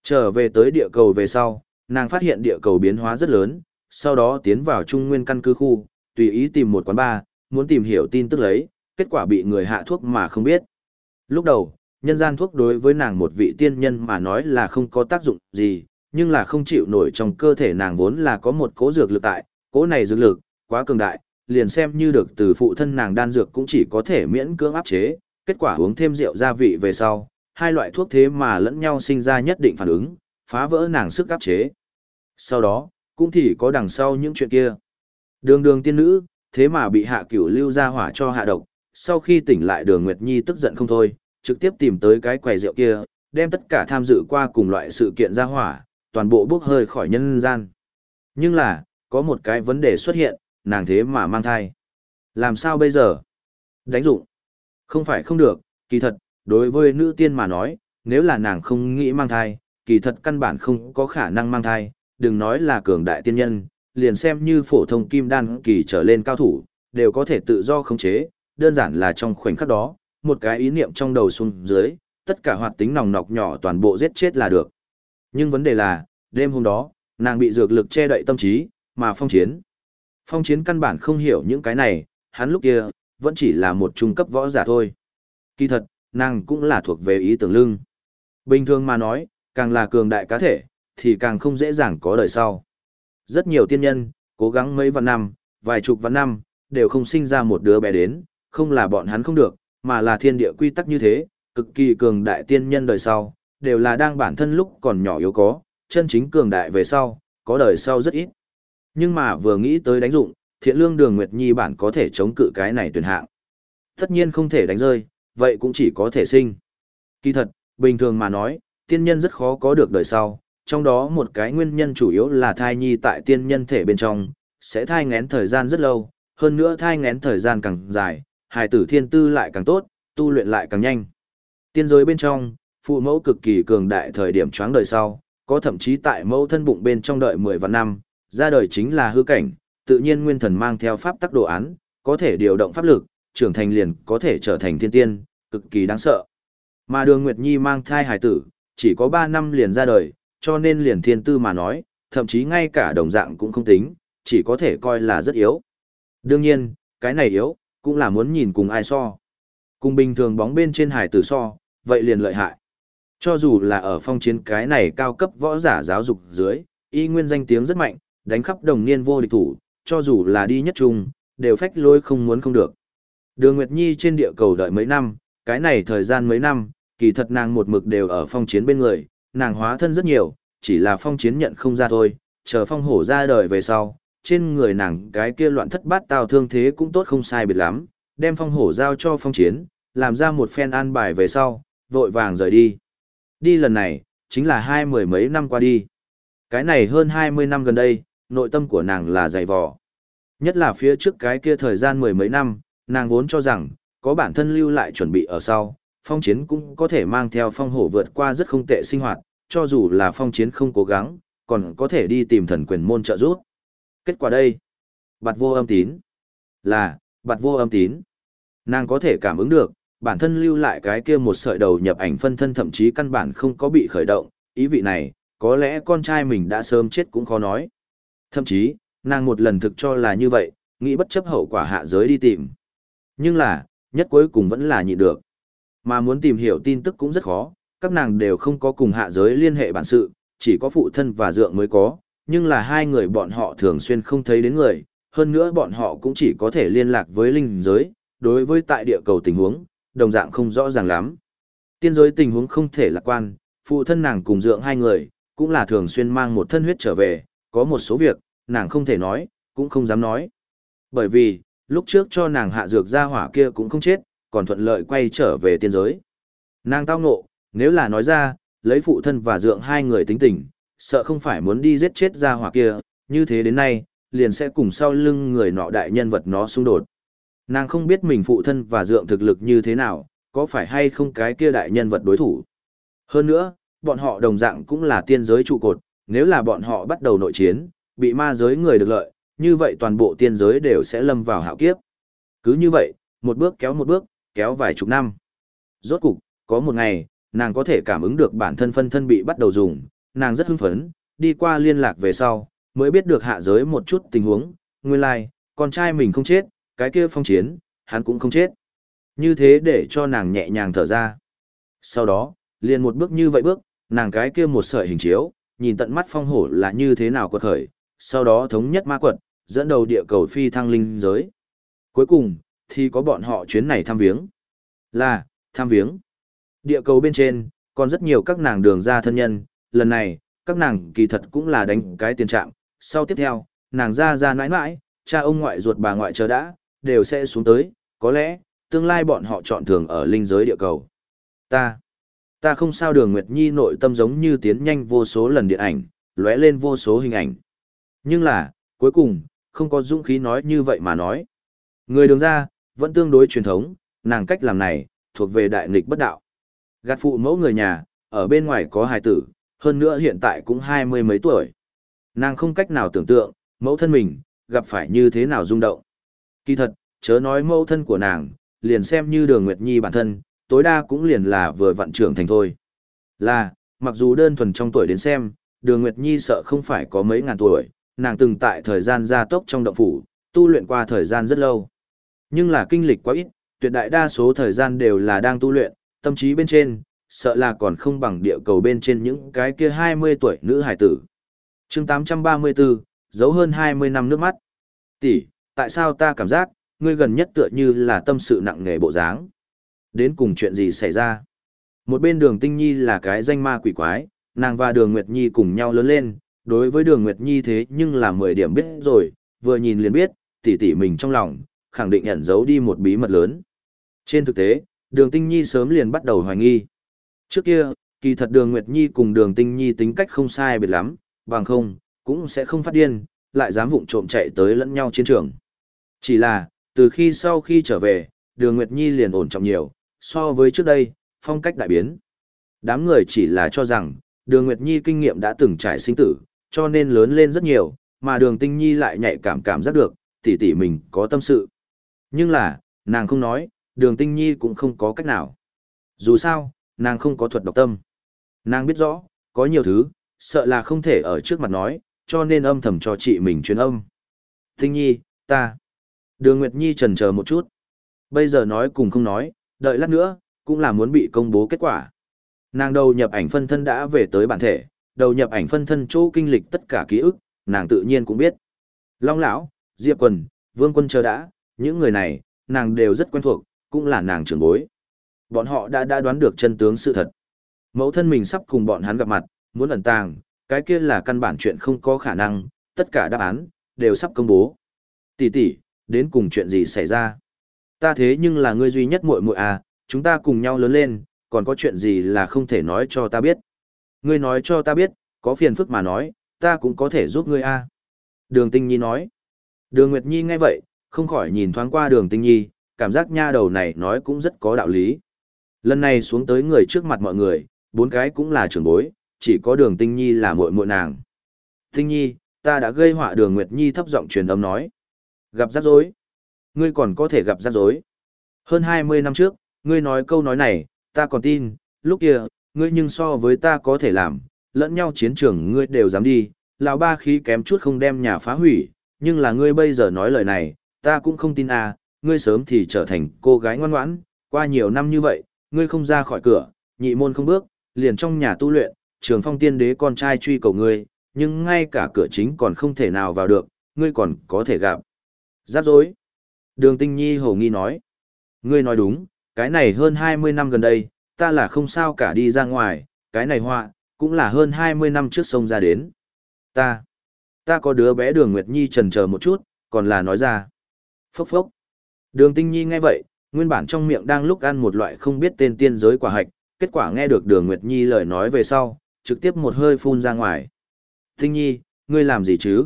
Trở về tới địa cầu về sau, nàng phát hiện địa cầu biến hóa rất lớn, sau đó tiến vào trung nguyên căn cứ khu, tùy ý tìm một quán bar, muốn tìm hiểu tin tức lấy, kết quả bị người hạ thuốc mà không biết. Lúc đầu, nhân gian thuốc đối với nàng một vị tiên nhân mà nói là không có tác dụng gì, nhưng là không chịu nổi trong cơ thể nàng vốn là có một cố dược lực tại, cố này dược lực, quá cường đại, liền xem như được từ phụ thân nàng đan dược cũng chỉ có thể miễn cưỡng áp chế, kết quả uống thêm rượu gia vị về sau, hai loại thuốc thế mà lẫn nhau sinh ra nhất định phản ứng, phá vỡ nàng sức áp chế. Sau đó, cũng thì có đằng sau những chuyện kia. Đường đường tiên nữ, thế mà bị hạ cửu lưu ra hỏa cho hạ độc, sau khi tỉnh lại đường Nguyệt Nhi tức giận không thôi, trực tiếp tìm tới cái quầy rượu kia, đem tất cả tham dự qua cùng loại sự kiện ra hỏa, toàn bộ bước hơi khỏi nhân gian. Nhưng là, có một cái vấn đề xuất hiện, nàng thế mà mang thai. Làm sao bây giờ? Đánh dụng. Không phải không được, kỳ thật, đối với nữ tiên mà nói, nếu là nàng không nghĩ mang thai, kỳ thật căn bản không có khả năng mang thai, đừng nói là cường đại tiên nhân, liền xem như phổ thông kim đan kỳ trở lên cao thủ, đều có thể tự do khống chế, đơn giản là trong khoảnh khắc đó, một cái ý niệm trong đầu xuống dưới, tất cả hoạt tính nòng nọc nhỏ toàn bộ giết chết là được. Nhưng vấn đề là, đêm hôm đó, nàng bị dược lực che đậy tâm trí, mà phong chiến. Phong chiến căn bản không hiểu những cái này, hắn lúc kia, vẫn chỉ là một trung cấp võ giả thôi. Kỳ thật, nàng cũng là thuộc về ý tưởng lưng. Bình thường mà nói, càng là cường đại cá thể, thì càng không dễ dàng có đời sau. Rất nhiều tiên nhân, cố gắng mấy vạn năm, vài chục vạn năm, đều không sinh ra một đứa bé đến, không là bọn hắn không được, mà là thiên địa quy tắc như thế, cực kỳ cường đại tiên nhân đời sau, đều là đang bản thân lúc còn nhỏ yếu có, chân chính cường đại về sau, có đời sau rất ít. Nhưng mà vừa nghĩ tới đánh dụng, thiện lương đường Nguyệt Nhi bản có thể chống cự cái này tuyển hạng. Tất nhiên không thể đánh rơi, vậy cũng chỉ có thể sinh. Kỳ thật, bình thường mà nói, tiên nhân rất khó có được đời sau, trong đó một cái nguyên nhân chủ yếu là thai nhi tại tiên nhân thể bên trong, sẽ thai ngén thời gian rất lâu, hơn nữa thai ngén thời gian càng dài, hài tử thiên tư lại càng tốt, tu luyện lại càng nhanh. Tiên giới bên trong, phụ mẫu cực kỳ cường đại thời điểm choáng đời sau, có thậm chí tại mẫu thân bụng bên trong đợi 10 vạn năm, ra đời chính là hư cảnh, tự nhiên nguyên thần mang theo pháp tắc đồ án, có thể điều động pháp lực, trưởng thành liền có thể trở thành thiên tiên, cực kỳ đáng sợ. Mà đường Nguyệt Nhi mang thai hài tử, chỉ có 3 năm liền ra đời, cho nên liền thiên tư mà nói, thậm chí ngay cả đồng dạng cũng không tính, chỉ có thể coi là rất yếu. Đương nhiên, cái này yếu, cũng là muốn nhìn cùng ai so. Cùng bình thường bóng bên trên hải tử so, vậy liền lợi hại. Cho dù là ở phong chiến cái này cao cấp võ giả giáo dục dưới, y nguyên danh tiếng rất mạnh, đánh khắp đồng niên vô địch thủ, cho dù là đi nhất trung, đều phách lôi không muốn không được. Đường Nguyệt Nhi trên địa cầu đợi mấy năm, cái này thời gian mấy năm, kỳ thật nàng một mực đều ở phong chiến bên người, nàng hóa thân rất nhiều, chỉ là phong chiến nhận không ra thôi, chờ phong hổ ra đời về sau, trên người nàng cái kia loạn thất bát tào thương thế cũng tốt không sai biệt lắm, đem phong hổ giao cho phong chiến, làm ra một phen an bài về sau, vội vàng rời đi. Đi lần này, chính là hai mười mấy năm qua đi. Cái này hơn hai mươi năm gần đây, nội tâm của nàng là dày vò. Nhất là phía trước cái kia thời gian mười mấy năm, nàng vốn cho rằng, có bản thân lưu lại chuẩn bị ở sau, phong chiến cũng có thể mang theo phong hổ vượt qua rất không tệ sinh hoạt, cho dù là phong chiến không cố gắng, còn có thể đi tìm thần quyền môn trợ giúp. Kết quả đây, bạt vô âm tín, là, bạt vô âm tín. Nàng có thể cảm ứng được, bản thân lưu lại cái kia một sợi đầu nhập ảnh phân thân thậm chí căn bản không có bị khởi động, ý vị này, có lẽ con trai mình đã sớm chết cũng khó nói. Thậm chí, nàng một lần thực cho là như vậy, nghĩ bất chấp hậu quả hạ giới đi tìm. Nhưng là, nhất cuối cùng vẫn là nhịn được. Mà muốn tìm hiểu tin tức cũng rất khó, các nàng đều không có cùng hạ giới liên hệ bản sự, chỉ có phụ thân và dượng mới có, nhưng là hai người bọn họ thường xuyên không thấy đến người, hơn nữa bọn họ cũng chỉ có thể liên lạc với linh giới, đối với tại địa cầu tình huống, đồng dạng không rõ ràng lắm. Tiên giới tình huống không thể lạc quan, phụ thân nàng cùng dưỡng hai người, cũng là thường xuyên mang một thân huyết trở về, có một số việc, nàng không thể nói, cũng không dám nói. Bởi vì, lúc trước cho nàng hạ dược ra hỏa kia cũng không chết, còn thuận lợi quay trở về tiên giới. Nàng tao ngộ, nếu là nói ra, lấy phụ thân và dưỡng hai người tính tình, sợ không phải muốn đi giết chết ra hỏa kia, như thế đến nay, liền sẽ cùng sau lưng người nọ đại nhân vật nó xung đột. Nàng không biết mình phụ thân và dượng thực lực như thế nào, có phải hay không cái kia đại nhân vật đối thủ. Hơn nữa, bọn họ đồng dạng cũng là tiên giới trụ cột, nếu là bọn họ bắt đầu nội chiến, bị ma giới người được lợi, như vậy toàn bộ tiên giới đều sẽ lâm vào hạo kiếp. Cứ như vậy, một bước kéo một bước, kéo vài chục năm. Rốt cục, có một ngày, nàng có thể cảm ứng được bản thân phân thân bị bắt đầu dùng, nàng rất hưng phấn, đi qua liên lạc về sau, mới biết được hạ giới một chút tình huống, nguyên lai, like, con trai mình không chết, cái kia phong chiến, hắn cũng không chết. Như thế để cho nàng nhẹ nhàng thở ra. Sau đó, liền một bước như vậy bước, nàng cái kia một sợi hình chiếu, nhìn tận mắt phong hổ là như thế nào quật khởi, sau đó thống nhất ma quật, dẫn đầu địa cầu phi thăng linh giới. Cuối cùng, thì có bọn họ chuyến này thăm viếng. Là, thăm viếng. Địa cầu bên trên, còn rất nhiều các nàng đường ra thân nhân, lần này, các nàng kỳ thật cũng là đánh cái tiền trạng. Sau tiếp theo, nàng ra ra nãi nãi, cha ông ngoại ruột bà ngoại chờ đã, đều sẽ xuống tới, có lẽ, tương lai bọn họ chọn thường ở linh giới địa cầu. Ta, ta không sao đường Nguyệt Nhi nội tâm giống như tiến nhanh vô số lần điện ảnh, lóe lên vô số hình ảnh. Nhưng là, cuối cùng, không có dũng khí nói như vậy mà nói. Người đường ra, vẫn tương đối truyền thống, nàng cách làm này, thuộc về đại nghịch bất đạo. Gạt phụ mẫu người nhà, ở bên ngoài có hài tử, hơn nữa hiện tại cũng hai mươi mấy tuổi. Nàng không cách nào tưởng tượng, mẫu thân mình, gặp phải như thế nào rung động. Kỳ thật, chớ nói mẫu thân của nàng, liền xem như đường Nguyệt Nhi bản thân, tối đa cũng liền là vừa vặn trưởng thành thôi. Là, mặc dù đơn thuần trong tuổi đến xem, đường Nguyệt Nhi sợ không phải có mấy ngàn tuổi, nàng từng tại thời gian gia tốc trong động phủ, tu luyện qua thời gian rất lâu. Nhưng là kinh lịch quá ít, tuyệt đại đa số thời gian đều là đang tu luyện, tâm trí bên trên, sợ là còn không bằng địa cầu bên trên những cái kia 20 tuổi nữ hải tử. chương 834, giấu hơn 20 năm nước mắt. Tỷ, tại sao ta cảm giác, ngươi gần nhất tựa như là tâm sự nặng nề bộ dáng? Đến cùng chuyện gì xảy ra? Một bên đường tinh nhi là cái danh ma quỷ quái, nàng và đường Nguyệt Nhi cùng nhau lớn lên, đối với đường Nguyệt Nhi thế nhưng là 10 điểm biết rồi, vừa nhìn liền biết, tỷ tỷ mình trong lòng, khẳng định ẩn giấu đi một bí mật lớn. Trên thực tế, đường tinh nhi sớm liền bắt đầu hoài nghi. Trước kia, kỳ thật đường Nguyệt Nhi cùng đường tinh nhi tính cách không sai biệt lắm, bằng không, cũng sẽ không phát điên, lại dám vụng trộm chạy tới lẫn nhau chiến trường. Chỉ là, từ khi sau khi trở về, đường Nguyệt Nhi liền ổn trọng nhiều, so với trước đây, phong cách đại biến. Đám người chỉ là cho rằng, đường Nguyệt Nhi kinh nghiệm đã từng trải sinh tử, cho nên lớn lên rất nhiều, mà đường tinh nhi lại nhạy cảm cảm giác được, tỷ tỷ mình có tâm sự. Nhưng là, nàng không nói, đường tinh nhi cũng không có cách nào. Dù sao, nàng không có thuật độc tâm. Nàng biết rõ, có nhiều thứ, sợ là không thể ở trước mặt nói, cho nên âm thầm cho chị mình truyền âm. Tinh nhi, ta. Đường Nguyệt Nhi trần chờ một chút. Bây giờ nói cùng không nói, đợi lát nữa, cũng là muốn bị công bố kết quả. Nàng đầu nhập ảnh phân thân đã về tới bản thể, đầu nhập ảnh phân thân chỗ kinh lịch tất cả ký ức, nàng tự nhiên cũng biết. Long lão, Diệp Quần, Vương Quân chờ đã, những người này, nàng đều rất quen thuộc, cũng là nàng trưởng bối. Bọn họ đã đã đoán được chân tướng sự thật. Mẫu thân mình sắp cùng bọn hắn gặp mặt, muốn ẩn tàng, cái kia là căn bản chuyện không có khả năng, tất cả đáp án, đều sắp công bố. Tỷ tỷ, đến cùng chuyện gì xảy ra? Ta thế nhưng là ngươi duy nhất muội muội à, chúng ta cùng nhau lớn lên, còn có chuyện gì là không thể nói cho ta biết. Ngươi nói cho ta biết, có phiền phức mà nói, ta cũng có thể giúp ngươi a. Đường Tinh Nhi nói. Đường Nguyệt Nhi nghe vậy, không khỏi nhìn thoáng qua đường Tinh Nhi, cảm giác nha đầu này nói cũng rất có đạo lý. Lần này xuống tới người trước mặt mọi người, bốn cái cũng là trưởng bối, chỉ có đường Tinh Nhi là muội muội nàng. Tinh Nhi, ta đã gây họa đường Nguyệt Nhi thấp giọng truyền âm nói. Gặp rắc rối. Ngươi còn có thể gặp rắc rối. Hơn 20 năm trước, ngươi nói câu nói này, ta còn tin, lúc kia, ngươi nhưng so với ta có thể làm, lẫn nhau chiến trường ngươi đều dám đi, lão ba khí kém chút không đem nhà phá hủy, nhưng là ngươi bây giờ nói lời này, ta cũng không tin à, ngươi sớm thì trở thành cô gái ngoan ngoãn, qua nhiều năm như vậy, ngươi không ra khỏi cửa, nhị môn không bước, liền trong nhà tu luyện, trường phong tiên đế con trai truy cầu ngươi, nhưng ngay cả cửa chính còn không thể nào vào được, ngươi còn có thể gặp. Giáp dối. Đường tinh nhi hổ nghi nói. Ngươi nói đúng, cái này hơn 20 năm gần đây, ta là không sao cả đi ra ngoài, cái này họa, cũng là hơn 20 năm trước sông ra đến. Ta, ta có đứa bé đường Nguyệt Nhi trần chờ một chút, còn là nói ra. Phốc phốc. Đường Tinh Nhi nghe vậy, nguyên bản trong miệng đang lúc ăn một loại không biết tên tiên giới quả hạch, kết quả nghe được đường Nguyệt Nhi lời nói về sau, trực tiếp một hơi phun ra ngoài. Tinh Nhi, ngươi làm gì chứ?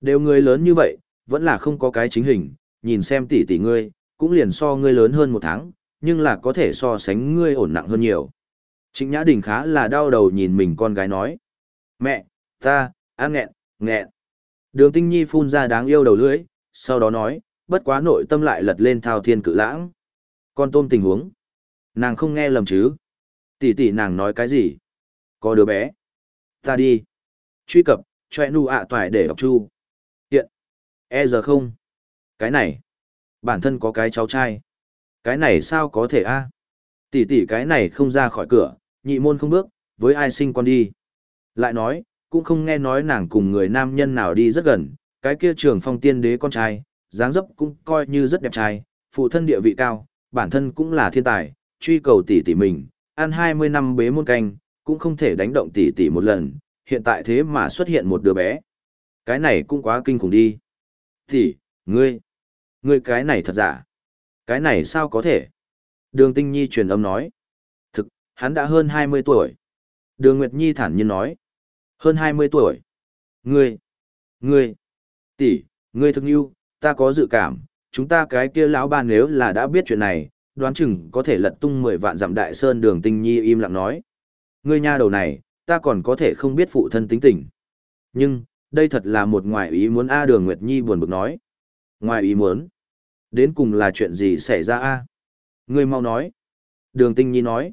Đều người lớn như vậy, vẫn là không có cái chính hình, nhìn xem tỷ tỷ ngươi, cũng liền so ngươi lớn hơn một tháng, nhưng là có thể so sánh ngươi ổn nặng hơn nhiều. Trịnh Nhã Đình khá là đau đầu nhìn mình con gái nói. Mẹ, ta, ăn nghẹn, nghẹn. Đường Tinh Nhi phun ra đáng yêu đầu lưỡi, sau đó nói, bất quá nội tâm lại lật lên thao thiên cự lãng. Con tôm tình huống. Nàng không nghe lầm chứ. Tỷ tỷ nàng nói cái gì? Có đứa bé. Ta đi. Truy cập, choe nu ạ toài để đọc chu. E giờ không. Cái này. Bản thân có cái cháu trai. Cái này sao có thể a? Tỷ tỷ cái này không ra khỏi cửa, nhị môn không bước, với ai sinh con đi. Lại nói, cũng không nghe nói nàng cùng người nam nhân nào đi rất gần, cái kia trường phong tiên đế con trai, dáng dấp cũng coi như rất đẹp trai, phụ thân địa vị cao, bản thân cũng là thiên tài, truy cầu tỷ tỷ mình, ăn 20 năm bế môn canh, cũng không thể đánh động tỷ tỷ một lần, hiện tại thế mà xuất hiện một đứa bé. Cái này cũng quá kinh khủng đi. Tỷ, ngươi, ngươi cái này thật giả. Cái này sao có thể? Đường Tinh Nhi truyền âm nói. Thực, hắn đã hơn 20 tuổi. Đường Nguyệt Nhi thản nhiên nói. Hơn 20 tuổi. Ngươi, ngươi, tỷ, ngươi thực yêu, ta có dự cảm, chúng ta cái kia lão ba nếu là đã biết chuyện này, đoán chừng có thể lật tung 10 vạn dặm đại sơn đường Tinh Nhi im lặng nói. Ngươi nha đầu này, ta còn có thể không biết phụ thân tính tình. Nhưng, đây thật là một ngoài ý muốn A đường Nguyệt Nhi buồn bực nói. Ngoài ý muốn? Đến cùng là chuyện gì xảy ra A? Ngươi mau nói. Đường Tinh Nhi nói.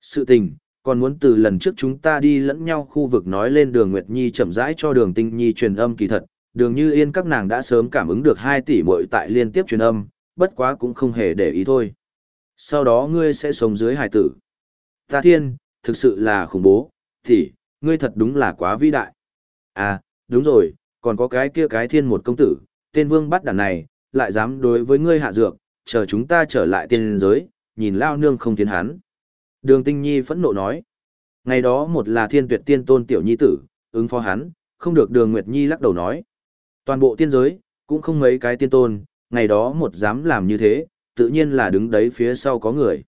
Sự tình, còn muốn từ lần trước chúng ta đi lẫn nhau khu vực nói lên đường Nguyệt Nhi chậm rãi cho đường Tinh Nhi truyền âm kỳ thật. Đường Như Yên các nàng đã sớm cảm ứng được hai tỷ muội tại liên tiếp truyền âm, bất quá cũng không hề để ý thôi. Sau đó ngươi sẽ sống dưới hải tử. Ta thiên, thực sự là khủng bố, tỷ, ngươi thật đúng là quá vĩ đại. À, đúng rồi, còn có cái kia cái thiên một công tử, tên vương bắt đàn này, lại dám đối với ngươi hạ dược, chờ chúng ta trở lại tiên giới, nhìn lao nương không tiến hắn. Đường tinh nhi phẫn nộ nói, ngày đó một là thiên tuyệt tiên tôn tiểu nhi tử, ứng phó hắn, không được đường Nguyệt Nhi lắc đầu nói. Toàn bộ tiên giới, cũng không mấy cái tiên tôn, ngày đó một dám làm như thế, tự nhiên là đứng đấy phía sau có người.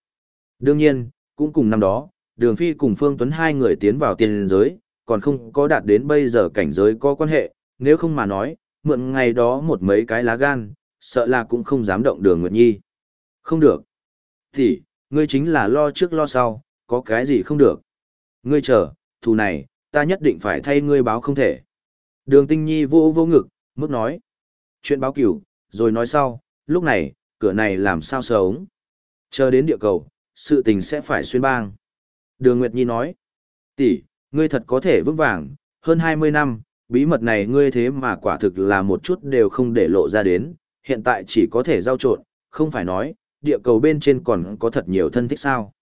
Đương nhiên, cũng cùng năm đó, đường phi cùng Phương Tuấn hai người tiến vào tiên giới, còn không có đạt đến bây giờ cảnh giới có quan hệ, nếu không mà nói, mượn ngày đó một mấy cái lá gan, sợ là cũng không dám động đường Nguyệt Nhi. Không được. Thì, ngươi chính là lo trước lo sau, có cái gì không được. Ngươi chờ, thù này, ta nhất định phải thay ngươi báo không thể. Đường tinh nhi vô vô ngực, mức nói. Chuyện báo cửu, rồi nói sau, lúc này, cửa này làm sao sống. Chờ đến địa cầu, sự tình sẽ phải xuyên bang. Đường Nguyệt Nhi nói, tỷ, ngươi thật có thể vững vàng, hơn 20 năm, bí mật này ngươi thế mà quả thực là một chút đều không để lộ ra đến, hiện tại chỉ có thể giao trộn, không phải nói, địa cầu bên trên còn có thật nhiều thân thích sao.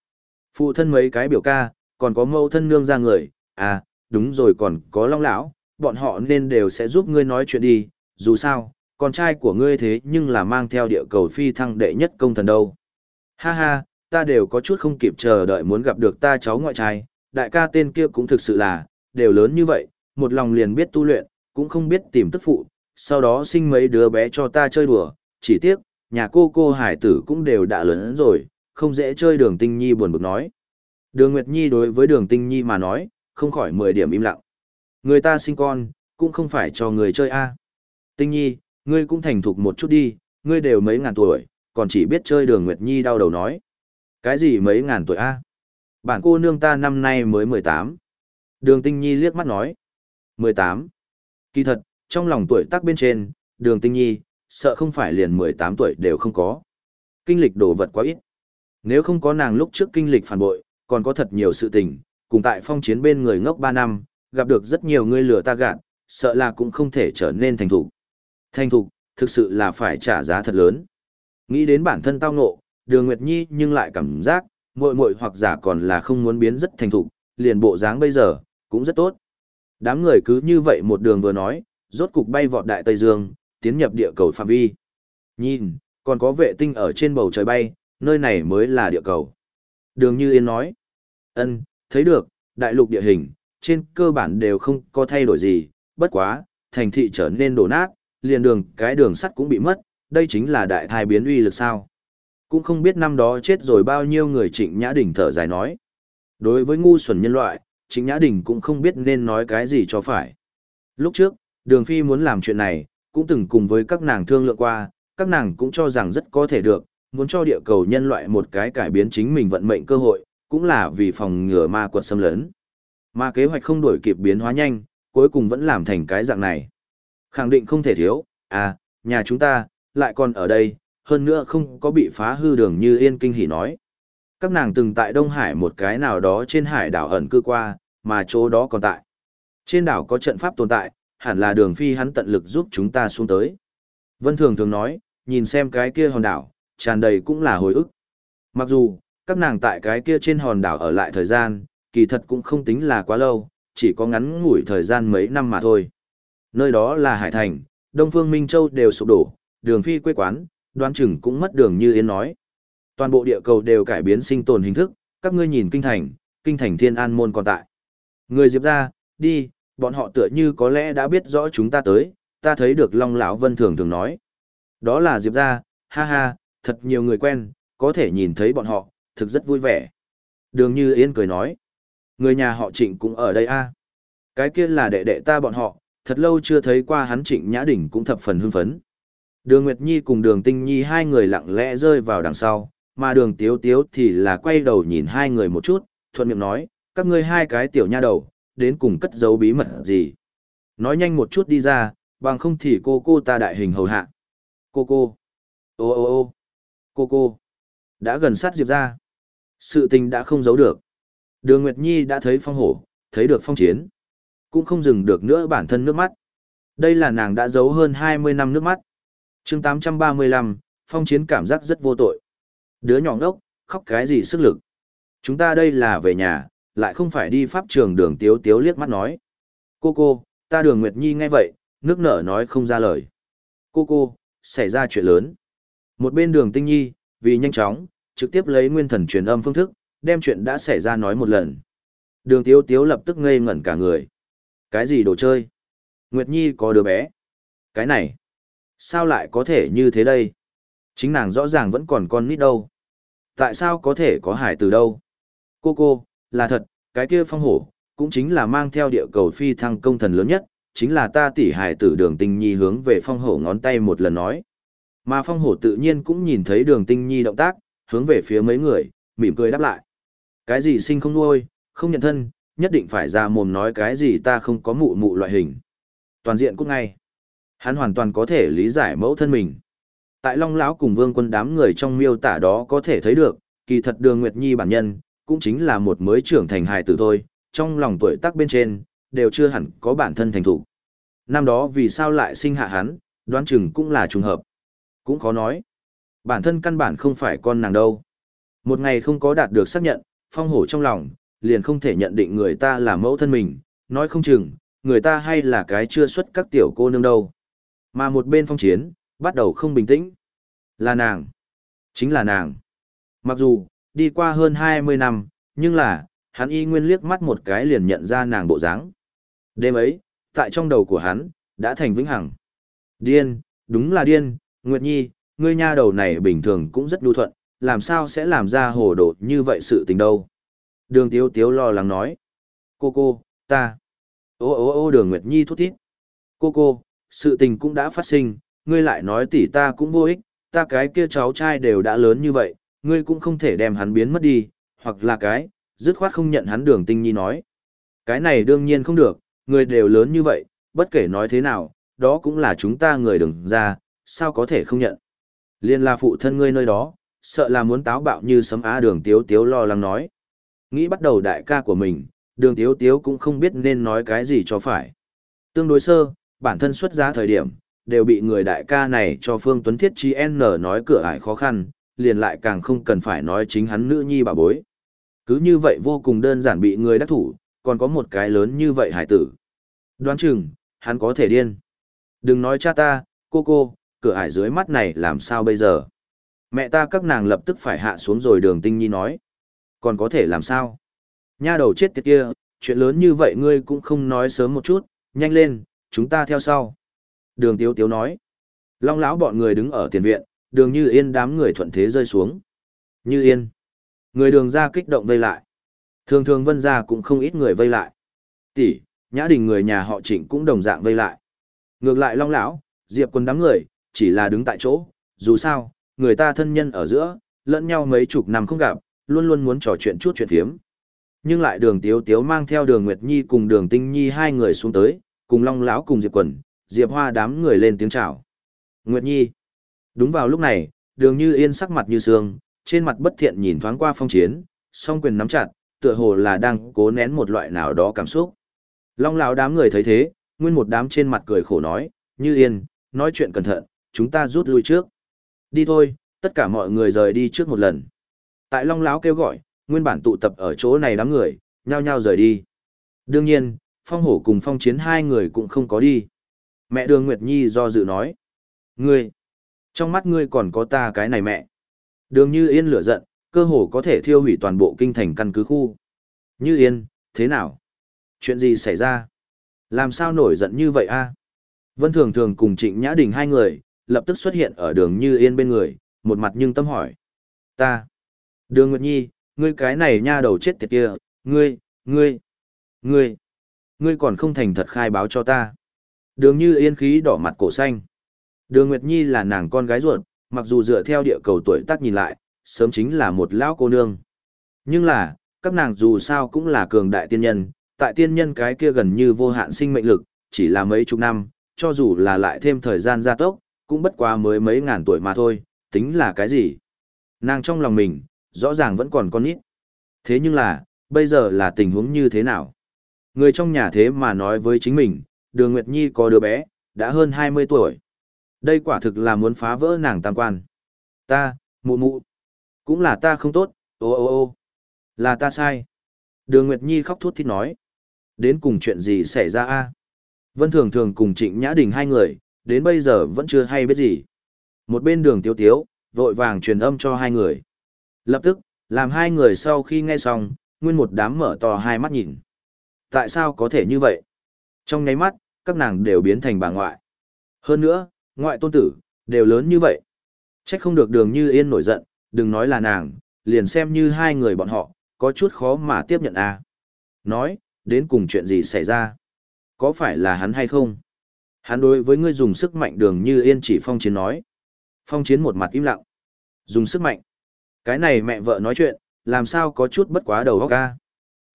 Phụ thân mấy cái biểu ca, còn có mâu thân nương ra người, à, đúng rồi còn có long lão, bọn họ nên đều sẽ giúp ngươi nói chuyện đi, dù sao, con trai của ngươi thế nhưng là mang theo địa cầu phi thăng đệ nhất công thần đâu. Ha ha, ta đều có chút không kịp chờ đợi muốn gặp được ta cháu ngoại trai, đại ca tên kia cũng thực sự là, đều lớn như vậy, một lòng liền biết tu luyện, cũng không biết tìm tức phụ, sau đó sinh mấy đứa bé cho ta chơi đùa, chỉ tiếc, nhà cô cô hải tử cũng đều đã lớn rồi, không dễ chơi đường tinh nhi buồn bực nói. Đường Nguyệt Nhi đối với đường tinh nhi mà nói, không khỏi 10 điểm im lặng. Người ta sinh con, cũng không phải cho người chơi a. Tinh nhi, ngươi cũng thành thục một chút đi, ngươi đều mấy ngàn tuổi, còn chỉ biết chơi đường Nguyệt Nhi đau đầu nói. Cái gì mấy ngàn tuổi a? Bản cô nương ta năm nay mới 18. Đường Tinh Nhi liếc mắt nói. 18. Kỳ thật, trong lòng tuổi tác bên trên, đường Tinh Nhi, sợ không phải liền 18 tuổi đều không có. Kinh lịch đồ vật quá ít. Nếu không có nàng lúc trước kinh lịch phản bội, còn có thật nhiều sự tình, cùng tại phong chiến bên người ngốc 3 năm, gặp được rất nhiều người lừa ta gạt, sợ là cũng không thể trở nên thành thục. Thành thục, thực sự là phải trả giá thật lớn. Nghĩ đến bản thân tao ngộ, đường Nguyệt Nhi nhưng lại cảm giác, muội muội hoặc giả còn là không muốn biến rất thành thục, liền bộ dáng bây giờ, cũng rất tốt. Đám người cứ như vậy một đường vừa nói, rốt cục bay vọt đại Tây Dương, tiến nhập địa cầu phạm vi. Nhìn, còn có vệ tinh ở trên bầu trời bay, nơi này mới là địa cầu. Đường Như Yên nói, ân, thấy được, đại lục địa hình, trên cơ bản đều không có thay đổi gì, bất quá, thành thị trở nên đổ nát, liền đường cái đường sắt cũng bị mất, đây chính là đại thai biến uy lực sao. Cũng không biết năm đó chết rồi bao nhiêu người Trịnh Nhã Đình thở dài nói. Đối với ngu xuẩn nhân loại, Trịnh Nhã Đình cũng không biết nên nói cái gì cho phải. Lúc trước, Đường Phi muốn làm chuyện này, cũng từng cùng với các nàng thương lượng qua, các nàng cũng cho rằng rất có thể được, muốn cho địa cầu nhân loại một cái cải biến chính mình vận mệnh cơ hội, cũng là vì phòng ngừa ma quật xâm lấn. Mà kế hoạch không đổi kịp biến hóa nhanh, cuối cùng vẫn làm thành cái dạng này. Khẳng định không thể thiếu, à, nhà chúng ta, lại còn ở đây, hơn nữa không có bị phá hư đường như yên kinh hỉ nói. Các nàng từng tại Đông Hải một cái nào đó trên hải đảo ẩn cư qua, mà chỗ đó còn tại. Trên đảo có trận pháp tồn tại, hẳn là đường phi hắn tận lực giúp chúng ta xuống tới. Vân Thường thường nói, nhìn xem cái kia hòn đảo, tràn đầy cũng là hồi ức. Mặc dù, các nàng tại cái kia trên hòn đảo ở lại thời gian, kỳ thật cũng không tính là quá lâu, chỉ có ngắn ngủi thời gian mấy năm mà thôi. Nơi đó là Hải Thành, Đông Phương Minh Châu đều sụp đổ, đường phi quê quán, đoán chừng cũng mất đường như Yên nói. Toàn bộ địa cầu đều cải biến sinh tồn hình thức, các ngươi nhìn kinh thành, kinh thành thiên an môn còn tại. Người Diệp ra, đi, bọn họ tựa như có lẽ đã biết rõ chúng ta tới, ta thấy được Long lão Vân thường thường nói. Đó là Diệp ra, ha ha, thật nhiều người quen, có thể nhìn thấy bọn họ, thực rất vui vẻ. Đường Như Yên cười nói, người nhà họ Trịnh cũng ở đây a. Cái kia là đệ đệ ta bọn họ, thật lâu chưa thấy qua hắn Trịnh Nhã Đỉnh cũng thập phần hưng phấn. Đường Nguyệt Nhi cùng Đường Tinh Nhi hai người lặng lẽ rơi vào đằng sau, mà Đường Tiếu Tiếu thì là quay đầu nhìn hai người một chút, thuận miệng nói, các ngươi hai cái tiểu nha đầu, đến cùng cất giấu bí mật gì. Nói nhanh một chút đi ra, bằng không thì cô cô ta đại hình hầu hạ. Cô cô. Ô ô ô. Cô cô. Đã gần sát Diệp ra. Sự tình đã không giấu được. Đường Nguyệt Nhi đã thấy phong hổ, thấy được phong chiến. Cũng không dừng được nữa bản thân nước mắt. Đây là nàng đã giấu hơn 20 năm nước mắt chương 835, phong chiến cảm giác rất vô tội. Đứa nhỏ ngốc, khóc cái gì sức lực. Chúng ta đây là về nhà, lại không phải đi pháp trường đường tiếu tiếu liếc mắt nói. Cô cô, ta đường Nguyệt Nhi nghe vậy, nước nở nói không ra lời. Cô cô, xảy ra chuyện lớn. Một bên đường tinh nhi, vì nhanh chóng, trực tiếp lấy nguyên thần truyền âm phương thức, đem chuyện đã xảy ra nói một lần. Đường tiếu tiếu lập tức ngây ngẩn cả người. Cái gì đồ chơi? Nguyệt Nhi có đứa bé. Cái này, sao lại có thể như thế đây? Chính nàng rõ ràng vẫn còn con nít đâu. Tại sao có thể có hải từ đâu? Cô cô, là thật, cái kia phong hổ, cũng chính là mang theo địa cầu phi thăng công thần lớn nhất, chính là ta tỷ hải tử đường tinh nhi hướng về phong hổ ngón tay một lần nói. Mà phong hổ tự nhiên cũng nhìn thấy đường tinh nhi động tác, hướng về phía mấy người, mỉm cười đáp lại. Cái gì sinh không nuôi, không nhận thân, nhất định phải ra mồm nói cái gì ta không có mụ mụ loại hình. Toàn diện cũng ngay. Hắn hoàn toàn có thể lý giải mẫu thân mình. Tại Long lão cùng Vương Quân đám người trong miêu tả đó có thể thấy được, kỳ thật Đường Nguyệt Nhi bản nhân, cũng chính là một mới trưởng thành hài tử thôi, trong lòng tuổi tác bên trên, đều chưa hẳn có bản thân thành thủ. Năm đó vì sao lại sinh hạ hắn, đoán chừng cũng là trùng hợp. Cũng khó nói. Bản thân căn bản không phải con nàng đâu. Một ngày không có đạt được xác nhận, phong hổ trong lòng, liền không thể nhận định người ta là mẫu thân mình, nói không chừng, người ta hay là cái chưa xuất các tiểu cô nương đâu. Mà một bên phong chiến, bắt đầu không bình tĩnh. Là nàng. Chính là nàng. Mặc dù, đi qua hơn 20 năm, nhưng là, hắn y nguyên liếc mắt một cái liền nhận ra nàng bộ dáng. Đêm ấy, tại trong đầu của hắn, đã thành vĩnh hằng. Điên, đúng là điên, Nguyệt Nhi, ngươi nha đầu này bình thường cũng rất nhu thuận, làm sao sẽ làm ra hồ đồ như vậy sự tình đâu. Đường Tiếu Tiếu lo lắng nói. Cô cô, ta. Ô ô ô đường Nguyệt Nhi thút thít. Cô cô, sự tình cũng đã phát sinh, ngươi lại nói tỷ ta cũng vô ích, ta cái kia cháu trai đều đã lớn như vậy, ngươi cũng không thể đem hắn biến mất đi, hoặc là cái, dứt khoát không nhận hắn đường tinh nhi nói. Cái này đương nhiên không được, người đều lớn như vậy, bất kể nói thế nào, đó cũng là chúng ta người đừng ra, sao có thể không nhận. Liên là phụ thân ngươi nơi đó, sợ là muốn táo bạo như sấm á đường tiếu tiếu lo lắng nói. Nghĩ bắt đầu đại ca của mình, đường tiếu tiếu cũng không biết nên nói cái gì cho phải. Tương đối sơ, bản thân xuất giá thời điểm, đều bị người đại ca này cho Phương Tuấn Thiết Chi N nói cửa ải khó khăn, liền lại càng không cần phải nói chính hắn nữ nhi bà bối. Cứ như vậy vô cùng đơn giản bị người đắc thủ, còn có một cái lớn như vậy hải tử. Đoán chừng, hắn có thể điên. Đừng nói cha ta, cô cô, cửa ải dưới mắt này làm sao bây giờ? Mẹ ta các nàng lập tức phải hạ xuống rồi đường tinh nhi nói. Còn có thể làm sao? Nha đầu chết tiệt kia, chuyện lớn như vậy ngươi cũng không nói sớm một chút, nhanh lên, chúng ta theo sau. Đường tiếu tiếu nói. Long lão bọn người đứng ở tiền viện, đường như yên đám người thuận thế rơi xuống. Như yên. Người đường ra kích động vây lại. Thường thường vân ra cũng không ít người vây lại. Tỷ, nhã đình người nhà họ trịnh cũng đồng dạng vây lại. Ngược lại long lão, diệp quân đám người, chỉ là đứng tại chỗ, dù sao, người ta thân nhân ở giữa, lẫn nhau mấy chục năm không gặp, luôn luôn muốn trò chuyện chút chuyện phiếm. Nhưng lại đường tiếu tiếu mang theo đường Nguyệt Nhi cùng đường Tinh Nhi hai người xuống tới, cùng long lão cùng diệp quần, diệp hoa đám người lên tiếng chào. Nguyệt Nhi. Đúng vào lúc này, đường như yên sắc mặt như sương, trên mặt bất thiện nhìn thoáng qua phong chiến, song quyền nắm chặt, tựa hồ là đang cố nén một loại nào đó cảm xúc. Long lão đám người thấy thế, nguyên một đám trên mặt cười khổ nói, như yên, nói chuyện cẩn thận, chúng ta rút lui trước. Đi thôi, tất cả mọi người rời đi trước một lần. Tại Long lão kêu gọi, nguyên bản tụ tập ở chỗ này đám người, nhao nhao rời đi. Đương nhiên, Phong Hổ cùng Phong Chiến hai người cũng không có đi. Mẹ Đường Nguyệt Nhi do dự nói. Ngươi, trong mắt ngươi còn có ta cái này mẹ. Đường như yên lửa giận, cơ hồ có thể thiêu hủy toàn bộ kinh thành căn cứ khu. Như Yên, thế nào? Chuyện gì xảy ra? Làm sao nổi giận như vậy a? Vân Thường Thường cùng Trịnh Nhã Đình hai người, lập tức xuất hiện ở đường Như Yên bên người, một mặt nhưng tâm hỏi. Ta. Đường Nguyệt Nhi, ngươi cái này nha đầu chết tiệt kia, ngươi, ngươi, ngươi, ngươi còn không thành thật khai báo cho ta. Đường Như Yên khí đỏ mặt cổ xanh. Đường Nguyệt Nhi là nàng con gái ruột, mặc dù dựa theo địa cầu tuổi tác nhìn lại, sớm chính là một lão cô nương. Nhưng là, các nàng dù sao cũng là cường đại tiên nhân, tại tiên nhân cái kia gần như vô hạn sinh mệnh lực, chỉ là mấy chục năm, cho dù là lại thêm thời gian gia tốc, cũng bất quá mới mấy ngàn tuổi mà thôi, tính là cái gì? Nàng trong lòng mình, rõ ràng vẫn còn con ít. Thế nhưng là, bây giờ là tình huống như thế nào? Người trong nhà thế mà nói với chính mình, Đường Nguyệt Nhi có đứa bé, đã hơn 20 tuổi. Đây quả thực là muốn phá vỡ nàng tam quan. Ta, mụ mụ, cũng là ta không tốt, ô ô ô, là ta sai. Đường Nguyệt Nhi khóc thút thít nói. Đến cùng chuyện gì xảy ra a? Vân Thường Thường cùng Trịnh Nhã Đình hai người, đến bây giờ vẫn chưa hay biết gì. Một bên đường tiếu tiếu, vội vàng truyền âm cho hai người. Lập tức, làm hai người sau khi nghe xong, nguyên một đám mở to hai mắt nhìn. Tại sao có thể như vậy? Trong nháy mắt, các nàng đều biến thành bà ngoại. Hơn nữa, ngoại tôn tử, đều lớn như vậy. Trách không được đường như yên nổi giận, đừng nói là nàng, liền xem như hai người bọn họ, có chút khó mà tiếp nhận à. Nói, đến cùng chuyện gì xảy ra? Có phải là hắn hay không? Hắn đối với ngươi dùng sức mạnh đường như yên chỉ phong chiến nói. Phong chiến một mặt im lặng. Dùng sức mạnh. Cái này mẹ vợ nói chuyện, làm sao có chút bất quá đầu óc ca.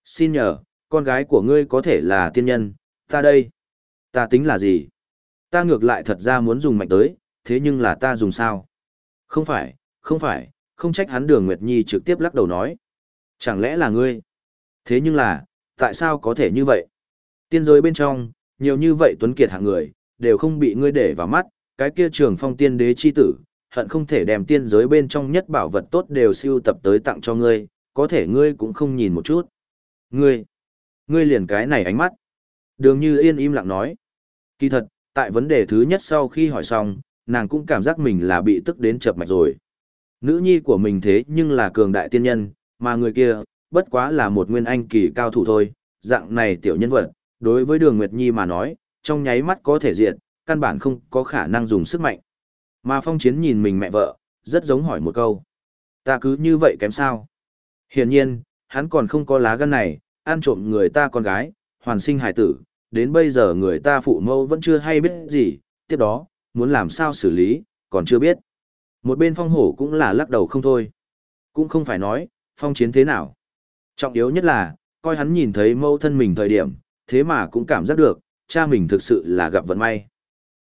Xin nhờ, con gái của ngươi có thể là tiên nhân, ta đây. Ta tính là gì? Ta ngược lại thật ra muốn dùng mạnh tới, thế nhưng là ta dùng sao? Không phải, không phải, không trách hắn đường Nguyệt Nhi trực tiếp lắc đầu nói. Chẳng lẽ là ngươi? Thế nhưng là, tại sao có thể như vậy? Tiên giới bên trong, nhiều như vậy tuấn kiệt hạng người, đều không bị ngươi để vào mắt, cái kia trường phong tiên đế chi tử, hận không thể đem tiên giới bên trong nhất bảo vật tốt đều siêu tập tới tặng cho ngươi, có thể ngươi cũng không nhìn một chút. Ngươi, ngươi liền cái này ánh mắt. Đường như yên im lặng nói. Kỳ thật, tại vấn đề thứ nhất sau khi hỏi xong, nàng cũng cảm giác mình là bị tức đến chập mạch rồi. Nữ nhi của mình thế nhưng là cường đại tiên nhân, mà người kia, bất quá là một nguyên anh kỳ cao thủ thôi, dạng này tiểu nhân vật, đối với đường Nguyệt Nhi mà nói, trong nháy mắt có thể diện, căn bản không có khả năng dùng sức mạnh. Mà phong chiến nhìn mình mẹ vợ, rất giống hỏi một câu. Ta cứ như vậy kém sao? Hiển nhiên, hắn còn không có lá gan này, ăn trộm người ta con gái, hoàn sinh hải tử, đến bây giờ người ta phụ mẫu vẫn chưa hay biết gì, tiếp đó, muốn làm sao xử lý, còn chưa biết. Một bên phong hổ cũng là lắc đầu không thôi. Cũng không phải nói, phong chiến thế nào. Trọng yếu nhất là, coi hắn nhìn thấy mẫu thân mình thời điểm, thế mà cũng cảm giác được, cha mình thực sự là gặp vận may.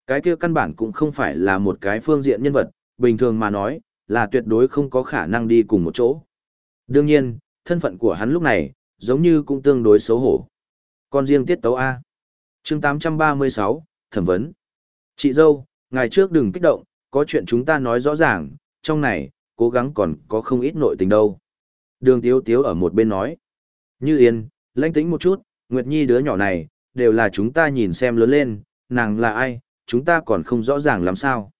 Cái kia căn bản cũng không phải là một cái phương diện nhân vật, bình thường mà nói, là tuyệt đối không có khả năng đi cùng một chỗ. Đương nhiên, thân phận của hắn lúc này, giống như cũng tương đối xấu hổ. con riêng tiết tấu A. chương 836, thẩm vấn. Chị dâu, ngày trước đừng kích động, có chuyện chúng ta nói rõ ràng, trong này, cố gắng còn có không ít nội tình đâu. Đường tiếu tiếu ở một bên nói. Như yên, lãnh tĩnh một chút, Nguyệt Nhi đứa nhỏ này, đều là chúng ta nhìn xem lớn lên, nàng là ai, chúng ta còn không rõ ràng làm sao.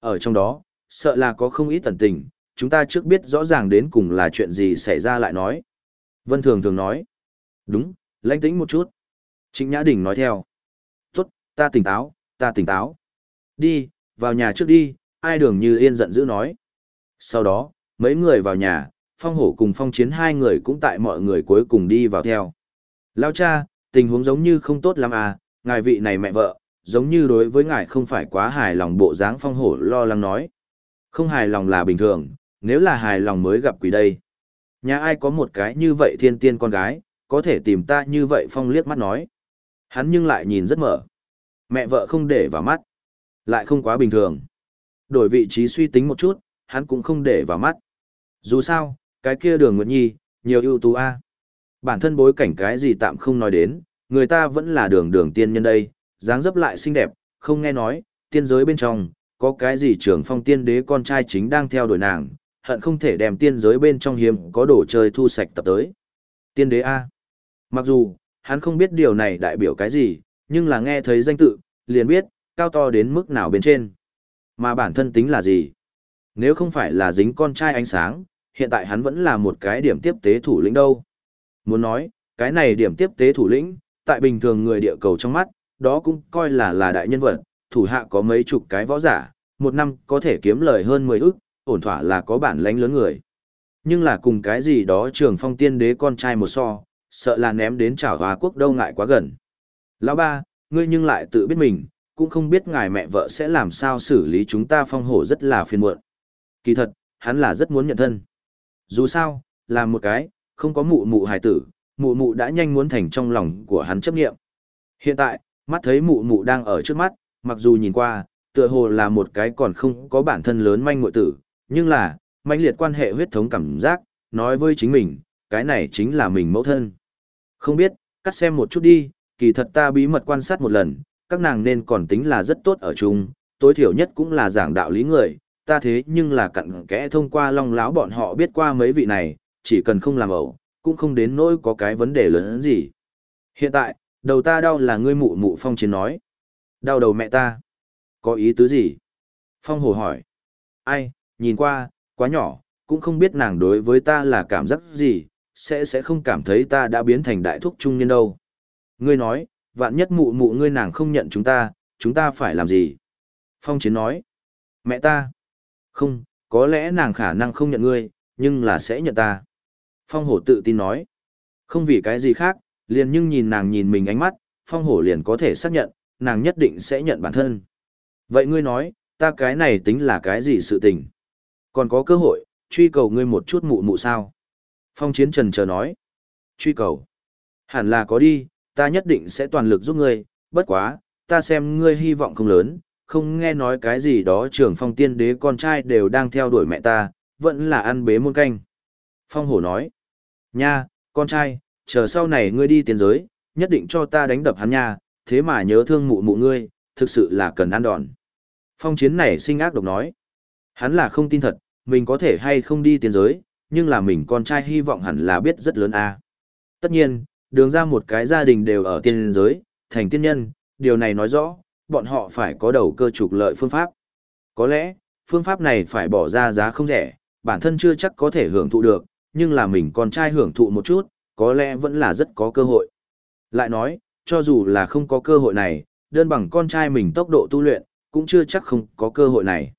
Ở trong đó, sợ là có không ít tần tình, chúng ta trước biết rõ ràng đến cùng là chuyện gì xảy ra lại nói. Vân Thường thường nói. Đúng, lãnh tĩnh một chút. Trịnh Nhã Đình nói theo. Tốt, ta tỉnh táo, ta tỉnh táo. Đi, vào nhà trước đi, ai đường như yên giận dữ nói. Sau đó, mấy người vào nhà, phong hổ cùng phong chiến hai người cũng tại mọi người cuối cùng đi vào theo. Lao cha, tình huống giống như không tốt lắm à, ngài vị này mẹ vợ, giống như đối với ngài không phải quá hài lòng bộ dáng phong hổ lo lắng nói. Không hài lòng là bình thường, nếu là hài lòng mới gặp quỷ đây. Nhà ai có một cái như vậy thiên tiên con gái, có thể tìm ta như vậy phong liếc mắt nói. Hắn nhưng lại nhìn rất mở. Mẹ vợ không để vào mắt. Lại không quá bình thường. Đổi vị trí suy tính một chút, hắn cũng không để vào mắt. Dù sao, cái kia đường Nguyệt Nhi, nhiều ưu tú a. Bản thân bối cảnh cái gì tạm không nói đến, người ta vẫn là đường đường tiên nhân đây, dáng dấp lại xinh đẹp, không nghe nói, tiên giới bên trong, có cái gì trưởng phong tiên đế con trai chính đang theo đuổi nàng, hận không thể đem tiên giới bên trong hiếm có đồ chơi thu sạch tập tới. Tiên đế A. Mặc dù, hắn không biết điều này đại biểu cái gì, nhưng là nghe thấy danh tự, liền biết, cao to đến mức nào bên trên. Mà bản thân tính là gì? Nếu không phải là dính con trai ánh sáng, hiện tại hắn vẫn là một cái điểm tiếp tế thủ lĩnh đâu. Muốn nói, cái này điểm tiếp tế thủ lĩnh, tại bình thường người địa cầu trong mắt, đó cũng coi là là đại nhân vật, thủ hạ có mấy chục cái võ giả, một năm có thể kiếm lời hơn 10 ức, ổn thỏa là có bản lãnh lớn người. Nhưng là cùng cái gì đó trường phong tiên đế con trai một so, sợ là ném đến chảo hòa quốc đâu ngại quá gần. Lão ba, ngươi nhưng lại tự biết mình, cũng không biết ngài mẹ vợ sẽ làm sao xử lý chúng ta phong hổ rất là phiền muộn. Kỳ thật, hắn là rất muốn nhận thân. Dù sao, là một cái, không có mụ mụ hài tử, mụ mụ đã nhanh muốn thành trong lòng của hắn chấp nghiệm. Hiện tại, mắt thấy mụ mụ đang ở trước mắt, mặc dù nhìn qua, tựa hồ là một cái còn không có bản thân lớn manh muội tử, nhưng là, mãnh liệt quan hệ huyết thống cảm giác, nói với chính mình, cái này chính là mình mẫu thân. Không biết, cắt xem một chút đi, kỳ thật ta bí mật quan sát một lần, các nàng nên còn tính là rất tốt ở chung, tối thiểu nhất cũng là giảng đạo lý người, ta thế nhưng là cặn kẽ thông qua long láo bọn họ biết qua mấy vị này, chỉ cần không làm ẩu, cũng không đến nỗi có cái vấn đề lớn gì. Hiện tại, đầu ta đau là ngươi mụ mụ phong chiến nói. Đau đầu mẹ ta. Có ý tứ gì? Phong hồ hỏi. Ai, nhìn qua, quá nhỏ, cũng không biết nàng đối với ta là cảm giác gì, sẽ sẽ không cảm thấy ta đã biến thành đại thúc trung niên đâu. Ngươi nói, vạn nhất mụ mụ ngươi nàng không nhận chúng ta, chúng ta phải làm gì? Phong chiến nói. Mẹ ta. Không, có lẽ nàng khả năng không nhận ngươi, nhưng là sẽ nhận ta. Phong hổ tự tin nói. Không vì cái gì khác, liền nhưng nhìn nàng nhìn mình ánh mắt, phong hổ liền có thể xác nhận, nàng nhất định sẽ nhận bản thân. Vậy ngươi nói, ta cái này tính là cái gì sự tình? Còn có cơ hội, truy cầu ngươi một chút mụ mụ sao? Phong chiến trần chờ nói. Truy cầu. Hẳn là có đi, ta nhất định sẽ toàn lực giúp ngươi, bất quá, ta xem ngươi hy vọng không lớn, không nghe nói cái gì đó trưởng phong tiên đế con trai đều đang theo đuổi mẹ ta, vẫn là ăn bế muôn canh. Phong hổ nói, nha, con trai, chờ sau này ngươi đi tiến giới, nhất định cho ta đánh đập hắn nha, thế mà nhớ thương mụ mụ ngươi, thực sự là cần ăn đòn. Phong chiến này sinh ác độc nói, hắn là không tin thật, mình có thể hay không đi tiên giới, nhưng là mình con trai hy vọng hẳn là biết rất lớn a. Tất nhiên, đường ra một cái gia đình đều ở tiên giới, thành tiên nhân, điều này nói rõ, bọn họ phải có đầu cơ trục lợi phương pháp. Có lẽ, phương pháp này phải bỏ ra giá không rẻ, bản thân chưa chắc có thể hưởng thụ được, nhưng là mình con trai hưởng thụ một chút, có lẽ vẫn là rất có cơ hội. Lại nói, cho dù là không có cơ hội này, đơn bằng con trai mình tốc độ tu luyện, cũng chưa chắc không có cơ hội này.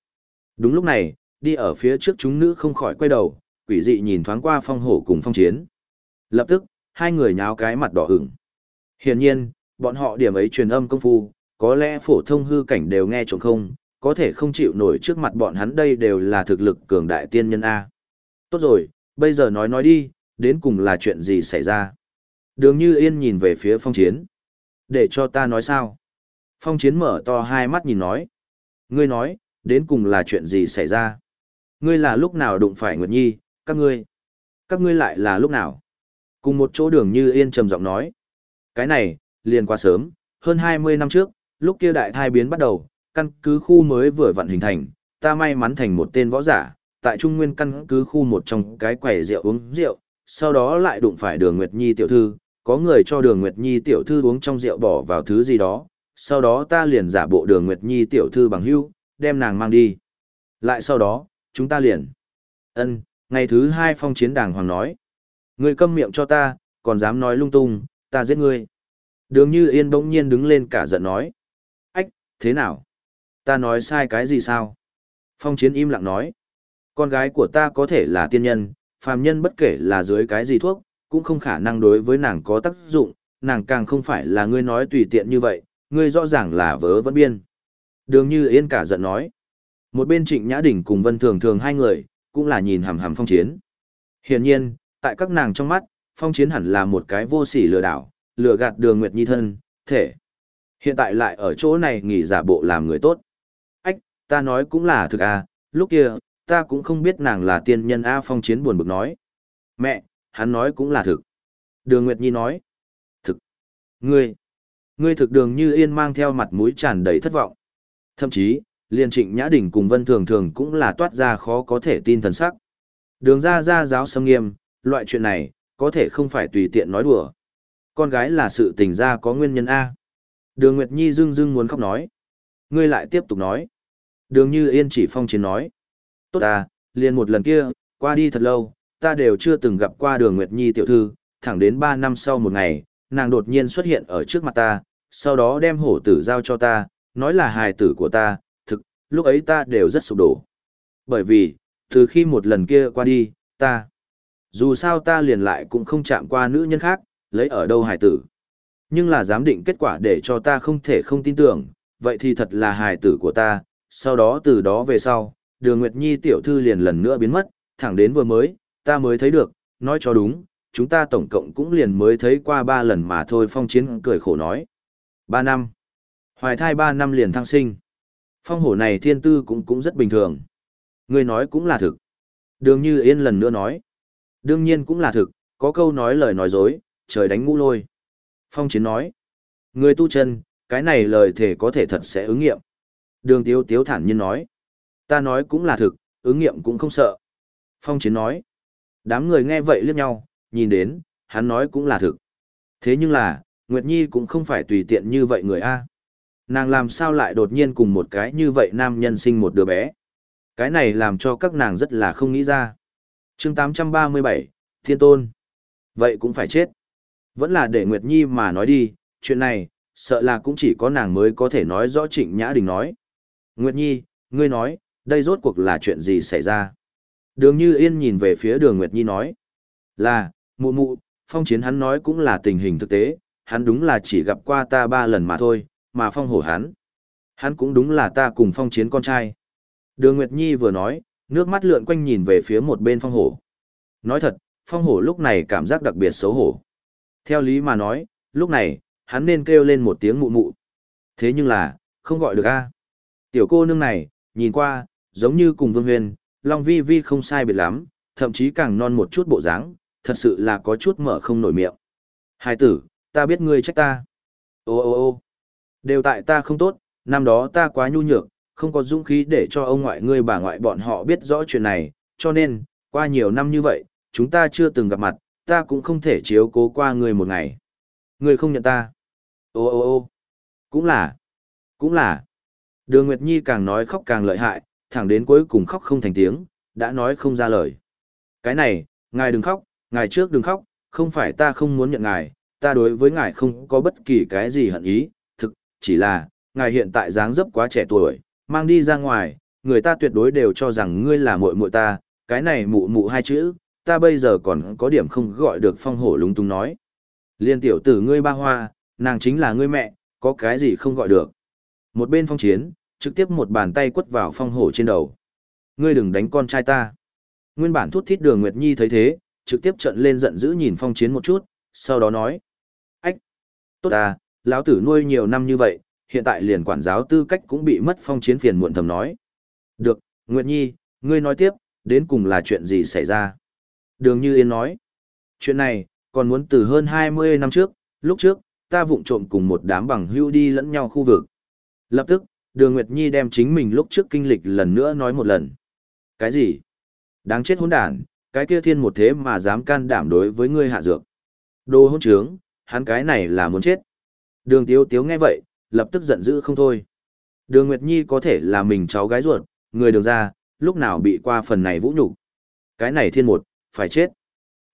Đúng lúc này, đi ở phía trước chúng nữ không khỏi quay đầu, quỷ dị nhìn thoáng qua phong hổ cùng phong chiến. Lập tức, hai người nháo cái mặt đỏ ửng. Hiển nhiên, bọn họ điểm ấy truyền âm công phu, có lẽ phổ thông hư cảnh đều nghe trộm không, có thể không chịu nổi trước mặt bọn hắn đây đều là thực lực cường đại tiên nhân A. Tốt rồi, bây giờ nói nói đi, đến cùng là chuyện gì xảy ra. Đường như yên nhìn về phía phong chiến. Để cho ta nói sao? Phong chiến mở to hai mắt nhìn nói. Ngươi nói, đến cùng là chuyện gì xảy ra? Ngươi là lúc nào đụng phải Nguyệt Nhi, các ngươi? Các ngươi lại là lúc nào? Cùng một chỗ đường như yên trầm giọng nói. Cái này, liền qua sớm, hơn 20 năm trước, lúc kia đại thai biến bắt đầu, căn cứ khu mới vừa vận hình thành, ta may mắn thành một tên võ giả, tại Trung Nguyên căn cứ khu một trong cái quầy rượu uống rượu, sau đó lại đụng phải đường Nguyệt Nhi tiểu thư, có người cho đường Nguyệt Nhi tiểu thư uống trong rượu bỏ vào thứ gì đó, sau đó ta liền giả bộ đường Nguyệt Nhi tiểu thư bằng hưu, đem nàng mang đi. Lại sau đó, chúng ta liền. ân ngày thứ hai phong chiến đàng hoàng nói. Ngươi câm miệng cho ta, còn dám nói lung tung, ta giết ngươi. Đường như yên bỗng nhiên đứng lên cả giận nói. Ách, thế nào? Ta nói sai cái gì sao? Phong chiến im lặng nói. Con gái của ta có thể là tiên nhân, phàm nhân bất kể là dưới cái gì thuốc, cũng không khả năng đối với nàng có tác dụng, nàng càng không phải là ngươi nói tùy tiện như vậy, ngươi rõ ràng là vớ vẫn biên. Đường như yên cả giận nói. Một bên trịnh nhã đỉnh cùng vân thường thường hai người, cũng là nhìn hằm hằm phong chiến. Hiển nhiên, tại các nàng trong mắt, phong chiến hẳn là một cái vô sỉ lừa đảo, lừa gạt đường Nguyệt Nhi thân, thể. Hiện tại lại ở chỗ này nghỉ giả bộ làm người tốt. Ách, ta nói cũng là thực à, lúc kia, ta cũng không biết nàng là tiên nhân A phong chiến buồn bực nói. Mẹ, hắn nói cũng là thực. Đường Nguyệt Nhi nói. Thực. Ngươi. Ngươi thực đường như yên mang theo mặt mũi tràn đầy thất vọng. Thậm chí, liên trịnh Nhã Đình cùng Vân Thường Thường cũng là toát ra khó có thể tin thần sắc. Đường ra ra giáo xâm nghiêm, loại chuyện này, có thể không phải tùy tiện nói đùa. Con gái là sự tình ra có nguyên nhân A. Đường Nguyệt Nhi dưng dưng muốn khóc nói. Ngươi lại tiếp tục nói. Đường Như Yên chỉ phong chiến nói. Tốt à, liền một lần kia, qua đi thật lâu, ta đều chưa từng gặp qua đường Nguyệt Nhi tiểu thư, thẳng đến 3 năm sau một ngày, nàng đột nhiên xuất hiện ở trước mặt ta, sau đó đem hổ tử giao cho ta, nói là hài tử của ta, lúc ấy ta đều rất sụp đổ. Bởi vì, từ khi một lần kia qua đi, ta, dù sao ta liền lại cũng không chạm qua nữ nhân khác, lấy ở đâu hài tử. Nhưng là giám định kết quả để cho ta không thể không tin tưởng, vậy thì thật là hài tử của ta, sau đó từ đó về sau, đường Nguyệt Nhi tiểu thư liền lần nữa biến mất, thẳng đến vừa mới, ta mới thấy được, nói cho đúng, chúng ta tổng cộng cũng liền mới thấy qua ba lần mà thôi phong chiến cười khổ nói. Ba năm. Hoài thai ba năm liền thăng sinh. Phong hổ này thiên tư cũng cũng rất bình thường. Người nói cũng là thực. Đường như yên lần nữa nói. Đương nhiên cũng là thực, có câu nói lời nói dối, trời đánh ngũ lôi. Phong chiến nói. Người tu chân, cái này lời thể có thể thật sẽ ứng nghiệm. Đường tiếu tiếu thản nhiên nói. Ta nói cũng là thực, ứng nghiệm cũng không sợ. Phong chiến nói. Đám người nghe vậy liếc nhau, nhìn đến, hắn nói cũng là thực. Thế nhưng là, Nguyệt Nhi cũng không phải tùy tiện như vậy người A. Nàng làm sao lại đột nhiên cùng một cái như vậy nam nhân sinh một đứa bé. Cái này làm cho các nàng rất là không nghĩ ra. chương 837, Thiên Tôn. Vậy cũng phải chết. Vẫn là để Nguyệt Nhi mà nói đi, chuyện này, sợ là cũng chỉ có nàng mới có thể nói rõ Trịnh Nhã Đình nói. Nguyệt Nhi, ngươi nói, đây rốt cuộc là chuyện gì xảy ra? Đường Như Yên nhìn về phía đường Nguyệt Nhi nói. Là, mụ mụ, phong chiến hắn nói cũng là tình hình thực tế, hắn đúng là chỉ gặp qua ta ba lần mà thôi, mà phong hổ hắn. Hắn cũng đúng là ta cùng phong chiến con trai. Đường Nguyệt Nhi vừa nói, nước mắt lượn quanh nhìn về phía một bên phong hổ. Nói thật, phong hổ lúc này cảm giác đặc biệt xấu hổ. Theo lý mà nói, lúc này, hắn nên kêu lên một tiếng mụ mụ. Thế nhưng là, không gọi được a. Tiểu cô nương này, nhìn qua, giống như cùng Vương Huyền, Long Vi Vi không sai biệt lắm, thậm chí càng non một chút bộ dáng, thật sự là có chút mở không nổi miệng. Hai tử, ta biết ngươi trách ta. Ô ô ô đều tại ta không tốt, năm đó ta quá nhu nhược, không có dũng khí để cho ông ngoại ngươi bà ngoại bọn họ biết rõ chuyện này, cho nên, qua nhiều năm như vậy, chúng ta chưa từng gặp mặt, ta cũng không thể chiếu cố qua ngươi một ngày. Ngươi không nhận ta. Ô ô ô cũng là, cũng là. Đường Nguyệt Nhi càng nói khóc càng lợi hại, thẳng đến cuối cùng khóc không thành tiếng, đã nói không ra lời. Cái này, ngài đừng khóc, ngài trước đừng khóc, không phải ta không muốn nhận ngài, ta đối với ngài không có bất kỳ cái gì hận ý, chỉ là, ngài hiện tại dáng dấp quá trẻ tuổi, mang đi ra ngoài, người ta tuyệt đối đều cho rằng ngươi là muội muội ta, cái này mụ mụ hai chữ, ta bây giờ còn có điểm không gọi được phong hổ lúng túng nói. Liên tiểu tử ngươi ba hoa, nàng chính là ngươi mẹ, có cái gì không gọi được. Một bên phong chiến, trực tiếp một bàn tay quất vào phong hổ trên đầu. Ngươi đừng đánh con trai ta. Nguyên bản thút thít đường Nguyệt Nhi thấy thế, trực tiếp trận lên giận dữ nhìn phong chiến một chút, sau đó nói. Ách! Tốt ta, lão tử nuôi nhiều năm như vậy, hiện tại liền quản giáo tư cách cũng bị mất phong chiến phiền muộn thầm nói. Được, Nguyệt Nhi, ngươi nói tiếp, đến cùng là chuyện gì xảy ra? Đường Như Yên nói. Chuyện này, còn muốn từ hơn 20 năm trước, lúc trước, ta vụng trộm cùng một đám bằng hưu đi lẫn nhau khu vực. Lập tức, Đường Nguyệt Nhi đem chính mình lúc trước kinh lịch lần nữa nói một lần. Cái gì? Đáng chết hỗn đản, cái kia thiên một thế mà dám can đảm đối với ngươi hạ dược. Đồ hỗn trướng, hắn cái này là muốn chết. Đường Tiếu Tiếu nghe vậy, lập tức giận dữ không thôi. Đường Nguyệt Nhi có thể là mình cháu gái ruột, người đường ra, lúc nào bị qua phần này vũ nhục Cái này thiên một, phải chết.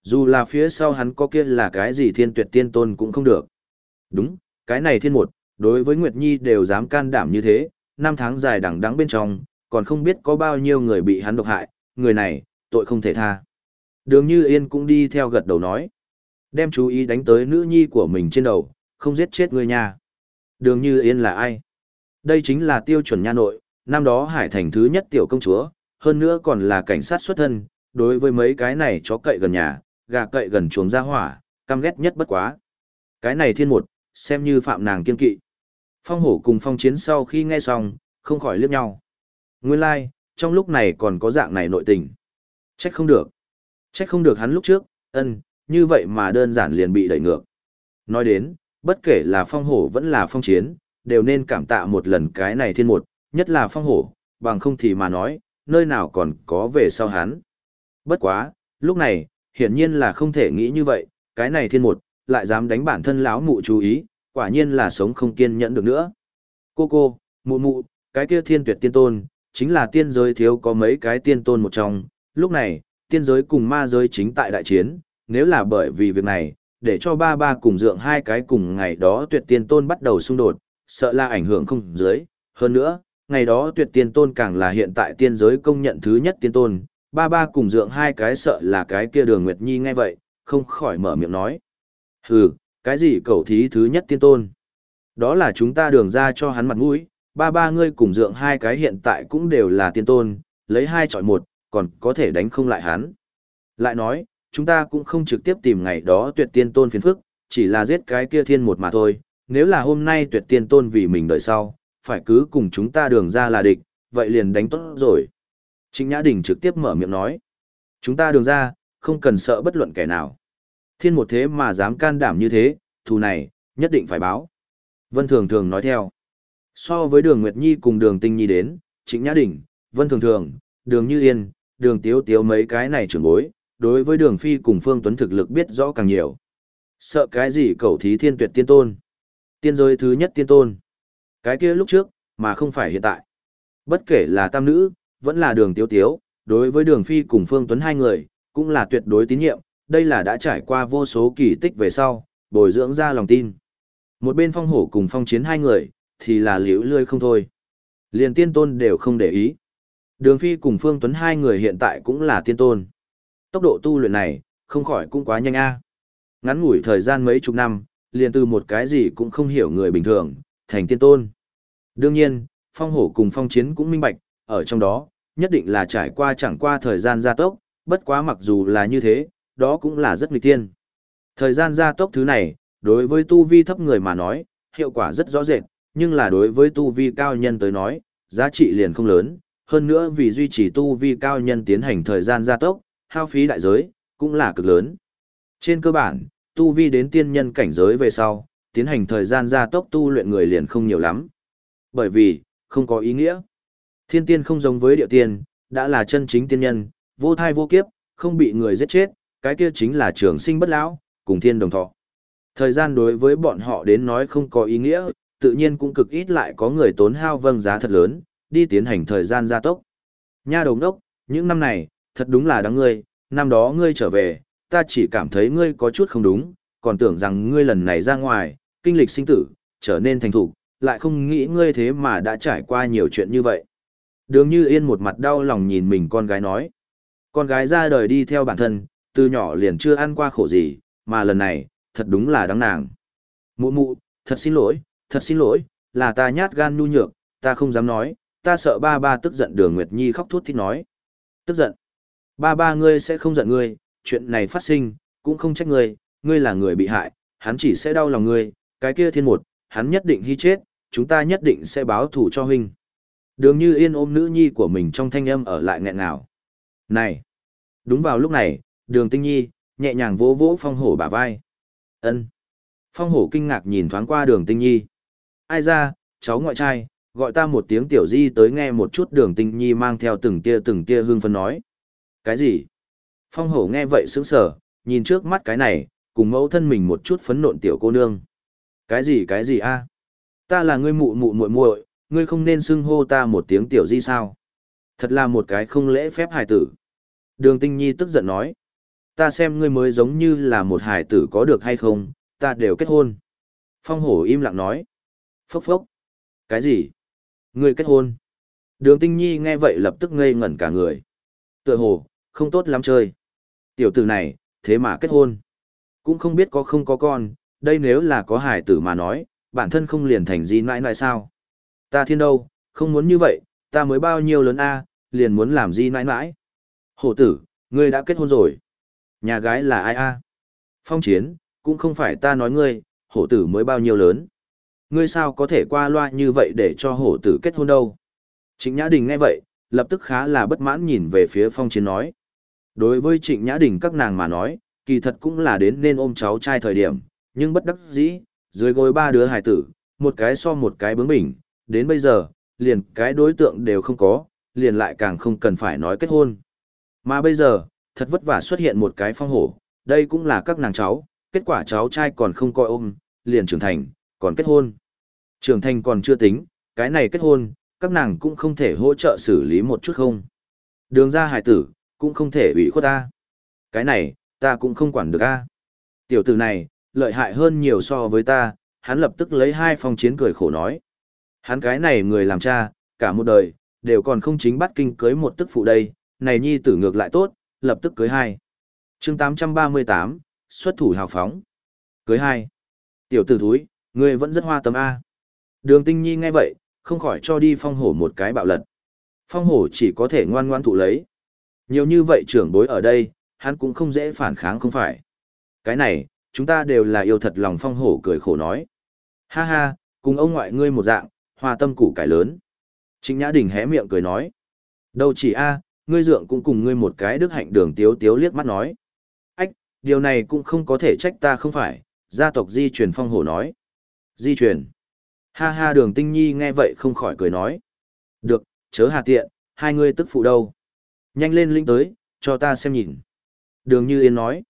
Dù là phía sau hắn có kia là cái gì thiên tuyệt tiên tôn cũng không được. Đúng, cái này thiên một, đối với Nguyệt Nhi đều dám can đảm như thế, năm tháng dài đằng đắng bên trong, còn không biết có bao nhiêu người bị hắn độc hại, người này, tội không thể tha. Đường Như Yên cũng đi theo gật đầu nói. Đem chú ý đánh tới nữ nhi của mình trên đầu, không giết chết ngươi nha. Đường Như Yên là ai? Đây chính là tiêu chuẩn nha nội, năm đó Hải Thành thứ nhất tiểu công chúa, hơn nữa còn là cảnh sát xuất thân, đối với mấy cái này chó cậy gần nhà, gà cậy gần chuồng ra hỏa, căm ghét nhất bất quá. Cái này thiên một, xem như phạm nàng kiên kỵ. Phong hổ cùng phong chiến sau khi nghe xong, không khỏi liếc nhau. Nguyên lai, like, trong lúc này còn có dạng này nội tình. Trách không được. Trách không được hắn lúc trước, ân, như vậy mà đơn giản liền bị đẩy ngược. Nói đến, bất kể là phong hổ vẫn là phong chiến, đều nên cảm tạ một lần cái này thiên một, nhất là phong hổ, bằng không thì mà nói, nơi nào còn có về sau hắn. Bất quá, lúc này, hiển nhiên là không thể nghĩ như vậy, cái này thiên một, lại dám đánh bản thân lão mụ chú ý, quả nhiên là sống không kiên nhẫn được nữa. Cô cô, mụ mụ, cái kia thiên tuyệt tiên tôn, chính là tiên giới thiếu có mấy cái tiên tôn một trong, lúc này, tiên giới cùng ma giới chính tại đại chiến, nếu là bởi vì việc này, để cho ba ba cùng dượng hai cái cùng ngày đó tuyệt tiên tôn bắt đầu xung đột, sợ là ảnh hưởng không dưới. Hơn nữa, ngày đó tuyệt tiên tôn càng là hiện tại tiên giới công nhận thứ nhất tiên tôn, ba ba cùng dượng hai cái sợ là cái kia đường Nguyệt Nhi nghe vậy, không khỏi mở miệng nói. Hừ, cái gì cầu thí thứ nhất tiên tôn? Đó là chúng ta đường ra cho hắn mặt mũi, ba ba ngươi cùng dượng hai cái hiện tại cũng đều là tiên tôn, lấy hai chọi một, còn có thể đánh không lại hắn. Lại nói, chúng ta cũng không trực tiếp tìm ngày đó tuyệt tiên tôn phiền phức, chỉ là giết cái kia thiên một mà thôi, nếu là hôm nay tuyệt tiên tôn vì mình đợi sau, phải cứ cùng chúng ta đường ra là địch, vậy liền đánh tốt rồi. Trịnh Nhã Đình trực tiếp mở miệng nói, chúng ta đường ra, không cần sợ bất luận kẻ nào. Thiên một thế mà dám can đảm như thế, thù này, nhất định phải báo. Vân Thường Thường nói theo. So với đường Nguyệt Nhi cùng đường Tinh Nhi đến, Trịnh Nhã Đình, Vân Thường Thường, đường Như Yên, đường Tiếu Tiếu mấy cái này trưởng bối, đối với đường Phi cùng Phương Tuấn thực lực biết rõ càng nhiều. Sợ cái gì cầu thí thiên tuyệt tiên tôn. Tiên giới thứ nhất tiên tôn. Cái kia lúc trước, mà không phải hiện tại. Bất kể là tam nữ, vẫn là đường Tiếu Tiếu, đối với đường Phi cùng Phương Tuấn hai người, cũng là tuyệt đối tín nhiệm, đây là đã trải qua vô số kỳ tích về sau, bồi dưỡng ra lòng tin. Một bên phong hổ cùng phong chiến hai người, thì là liễu lươi không thôi. Liền tiên tôn đều không để ý. Đường Phi cùng Phương Tuấn hai người hiện tại cũng là tiên tôn. Tốc độ tu luyện này, không khỏi cũng quá nhanh a. Ngắn ngủi thời gian mấy chục năm, liền từ một cái gì cũng không hiểu người bình thường, thành tiên tôn. Đương nhiên, phong hổ cùng phong chiến cũng minh bạch, ở trong đó, nhất định là trải qua chẳng qua thời gian gia tốc, bất quá mặc dù là như thế, đó cũng là rất nghịch tiên. Thời gian gia tốc thứ này, đối với tu vi thấp người mà nói, hiệu quả rất rõ rệt, nhưng là đối với tu vi cao nhân tới nói, giá trị liền không lớn, hơn nữa vì duy trì tu vi cao nhân tiến hành thời gian gia tốc, hao phí đại giới, cũng là cực lớn. Trên cơ bản, tu vi đến tiên nhân cảnh giới về sau, tiến hành thời gian gia tốc tu luyện người liền không nhiều lắm. Bởi vì, không có ý nghĩa. Thiên tiên không giống với địa tiên, đã là chân chính tiên nhân, vô thai vô kiếp, không bị người giết chết, cái kia chính là trường sinh bất lão, cùng thiên đồng thọ. Thời gian đối với bọn họ đến nói không có ý nghĩa, tự nhiên cũng cực ít lại có người tốn hao vâng giá thật lớn, đi tiến hành thời gian gia tốc. Nha đồng đốc, những năm này, thật đúng là đáng ngươi, năm đó ngươi trở về, ta chỉ cảm thấy ngươi có chút không đúng, còn tưởng rằng ngươi lần này ra ngoài, kinh lịch sinh tử, trở nên thành thục lại không nghĩ ngươi thế mà đã trải qua nhiều chuyện như vậy. Đường như yên một mặt đau lòng nhìn mình con gái nói. Con gái ra đời đi theo bản thân, từ nhỏ liền chưa ăn qua khổ gì, mà lần này, thật đúng là đáng nàng. Mụ mụ, thật xin lỗi, thật xin lỗi, là ta nhát gan nhu nhược, ta không dám nói, ta sợ ba ba tức giận đường Nguyệt Nhi khóc thút thít nói. Tức giận. Ba ba ngươi sẽ không giận ngươi, chuyện này phát sinh, cũng không trách ngươi, ngươi là người bị hại, hắn chỉ sẽ đau lòng ngươi, cái kia thiên một, hắn nhất định hy chết, chúng ta nhất định sẽ báo thù cho huynh. Đường như yên ôm nữ nhi của mình trong thanh âm ở lại nghẹn nào. Này! Đúng vào lúc này, đường tinh nhi, nhẹ nhàng vỗ vỗ phong hổ bả vai. ân Phong hổ kinh ngạc nhìn thoáng qua đường tinh nhi. Ai ra, cháu ngoại trai, gọi ta một tiếng tiểu di tới nghe một chút đường tinh nhi mang theo từng tia từng tia hương phân nói. Cái gì? Phong hổ nghe vậy sững sờ, nhìn trước mắt cái này, cùng mẫu thân mình một chút phấn nộn tiểu cô nương. Cái gì cái gì a? Ta là ngươi mụ mụ muội muội, ngươi không nên xưng hô ta một tiếng tiểu di sao? Thật là một cái không lễ phép hài tử. Đường tinh nhi tức giận nói. Ta xem ngươi mới giống như là một hài tử có được hay không, ta đều kết hôn. Phong hổ im lặng nói. Phốc phốc. Cái gì? Ngươi kết hôn? Đường tinh nhi nghe vậy lập tức ngây ngẩn cả người. Tựa hồ, không tốt lắm chơi. Tiểu tử này, thế mà kết hôn. Cũng không biết có không có con, đây nếu là có hải tử mà nói, bản thân không liền thành gì nãi nãi sao. Ta thiên đâu, không muốn như vậy, ta mới bao nhiêu lớn a, liền muốn làm gì nãi nãi. Hổ tử, ngươi đã kết hôn rồi. Nhà gái là ai a? Phong chiến, cũng không phải ta nói ngươi, hổ tử mới bao nhiêu lớn. Ngươi sao có thể qua loa như vậy để cho hổ tử kết hôn đâu? Trịnh Nhã Đình nghe vậy, lập tức khá là bất mãn nhìn về phía phong chiến nói. Đối với trịnh Nhã Đình các nàng mà nói, kỳ thật cũng là đến nên ôm cháu trai thời điểm, nhưng bất đắc dĩ, dưới gối ba đứa hài tử, một cái so một cái bướng bỉnh, đến bây giờ, liền cái đối tượng đều không có, liền lại càng không cần phải nói kết hôn. Mà bây giờ, thật vất vả xuất hiện một cái phong hổ, đây cũng là các nàng cháu, kết quả cháu trai còn không coi ôm, liền trưởng thành, còn kết hôn. Trưởng thành còn chưa tính, cái này kết hôn, các nàng cũng không thể hỗ trợ xử lý một chút không. Đường ra hải tử, cũng không thể ủy khuất ta. Cái này, ta cũng không quản được a. Tiểu tử này, lợi hại hơn nhiều so với ta, hắn lập tức lấy hai phong chiến cười khổ nói. Hắn cái này người làm cha, cả một đời, đều còn không chính bắt kinh cưới một tức phụ đây, này nhi tử ngược lại tốt, lập tức cưới hai. chương 838, xuất thủ hào phóng. Cưới hai. Tiểu tử thúi, người vẫn rất hoa tâm A. Đường tinh nhi nghe vậy, không khỏi cho đi phong hổ một cái bạo lật. Phong hổ chỉ có thể ngoan ngoan thụ lấy. Nhiều như vậy trưởng bối ở đây, hắn cũng không dễ phản kháng không phải. Cái này, chúng ta đều là yêu thật lòng phong hổ cười khổ nói. Ha ha, cùng ông ngoại ngươi một dạng, hoa tâm củ cải lớn. Trịnh Nhã Đình hé miệng cười nói. Đâu chỉ a, ngươi dượng cũng cùng ngươi một cái đức hạnh đường tiếu tiếu liếc mắt nói. Ách, điều này cũng không có thể trách ta không phải, gia tộc di truyền phong hổ nói. Di truyền. Ha ha đường tinh nhi nghe vậy không khỏi cười nói. Được, chớ hà tiện, hai ngươi tức phụ đâu. Nhanh lên linh tới, cho ta xem nhìn. Đường như yên nói.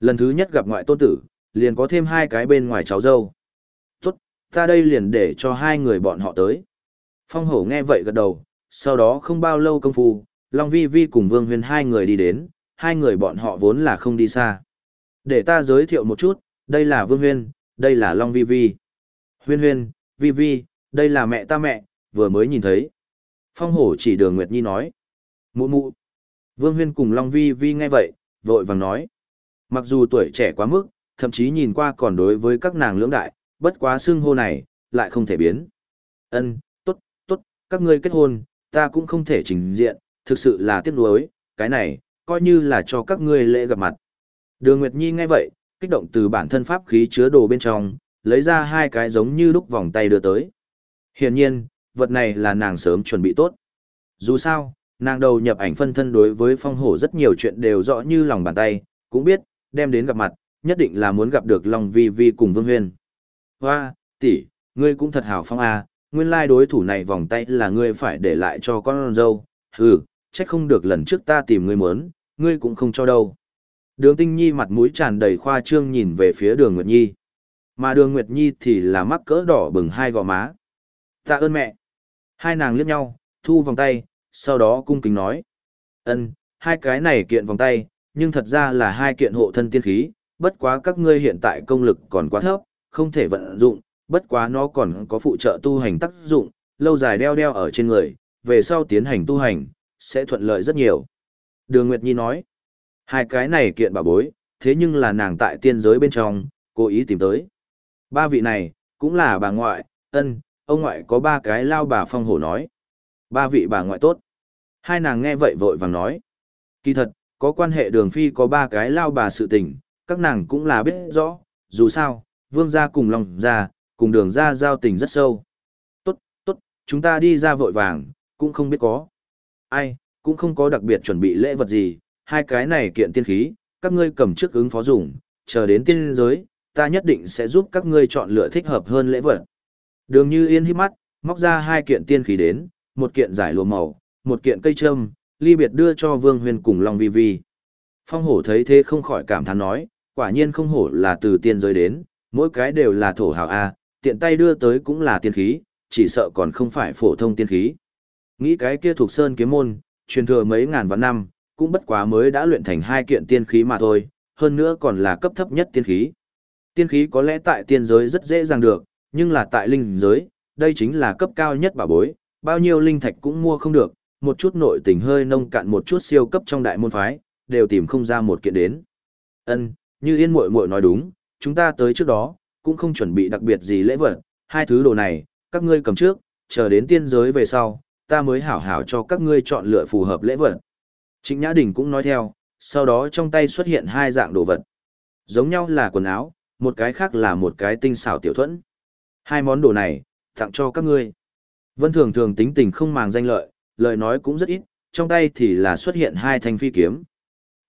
Lần thứ nhất gặp ngoại tôn tử, liền có thêm hai cái bên ngoài cháu dâu. Tốt, ta đây liền để cho hai người bọn họ tới. Phong hổ nghe vậy gật đầu, sau đó không bao lâu công phu, Long Vi Vi cùng Vương Huyền hai người đi đến, hai người bọn họ vốn là không đi xa. Để ta giới thiệu một chút, đây là Vương Huyên, đây là Long Vi Vi. Huyên Huyên, Vi Vi, đây là mẹ ta mẹ, vừa mới nhìn thấy. Phong hổ chỉ đường Nguyệt Nhi nói. Mụ mụ. Vương Huyên cùng Long Vi Vi nghe vậy, vội vàng nói. Mặc dù tuổi trẻ quá mức, thậm chí nhìn qua còn đối với các nàng lưỡng đại, bất quá xưng hô này, lại không thể biến. Ân, tốt, tốt, các ngươi kết hôn, ta cũng không thể trình diện, thực sự là tiếc nuối, cái này, coi như là cho các ngươi lễ gặp mặt. Đường Nguyệt Nhi nghe vậy, kích động từ bản thân pháp khí chứa đồ bên trong, lấy ra hai cái giống như đúc vòng tay đưa tới. Hiển nhiên, vật này là nàng sớm chuẩn bị tốt. Dù sao, nàng đầu nhập ảnh phân thân đối với phong hổ rất nhiều chuyện đều rõ như lòng bàn tay, cũng biết, đem đến gặp mặt, nhất định là muốn gặp được Long Vi Vi cùng Vương Huyên. Hoa, tỷ, ngươi cũng thật hào phong à, nguyên lai đối thủ này vòng tay là ngươi phải để lại cho con dâu, hừ, trách không được lần trước ta tìm ngươi muốn, ngươi cũng không cho đâu. Đường Tinh Nhi mặt mũi tràn đầy khoa trương nhìn về phía Đường Nguyệt Nhi. Mà Đường Nguyệt Nhi thì là mắc cỡ đỏ bừng hai gò má. Tạ ơn mẹ. Hai nàng liếc nhau, thu vòng tay, sau đó cung kính nói. ân hai cái này kiện vòng tay, nhưng thật ra là hai kiện hộ thân tiên khí, bất quá các ngươi hiện tại công lực còn quá thấp, không thể vận dụng, bất quá nó còn có phụ trợ tu hành tác dụng, lâu dài đeo đeo ở trên người, về sau tiến hành tu hành, sẽ thuận lợi rất nhiều. Đường Nguyệt Nhi nói, hai cái này kiện bà bối, thế nhưng là nàng tại tiên giới bên trong, cố ý tìm tới. Ba vị này, cũng là bà ngoại, ân, ông ngoại có ba cái lao bà phong hổ nói. Ba vị bà ngoại tốt. Hai nàng nghe vậy vội vàng nói. Kỳ thật, có quan hệ đường phi có ba cái lao bà sự tình, các nàng cũng là biết rõ, dù sao, vương gia cùng lòng gia, cùng đường gia giao tình rất sâu. Tốt, tốt, chúng ta đi ra vội vàng, cũng không biết có. Ai, cũng không có đặc biệt chuẩn bị lễ vật gì, hai cái này kiện tiên khí, các ngươi cầm trước ứng phó dùng, chờ đến tiên giới, ta nhất định sẽ giúp các ngươi chọn lựa thích hợp hơn lễ vật. Đường như yên hít mắt, móc ra hai kiện tiên khí đến, một kiện giải lùa màu, một kiện cây trâm, ly biệt đưa cho Vương Huyền cùng Long Vi Vi. Phong hổ thấy thế không khỏi cảm thán nói, quả nhiên không hổ là từ tiên giới đến, mỗi cái đều là thổ hào A, tiện tay đưa tới cũng là tiên khí, chỉ sợ còn không phải phổ thông tiên khí. Nghĩ cái kia thuộc sơn kiếm môn, truyền thừa mấy ngàn vạn năm, cũng bất quá mới đã luyện thành hai kiện tiên khí mà thôi, hơn nữa còn là cấp thấp nhất tiên khí. Tiên khí có lẽ tại tiên giới rất dễ dàng được, nhưng là tại linh giới, đây chính là cấp cao nhất bảo bối, bao nhiêu linh thạch cũng mua không được, một chút nội tình hơi nông cạn một chút siêu cấp trong đại môn phái, đều tìm không ra một kiện đến. Ân, như yên muội muội nói đúng, chúng ta tới trước đó, cũng không chuẩn bị đặc biệt gì lễ vật, hai thứ đồ này, các ngươi cầm trước, chờ đến tiên giới về sau, ta mới hảo hảo cho các ngươi chọn lựa phù hợp lễ vật. Trịnh Nhã Đình cũng nói theo, sau đó trong tay xuất hiện hai dạng đồ vật. Giống nhau là quần áo, một cái khác là một cái tinh xảo tiểu thuẫn. Hai món đồ này, tặng cho các ngươi. Vân Thường thường tính tình không màng danh lợi, lời nói cũng rất ít, trong tay thì là xuất hiện hai thanh phi kiếm.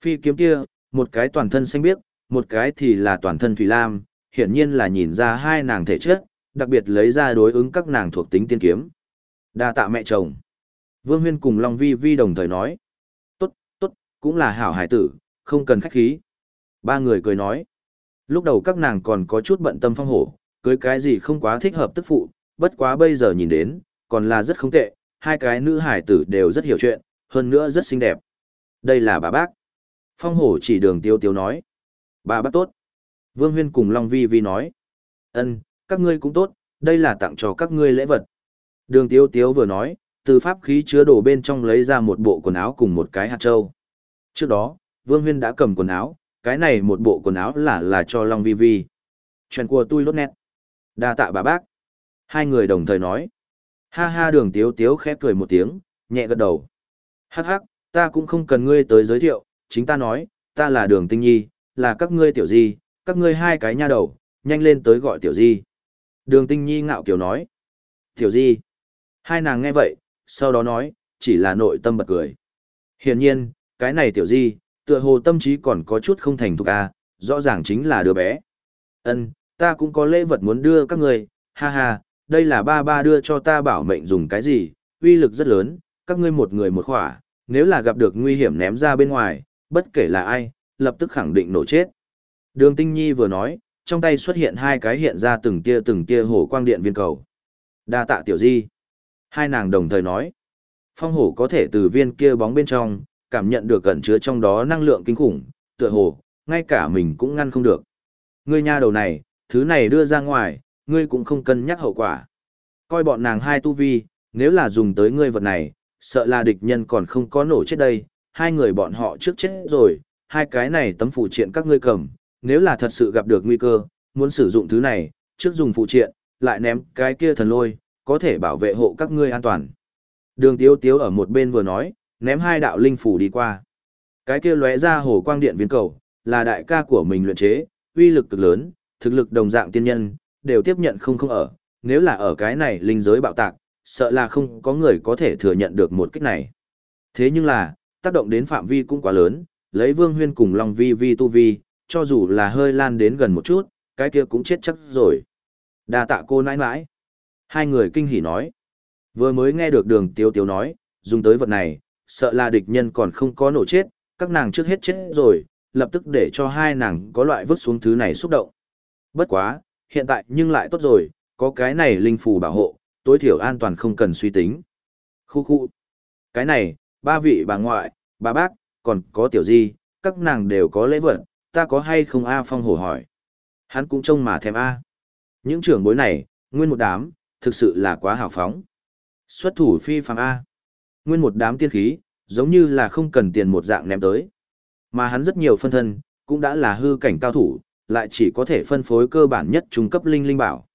Phi kiếm kia, một cái toàn thân xanh biếc, một cái thì là toàn thân thủy lam, hiển nhiên là nhìn ra hai nàng thể chất, đặc biệt lấy ra đối ứng các nàng thuộc tính tiên kiếm. Đa tạ mẹ chồng. Vương Huyên cùng Long Vi Vi đồng thời nói. Tốt, tốt, cũng là hảo hải tử, không cần khách khí. Ba người cười nói. Lúc đầu các nàng còn có chút bận tâm phong hổ, cưới cái gì không quá thích hợp tức phụ, bất quá bây giờ nhìn đến, còn là rất không tệ, hai cái nữ hải tử đều rất hiểu chuyện, hơn nữa rất xinh đẹp. Đây là bà bác. Phong hổ chỉ đường tiêu tiêu nói. Bà bác tốt. Vương Huyên cùng Long Vi Vi nói. ân các ngươi cũng tốt, đây là tặng cho các ngươi lễ vật. Đường tiêu tiêu vừa nói, từ pháp khí chứa đồ bên trong lấy ra một bộ quần áo cùng một cái hạt trâu. Trước đó, Vương Huyên đã cầm quần áo, cái này một bộ quần áo là là cho Long Vi Vi. Chuyện của tôi lốt nét. đa tạ bà bác. Hai người đồng thời nói. Ha ha đường tiếu tiếu khẽ cười một tiếng, nhẹ gật đầu. Hắc hắc, ta cũng không cần ngươi tới giới thiệu, chính ta nói, ta là đường tinh nhi, là các ngươi tiểu di, các ngươi hai cái nha đầu, nhanh lên tới gọi tiểu di. Đường tinh nhi ngạo kiều nói. Tiểu di. Hai nàng nghe vậy, sau đó nói, chỉ là nội tâm bật cười. Hiển nhiên, cái này tiểu di, tựa hồ tâm trí còn có chút không thành thục à, rõ ràng chính là đứa bé. Ân, ta cũng có lễ vật muốn đưa các ngươi, ha ha, đây là ba ba đưa cho ta bảo mệnh dùng cái gì, uy lực rất lớn, các ngươi một người một khỏa, nếu là gặp được nguy hiểm ném ra bên ngoài, bất kể là ai, lập tức khẳng định nổ chết. Đường Tinh Nhi vừa nói, trong tay xuất hiện hai cái hiện ra từng tia từng tia hổ quang điện viên cầu. Đa tạ tiểu di. Hai nàng đồng thời nói. Phong hổ có thể từ viên kia bóng bên trong, cảm nhận được cẩn chứa trong đó năng lượng kinh khủng, tựa hồ, ngay cả mình cũng ngăn không được. Ngươi nha đầu này, thứ này đưa ra ngoài, ngươi cũng không cân nhắc hậu quả. Coi bọn nàng hai tu vi, nếu là dùng tới ngươi vật này, sợ là địch nhân còn không có nổ chết đây, hai người bọn họ trước chết rồi, hai cái này tấm phụ triện các ngươi cầm, nếu là thật sự gặp được nguy cơ, muốn sử dụng thứ này, trước dùng phụ triện, lại ném cái kia thần lôi, có thể bảo vệ hộ các ngươi an toàn. Đường Tiếu Tiếu ở một bên vừa nói, ném hai đạo linh phủ đi qua. Cái kia lóe ra hồ quang điện viên cầu, là đại ca của mình luyện chế, uy lực cực lớn, thực lực đồng dạng tiên nhân, đều tiếp nhận không không ở, nếu là ở cái này linh giới bạo tạc, sợ là không có người có thể thừa nhận được một kích này. Thế nhưng là, tác động đến phạm vi cũng quá lớn, lấy Vương Huyên cùng Long Vi Vi tu vi, cho dù là hơi lan đến gần một chút, cái kia cũng chết chắc rồi. Đa tạ cô nãi nãi. Hai người kinh hỉ nói. Vừa mới nghe được đường tiêu tiêu nói, dùng tới vật này, sợ là địch nhân còn không có nổ chết, các nàng trước hết chết rồi, lập tức để cho hai nàng có loại vứt xuống thứ này xúc động. Bất quá, hiện tại nhưng lại tốt rồi, có cái này linh phù bảo hộ, tối thiểu an toàn không cần suy tính. Khu khu. Cái này, ba vị bà ngoại, bà bác, còn có tiểu di, các nàng đều có lễ vật, ta có hay không A Phong hổ hỏi. Hắn cũng trông mà thèm A. Những trưởng bối này, nguyên một đám, thực sự là quá hào phóng. Xuất thủ phi phàm A. Nguyên một đám tiên khí, giống như là không cần tiền một dạng ném tới. Mà hắn rất nhiều phân thân, cũng đã là hư cảnh cao thủ, lại chỉ có thể phân phối cơ bản nhất trung cấp linh linh bảo.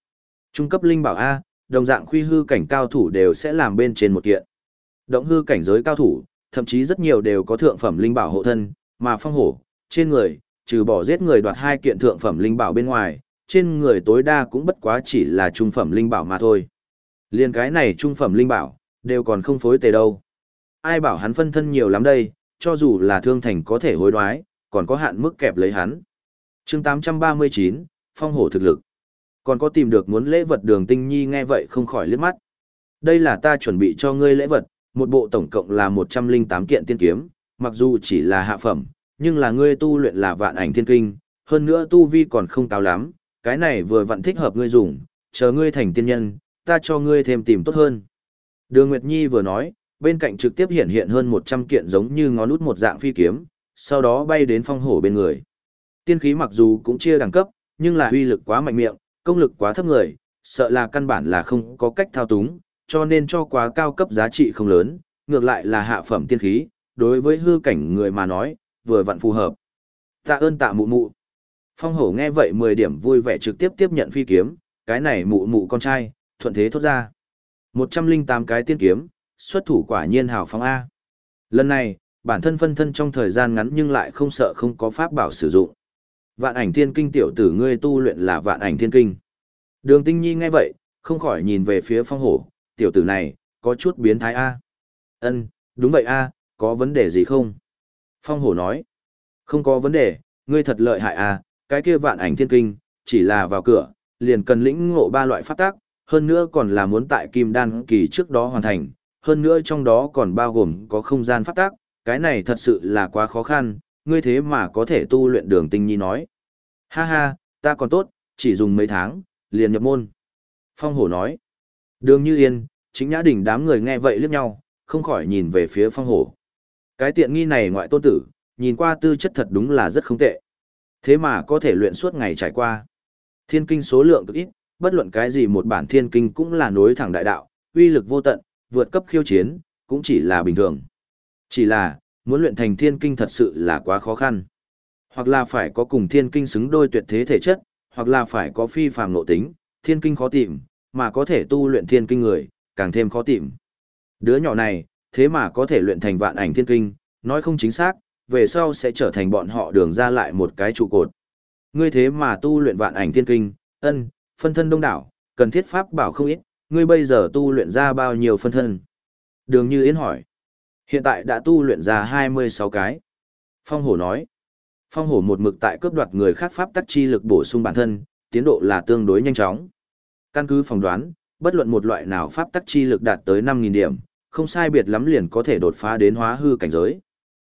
Trung cấp linh bảo A, đồng dạng khuy hư cảnh cao thủ đều sẽ làm bên trên một kiện. Động hư cảnh giới cao thủ, thậm chí rất nhiều đều có thượng phẩm linh bảo hộ thân, mà phong hổ, trên người, trừ bỏ giết người đoạt hai kiện thượng phẩm linh bảo bên ngoài, trên người tối đa cũng bất quá chỉ là trung phẩm linh bảo mà thôi. Liên cái này trung phẩm linh bảo, đều còn không phối tề đâu. Ai bảo hắn phân thân nhiều lắm đây, cho dù là thương thành có thể hối đoái, còn có hạn mức kẹp lấy hắn chương 839, phong hổ thực lực. Còn có tìm được muốn lễ vật đường tinh nhi nghe vậy không khỏi liếc mắt. Đây là ta chuẩn bị cho ngươi lễ vật, một bộ tổng cộng là 108 kiện tiên kiếm, mặc dù chỉ là hạ phẩm, nhưng là ngươi tu luyện là vạn ảnh thiên kinh, hơn nữa tu vi còn không cao lắm, cái này vừa vặn thích hợp ngươi dùng, chờ ngươi thành tiên nhân, ta cho ngươi thêm tìm tốt hơn. Đường Nguyệt Nhi vừa nói, bên cạnh trực tiếp hiện hiện hơn 100 kiện giống như ngón út một dạng phi kiếm, sau đó bay đến phong hổ bên người. Tiên khí mặc dù cũng chia đẳng cấp, nhưng là uy lực quá mạnh miệng, công lực quá thấp người, sợ là căn bản là không có cách thao túng, cho nên cho quá cao cấp giá trị không lớn, ngược lại là hạ phẩm tiên khí, đối với hư cảnh người mà nói, vừa vặn phù hợp. Tạ ơn tạ mụ mụ. Phong hổ nghe vậy 10 điểm vui vẻ trực tiếp tiếp nhận phi kiếm, cái này mụ mụ con trai, thuận thế thốt ra. 108 cái tiên kiếm, xuất thủ quả nhiên hào phóng A. Lần này, bản thân phân thân trong thời gian ngắn nhưng lại không sợ không có pháp bảo sử dụng. Vạn ảnh thiên kinh tiểu tử ngươi tu luyện là vạn ảnh thiên kinh. Đường tinh nhi nghe vậy, không khỏi nhìn về phía phong hổ, tiểu tử này, có chút biến thái A. Ân, đúng vậy A, có vấn đề gì không? Phong hổ nói, không có vấn đề, ngươi thật lợi hại A, cái kia vạn ảnh thiên kinh, chỉ là vào cửa, liền cần lĩnh ngộ ba loại pháp tác, hơn nữa còn là muốn tại kim đan kỳ trước đó hoàn thành, hơn nữa trong đó còn bao gồm có không gian pháp tác, cái này thật sự là quá khó khăn, ngươi thế mà có thể tu luyện đường tinh nhi nói. Ha ha, ta còn tốt, chỉ dùng mấy tháng, liền nhập môn. Phong hổ nói. Đường như yên, chính nhã đỉnh đám người nghe vậy liếc nhau, không khỏi nhìn về phía phong hổ. Cái tiện nghi này ngoại tôn tử, nhìn qua tư chất thật đúng là rất không tệ. Thế mà có thể luyện suốt ngày trải qua. Thiên kinh số lượng cực ít, bất luận cái gì một bản thiên kinh cũng là nối thẳng đại đạo, uy lực vô tận, vượt cấp khiêu chiến, cũng chỉ là bình thường. Chỉ là, muốn luyện thành thiên kinh thật sự là quá khó khăn. Hoặc là phải có cùng thiên kinh xứng đôi tuyệt thế thể chất, hoặc là phải có phi phàm nội tính, thiên kinh khó tìm, mà có thể tu luyện thiên kinh người, càng thêm khó tìm. Đứa nhỏ này, thế mà có thể luyện thành vạn ảnh thiên kinh, nói không chính xác, về sau sẽ trở thành bọn họ đường ra lại một cái trụ cột. Ngươi thế mà tu luyện vạn ảnh thiên kinh, ân, phân thân đông đảo, cần thiết pháp bảo không ít, ngươi bây giờ tu luyện ra bao nhiêu phân thân? Đường Như Yến hỏi. Hiện tại đã tu luyện ra 26 cái. Phong hổ nói. Phong hổ một mực tại cướp đoạt người khác pháp tắc chi lực bổ sung bản thân, tiến độ là tương đối nhanh chóng. Căn cứ phỏng đoán, bất luận một loại nào pháp tắc chi lực đạt tới 5.000 điểm, không sai biệt lắm liền có thể đột phá đến hóa hư cảnh giới.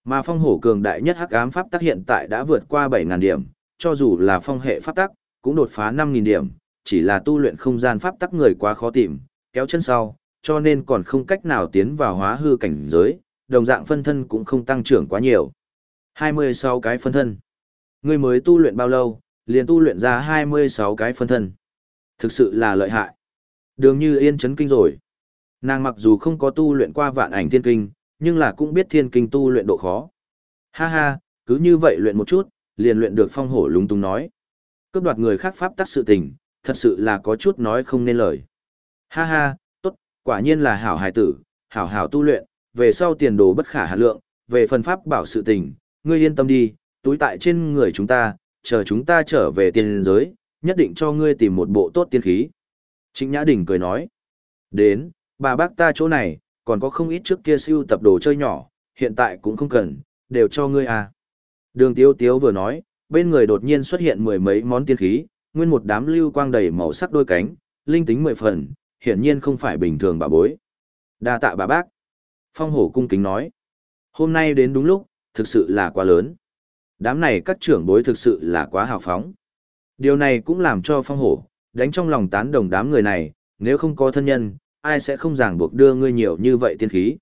Mà phong hổ cường đại nhất hắc ám pháp tắc hiện tại đã vượt qua 7.000 điểm, cho dù là phong hệ pháp tắc, cũng đột phá 5.000 điểm, chỉ là tu luyện không gian pháp tắc người quá khó tìm, kéo chân sau, cho nên còn không cách nào tiến vào hóa hư cảnh giới, đồng dạng phân thân cũng không tăng trưởng quá nhiều. 26 cái phân thân. Người mới tu luyện bao lâu, liền tu luyện ra 26 cái phân thân. Thực sự là lợi hại. Đường như yên chấn kinh rồi. Nàng mặc dù không có tu luyện qua vạn ảnh thiên kinh, nhưng là cũng biết thiên kinh tu luyện độ khó. Ha ha, cứ như vậy luyện một chút, liền luyện được phong hổ lúng túng nói. Cướp đoạt người khác pháp tắc sự tình, thật sự là có chút nói không nên lời. Ha ha, tốt, quả nhiên là hảo hài tử, hảo hảo tu luyện, về sau tiền đồ bất khả hạ lượng, về phần pháp bảo sự tình, ngươi yên tâm đi, túi tại trên người chúng ta, chờ chúng ta trở về tiên giới, nhất định cho ngươi tìm một bộ tốt tiên khí. Trịnh Nhã Đình cười nói, đến, bà bác ta chỗ này, còn có không ít trước kia siêu tập đồ chơi nhỏ, hiện tại cũng không cần, đều cho ngươi à. Đường Tiếu Tiếu vừa nói, bên người đột nhiên xuất hiện mười mấy món tiên khí, nguyên một đám lưu quang đầy màu sắc đôi cánh, linh tính mười phần, hiển nhiên không phải bình thường bà bối. Đa tạ bà bác. Phong hổ cung kính nói. Hôm nay đến đúng lúc, thực sự là quá lớn. Đám này các trưởng bối thực sự là quá hào phóng. Điều này cũng làm cho phong hổ, đánh trong lòng tán đồng đám người này, nếu không có thân nhân, ai sẽ không ràng buộc đưa ngươi nhiều như vậy tiên khí.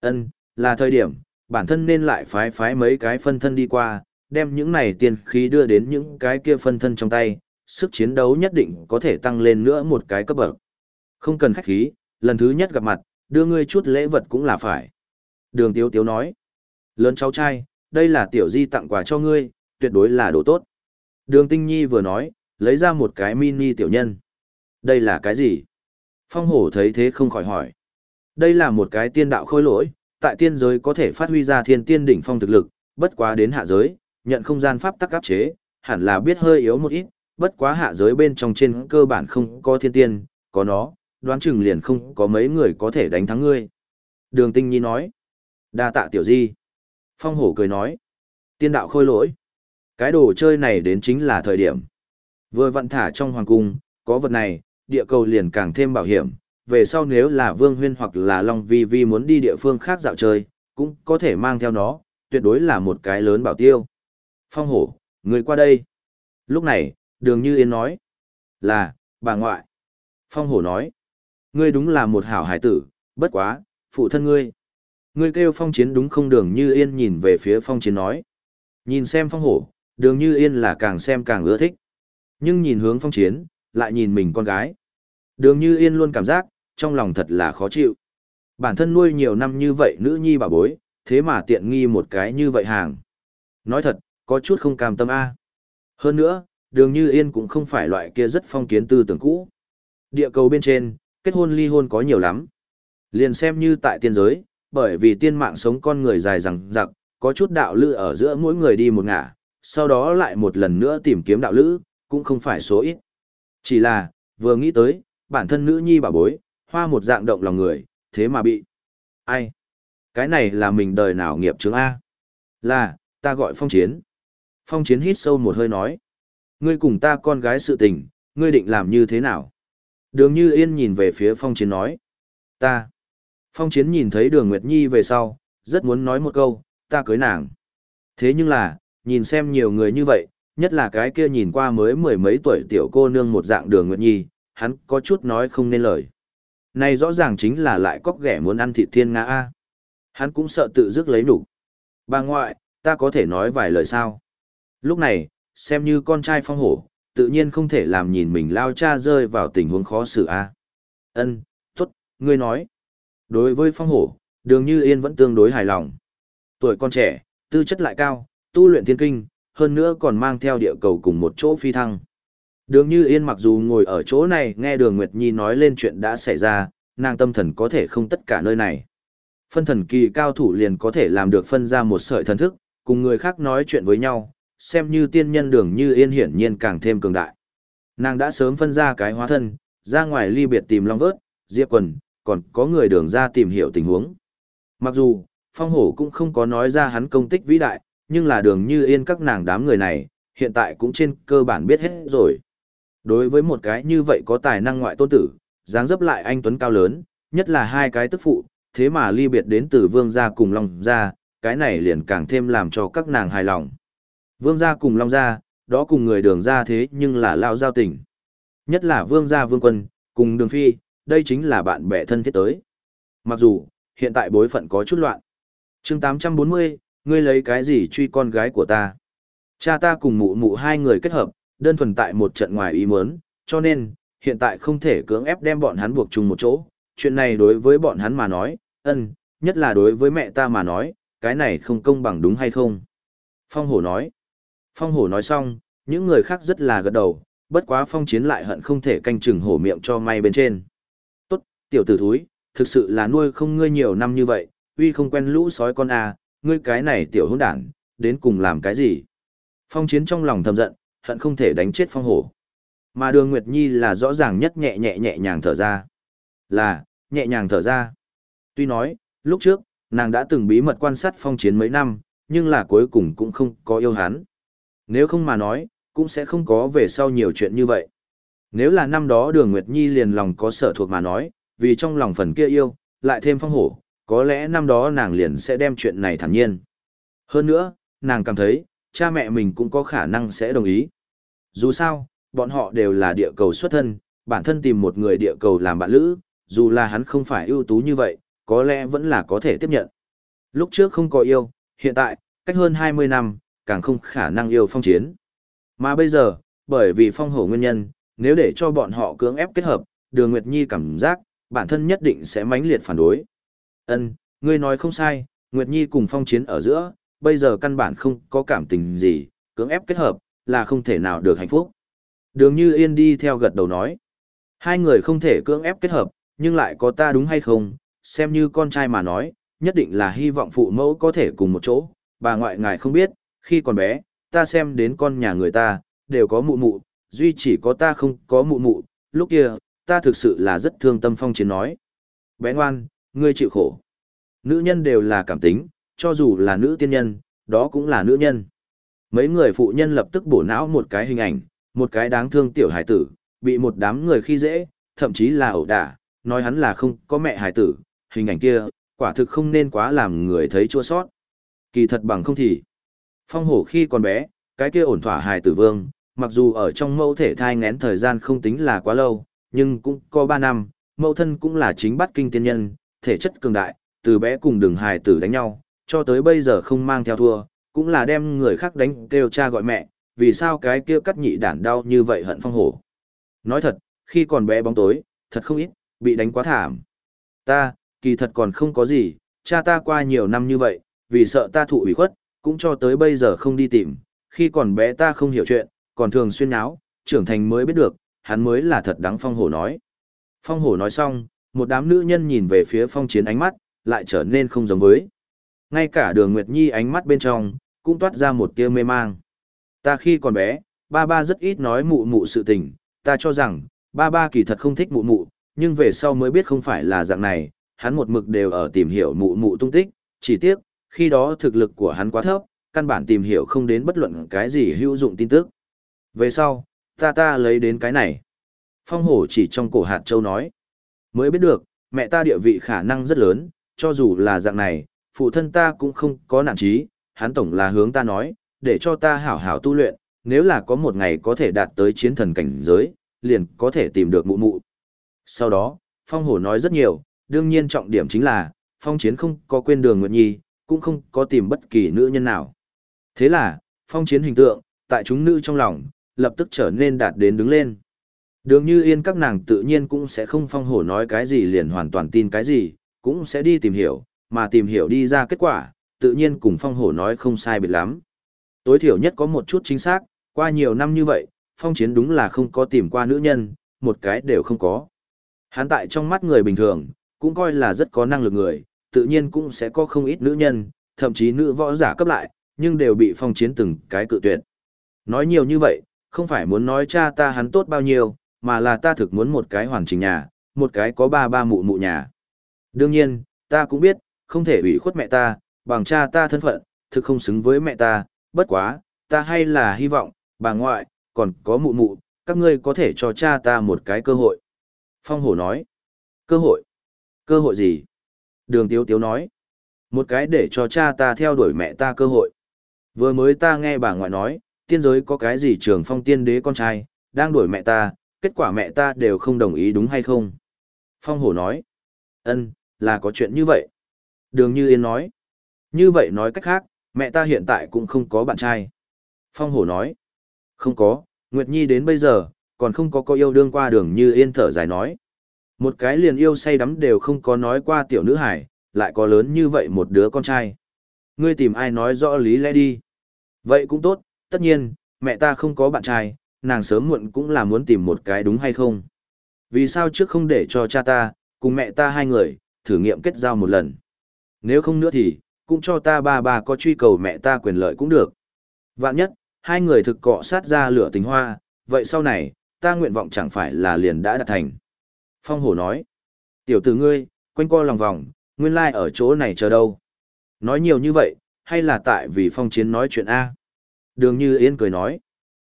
Ân, là thời điểm, bản thân nên lại phái phái mấy cái phân thân đi qua, đem những này tiên khí đưa đến những cái kia phân thân trong tay, sức chiến đấu nhất định có thể tăng lên nữa một cái cấp bậc. Không cần khách khí, lần thứ nhất gặp mặt, đưa ngươi chút lễ vật cũng là phải. Đường Tiếu Tiếu nói, lớn cháu trai, đây là tiểu di tặng quà cho ngươi, tuyệt đối là đồ tốt. Đường Tinh Nhi vừa nói, lấy ra một cái mini tiểu nhân. Đây là cái gì? Phong hổ thấy thế không khỏi hỏi. Đây là một cái tiên đạo khôi lỗi, tại tiên giới có thể phát huy ra thiên tiên đỉnh phong thực lực, bất quá đến hạ giới, nhận không gian pháp tắc áp chế, hẳn là biết hơi yếu một ít, bất quá hạ giới bên trong trên cơ bản không có thiên tiên, có nó, đoán chừng liền không có mấy người có thể đánh thắng ngươi. Đường tinh nhi nói. đa tạ tiểu di. Phong hổ cười nói. Tiên đạo khôi lỗi. Cái đồ chơi này đến chính là thời điểm. Vừa vận thả trong hoàng cung, có vật này, địa cầu liền càng thêm bảo hiểm. Về sau nếu là Vương Huyên hoặc là Long Vi Vi muốn đi địa phương khác dạo chơi, cũng có thể mang theo nó, tuyệt đối là một cái lớn bảo tiêu. Phong hổ, người qua đây. Lúc này, đường như yên nói. Là, bà ngoại. Phong hổ nói. Ngươi đúng là một hảo hải tử, bất quá, phụ thân ngươi. Ngươi kêu phong chiến đúng không đường như yên nhìn về phía phong chiến nói. Nhìn xem phong hổ, đường như yên là càng xem càng ưa thích. Nhưng nhìn hướng phong chiến, lại nhìn mình con gái. Đường như yên luôn cảm giác, trong lòng thật là khó chịu. Bản thân nuôi nhiều năm như vậy nữ nhi bà bối, thế mà tiện nghi một cái như vậy hàng. Nói thật, có chút không cam tâm a. Hơn nữa, đường như yên cũng không phải loại kia rất phong kiến tư tưởng cũ. Địa cầu bên trên, kết hôn ly hôn có nhiều lắm. Liền xem như tại tiên giới, bởi vì tiên mạng sống con người dài rằng giặc, có chút đạo lữ ở giữa mỗi người đi một ngả, sau đó lại một lần nữa tìm kiếm đạo lữ, cũng không phải số ít. Chỉ là, vừa nghĩ tới, bản thân nữ nhi bà bối, hoa một dạng động lòng người, thế mà bị. Ai? Cái này là mình đời nào nghiệp chứng A? Là, ta gọi phong chiến. Phong chiến hít sâu một hơi nói. Ngươi cùng ta con gái sự tình, ngươi định làm như thế nào? Đường Như Yên nhìn về phía Phong Chiến nói. Ta. Phong Chiến nhìn thấy đường Nguyệt Nhi về sau, rất muốn nói một câu, ta cưới nàng. Thế nhưng là, nhìn xem nhiều người như vậy, nhất là cái kia nhìn qua mới mười mấy tuổi tiểu cô nương một dạng đường Nguyệt Nhi, hắn có chút nói không nên lời. Này rõ ràng chính là lại cóc ghẻ muốn ăn thịt thiên ngã A. Hắn cũng sợ tự dứt lấy đủ. Bà ngoại, ta có thể nói vài lời sao? Lúc này, xem như con trai phong hổ, tự nhiên không thể làm nhìn mình lao cha rơi vào tình huống khó xử a. Ân, tốt, ngươi nói. Đối với phong hổ, đường như yên vẫn tương đối hài lòng. Tuổi con trẻ, tư chất lại cao, tu luyện thiên kinh, hơn nữa còn mang theo địa cầu cùng một chỗ phi thăng. Đường như yên mặc dù ngồi ở chỗ này nghe đường Nguyệt Nhi nói lên chuyện đã xảy ra, nàng tâm thần có thể không tất cả nơi này. Phân thần kỳ cao thủ liền có thể làm được phân ra một sợi thần thức, cùng người khác nói chuyện với nhau, xem như tiên nhân đường như yên hiển nhiên càng thêm cường đại. Nàng đã sớm phân ra cái hóa thân, ra ngoài ly biệt tìm long vớt, diệp quần, còn có người đường ra tìm hiểu tình huống. Mặc dù, phong hổ cũng không có nói ra hắn công tích vĩ đại, nhưng là đường như yên các nàng đám người này, hiện tại cũng trên cơ bản biết hết rồi. Đối với một cái như vậy có tài năng ngoại tôn tử, dáng dấp lại anh Tuấn cao lớn, nhất là hai cái tức phụ, thế mà ly biệt đến từ vương gia cùng long gia, cái này liền càng thêm làm cho các nàng hài lòng. Vương gia cùng long gia, đó cùng người đường gia thế nhưng là lao giao tình. Nhất là vương gia vương quân, cùng đường phi, đây chính là bạn bè thân thiết tới. Mặc dù, hiện tại bối phận có chút loạn. chương 840, ngươi lấy cái gì truy con gái của ta? Cha ta cùng mụ mụ hai người kết hợp, đơn thuần tại một trận ngoài ý muốn, cho nên, hiện tại không thể cưỡng ép đem bọn hắn buộc chung một chỗ. Chuyện này đối với bọn hắn mà nói, ân, nhất là đối với mẹ ta mà nói, cái này không công bằng đúng hay không? Phong hổ nói. Phong hổ nói xong, những người khác rất là gật đầu, bất quá phong chiến lại hận không thể canh chừng hổ miệng cho may bên trên. Tiểu tử thúi, thực sự là nuôi không ngươi nhiều năm như vậy, uy không quen lũ sói con à, ngươi cái này tiểu hỗn đản, đến cùng làm cái gì? Phong chiến trong lòng thầm giận, hận không thể đánh chết phong hổ. Mà đường Nguyệt Nhi là rõ ràng nhất nhẹ nhẹ nhẹ nhàng thở ra. Là, nhẹ nhàng thở ra. Tuy nói, lúc trước, nàng đã từng bí mật quan sát phong chiến mấy năm, nhưng là cuối cùng cũng không có yêu hắn. Nếu không mà nói, cũng sẽ không có về sau nhiều chuyện như vậy. Nếu là năm đó đường Nguyệt Nhi liền lòng có sở thuộc mà nói, vì trong lòng phần kia yêu, lại thêm phong hổ, có lẽ năm đó nàng liền sẽ đem chuyện này thản nhiên. Hơn nữa, nàng cảm thấy, cha mẹ mình cũng có khả năng sẽ đồng ý. Dù sao, bọn họ đều là địa cầu xuất thân, bản thân tìm một người địa cầu làm bạn lữ, dù là hắn không phải ưu tú như vậy, có lẽ vẫn là có thể tiếp nhận. Lúc trước không có yêu, hiện tại, cách hơn 20 năm, càng không khả năng yêu phong chiến. Mà bây giờ, bởi vì phong hổ nguyên nhân, nếu để cho bọn họ cưỡng ép kết hợp, đường Nguyệt Nhi cảm giác, bản thân nhất định sẽ mãnh liệt phản đối. Ân, ngươi nói không sai, Nguyệt Nhi cùng phong chiến ở giữa, bây giờ căn bản không có cảm tình gì, cưỡng ép kết hợp, là không thể nào được hạnh phúc. Đường Như Yên đi theo gật đầu nói. Hai người không thể cưỡng ép kết hợp, nhưng lại có ta đúng hay không, xem như con trai mà nói, nhất định là hy vọng phụ mẫu có thể cùng một chỗ, bà ngoại ngài không biết, khi còn bé, ta xem đến con nhà người ta, đều có mụ mụ, duy chỉ có ta không có mụ mụ, lúc kia, ta thực sự là rất thương tâm phong chiến nói. Bé ngoan, ngươi chịu khổ. Nữ nhân đều là cảm tính, cho dù là nữ tiên nhân, đó cũng là nữ nhân. Mấy người phụ nhân lập tức bổ não một cái hình ảnh, một cái đáng thương tiểu hải tử, bị một đám người khi dễ, thậm chí là ẩu đả, nói hắn là không có mẹ hải tử, hình ảnh kia, quả thực không nên quá làm người thấy chua sót. Kỳ thật bằng không thì, phong hổ khi còn bé, cái kia ổn thỏa hải tử vương, mặc dù ở trong mẫu thể thai ngén thời gian không tính là quá lâu, nhưng cũng có 3 năm, mẫu thân cũng là chính bắt kinh tiên nhân, thể chất cường đại, từ bé cùng đường hài tử đánh nhau, cho tới bây giờ không mang theo thua, cũng là đem người khác đánh kêu cha gọi mẹ, vì sao cái kia cắt nhị đản đau như vậy hận phong hổ. Nói thật, khi còn bé bóng tối, thật không ít, bị đánh quá thảm. Ta, kỳ thật còn không có gì, cha ta qua nhiều năm như vậy, vì sợ ta thụ ủy khuất, cũng cho tới bây giờ không đi tìm, khi còn bé ta không hiểu chuyện, còn thường xuyên náo, trưởng thành mới biết được, hắn mới là thật đáng phong hổ nói. Phong hổ nói xong, một đám nữ nhân nhìn về phía phong chiến ánh mắt, lại trở nên không giống với. Ngay cả đường Nguyệt Nhi ánh mắt bên trong, cũng toát ra một tia mê mang. Ta khi còn bé, ba ba rất ít nói mụ mụ sự tình, ta cho rằng, ba ba kỳ thật không thích mụ mụ, nhưng về sau mới biết không phải là dạng này, hắn một mực đều ở tìm hiểu mụ mụ tung tích, chỉ tiếc, khi đó thực lực của hắn quá thấp, căn bản tìm hiểu không đến bất luận cái gì hữu dụng tin tức. Về sau, ta ta lấy đến cái này. Phong hổ chỉ trong cổ hạt châu nói. Mới biết được, mẹ ta địa vị khả năng rất lớn, cho dù là dạng này, phụ thân ta cũng không có nản trí, hắn tổng là hướng ta nói, để cho ta hảo hảo tu luyện, nếu là có một ngày có thể đạt tới chiến thần cảnh giới, liền có thể tìm được mụ mụ. Sau đó, Phong Hổ nói rất nhiều, đương nhiên trọng điểm chính là, Phong Chiến không có quên đường Nguyệt Nhi, cũng không có tìm bất kỳ nữ nhân nào. Thế là, phong chiến hình tượng, tại chúng nữ trong lòng, lập tức trở nên đạt đến đứng lên. Đường như yên các nàng tự nhiên cũng sẽ không phong hổ nói cái gì liền hoàn toàn tin cái gì, cũng sẽ đi tìm hiểu, mà tìm hiểu đi ra kết quả, tự nhiên cùng phong hổ nói không sai biệt lắm. Tối thiểu nhất có một chút chính xác, qua nhiều năm như vậy, phong chiến đúng là không có tìm qua nữ nhân, một cái đều không có. Hắn tại trong mắt người bình thường, cũng coi là rất có năng lực người, tự nhiên cũng sẽ có không ít nữ nhân, thậm chí nữ võ giả cấp lại, nhưng đều bị phong chiến từng cái cự tuyệt. Nói nhiều như vậy, không phải muốn nói cha ta hắn tốt bao nhiêu, mà là ta thực muốn một cái hoàn chỉnh nhà, một cái có ba ba mụ mụ nhà. Đương nhiên, ta cũng biết, không thể ủy khuất mẹ ta, bằng cha ta thân phận, thực không xứng với mẹ ta, bất quá, ta hay là hy vọng, bà ngoại, còn có mụ mụ, các ngươi có thể cho cha ta một cái cơ hội. Phong hổ nói, cơ hội? Cơ hội gì? Đường tiếu tiếu nói, một cái để cho cha ta theo đuổi mẹ ta cơ hội. Vừa mới ta nghe bà ngoại nói, tiên giới có cái gì trường phong tiên đế con trai, đang đuổi mẹ ta, kết quả mẹ ta đều không đồng ý đúng hay không? Phong hổ nói, ân, là có chuyện như vậy. Đường Như Yên nói, như vậy nói cách khác, mẹ ta hiện tại cũng không có bạn trai. Phong hổ nói, không có, Nguyệt Nhi đến bây giờ, còn không có có yêu đương qua đường Như Yên thở dài nói. Một cái liền yêu say đắm đều không có nói qua tiểu nữ hải, lại có lớn như vậy một đứa con trai. Ngươi tìm ai nói rõ lý lẽ đi. Vậy cũng tốt, tất nhiên, mẹ ta không có bạn trai, nàng sớm muộn cũng là muốn tìm một cái đúng hay không. Vì sao trước không để cho cha ta, cùng mẹ ta hai người, thử nghiệm kết giao một lần. Nếu không nữa thì, cũng cho ta ba ba có truy cầu mẹ ta quyền lợi cũng được. Vạn nhất, hai người thực cọ sát ra lửa tình hoa, vậy sau này, ta nguyện vọng chẳng phải là liền đã đạt thành. Phong hổ nói, tiểu tử ngươi, quanh co lòng vòng, nguyên lai ở chỗ này chờ đâu. Nói nhiều như vậy, hay là tại vì phong chiến nói chuyện A. Đường Như Yên cười nói,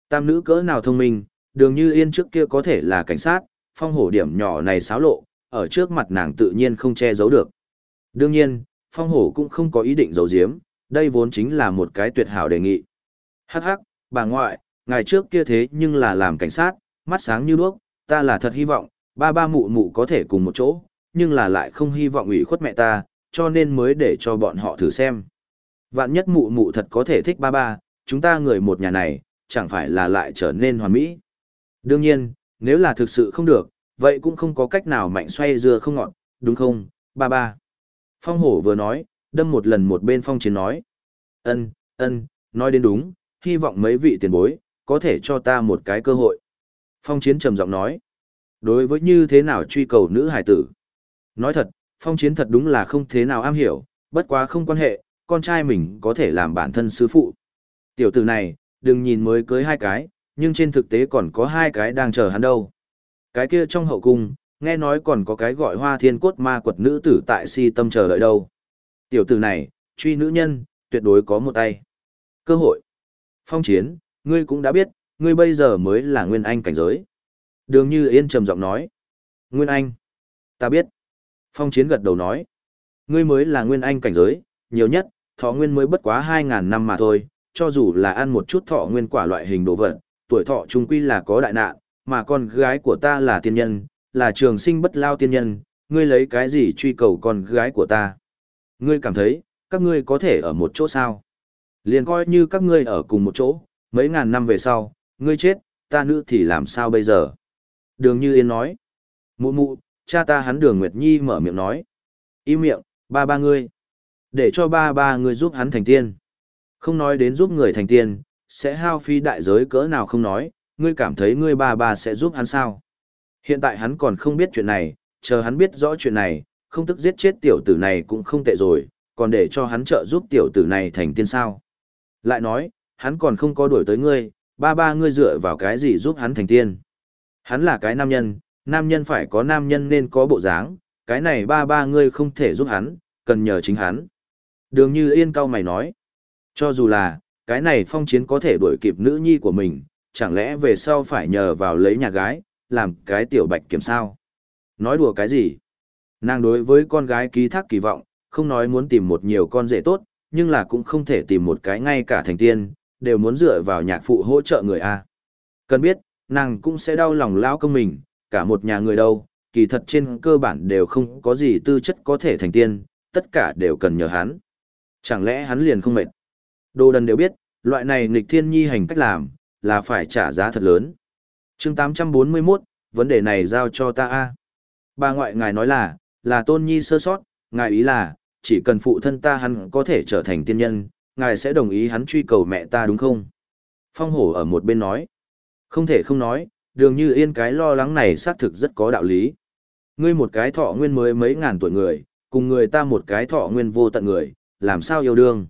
tam nữ cỡ nào thông minh, đường Như Yên trước kia có thể là cảnh sát, phong hổ điểm nhỏ này xáo lộ, ở trước mặt nàng tự nhiên không che giấu được. Đương nhiên, phong hổ cũng không có ý định giấu giếm, đây vốn chính là một cái tuyệt hảo đề nghị. Hắc hắc, bà ngoại, ngày trước kia thế nhưng là làm cảnh sát, mắt sáng như đuốc, ta là thật hy vọng, ba ba mụ mụ có thể cùng một chỗ, nhưng là lại không hy vọng ủy khuất mẹ ta, cho nên mới để cho bọn họ thử xem. Vạn nhất mụ mụ thật có thể thích ba ba, chúng ta người một nhà này, chẳng phải là lại trở nên hoàn mỹ. Đương nhiên, nếu là thực sự không được, vậy cũng không có cách nào mạnh xoay dưa không ngọn, đúng không, ba ba. Phong hổ vừa nói, đâm một lần một bên phong chiến nói. ân ân nói đến đúng, hy vọng mấy vị tiền bối, có thể cho ta một cái cơ hội. Phong chiến trầm giọng nói. Đối với như thế nào truy cầu nữ hải tử. Nói thật, phong chiến thật đúng là không thế nào am hiểu, bất quá không quan hệ, con trai mình có thể làm bản thân sư phụ. Tiểu tử này, đừng nhìn mới cưới hai cái, nhưng trên thực tế còn có hai cái đang chờ hắn đâu. Cái kia trong hậu cung, nghe nói còn có cái gọi hoa thiên cốt ma quật nữ tử tại si tâm chờ đợi đâu. Tiểu tử này, truy nữ nhân, tuyệt đối có một tay. Cơ hội. Phong chiến, ngươi cũng đã biết, ngươi bây giờ mới là nguyên anh cảnh giới. Đường như yên trầm giọng nói. Nguyên anh. Ta biết. Phong chiến gật đầu nói. Ngươi mới là nguyên anh cảnh giới, nhiều nhất, thọ nguyên mới bất quá 2.000 năm mà thôi, cho dù là ăn một chút thọ nguyên quả loại hình đồ vật, tuổi thọ trung quy là có đại nạn, mà con gái của ta là tiên nhân, là trường sinh bất lao tiên nhân, ngươi lấy cái gì truy cầu con gái của ta? Ngươi cảm thấy, các ngươi có thể ở một chỗ sao? Liền coi như các ngươi ở cùng một chỗ, mấy ngàn năm về sau, ngươi chết, ta nữ thì làm sao bây giờ? Đường Như Yên nói. Mụ mụ, cha ta hắn đường Nguyệt Nhi mở miệng nói. Im miệng, ba ba ngươi. Để cho ba ba ngươi giúp hắn thành tiên. Không nói đến giúp người thành tiên, sẽ hao phí đại giới cỡ nào không nói, ngươi cảm thấy ngươi ba ba sẽ giúp hắn sao? Hiện tại hắn còn không biết chuyện này, chờ hắn biết rõ chuyện này, không tức giết chết tiểu tử này cũng không tệ rồi, còn để cho hắn trợ giúp tiểu tử này thành tiên sao. Lại nói, hắn còn không có đuổi tới ngươi, ba ba ngươi dựa vào cái gì giúp hắn thành tiên. Hắn là cái nam nhân, nam nhân phải có nam nhân nên có bộ dáng, cái này ba ba ngươi không thể giúp hắn, cần nhờ chính hắn. Đường như yên cao mày nói, cho dù là, cái này phong chiến có thể đuổi kịp nữ nhi của mình, chẳng lẽ về sau phải nhờ vào lấy nhà gái, làm cái tiểu bạch kiểm sao? Nói đùa cái gì? Nàng đối với con gái ký thác kỳ vọng, không nói muốn tìm một nhiều con rể tốt, nhưng là cũng không thể tìm một cái ngay cả thành tiên, đều muốn dựa vào nhạc phụ hỗ trợ người A. Cần biết, nàng cũng sẽ đau lòng lao công mình, cả một nhà người đâu, kỳ thật trên cơ bản đều không có gì tư chất có thể thành tiên, tất cả đều cần nhờ hắn. Chẳng lẽ hắn liền không mệt? Đồ đần đều biết, loại này nghịch thiên nhi hành cách làm, là phải trả giá thật lớn. chương 841, vấn đề này giao cho ta a Bà ngoại ngài nói là, là tôn nhi sơ sót, ngài ý là, chỉ cần phụ thân ta hắn có thể trở thành tiên nhân, ngài sẽ đồng ý hắn truy cầu mẹ ta đúng không? Phong hổ ở một bên nói. Không thể không nói, đường như yên cái lo lắng này xác thực rất có đạo lý. Ngươi một cái thọ nguyên mới mấy ngàn tuổi người, cùng người ta một cái thọ nguyên vô tận người, làm sao yêu đương?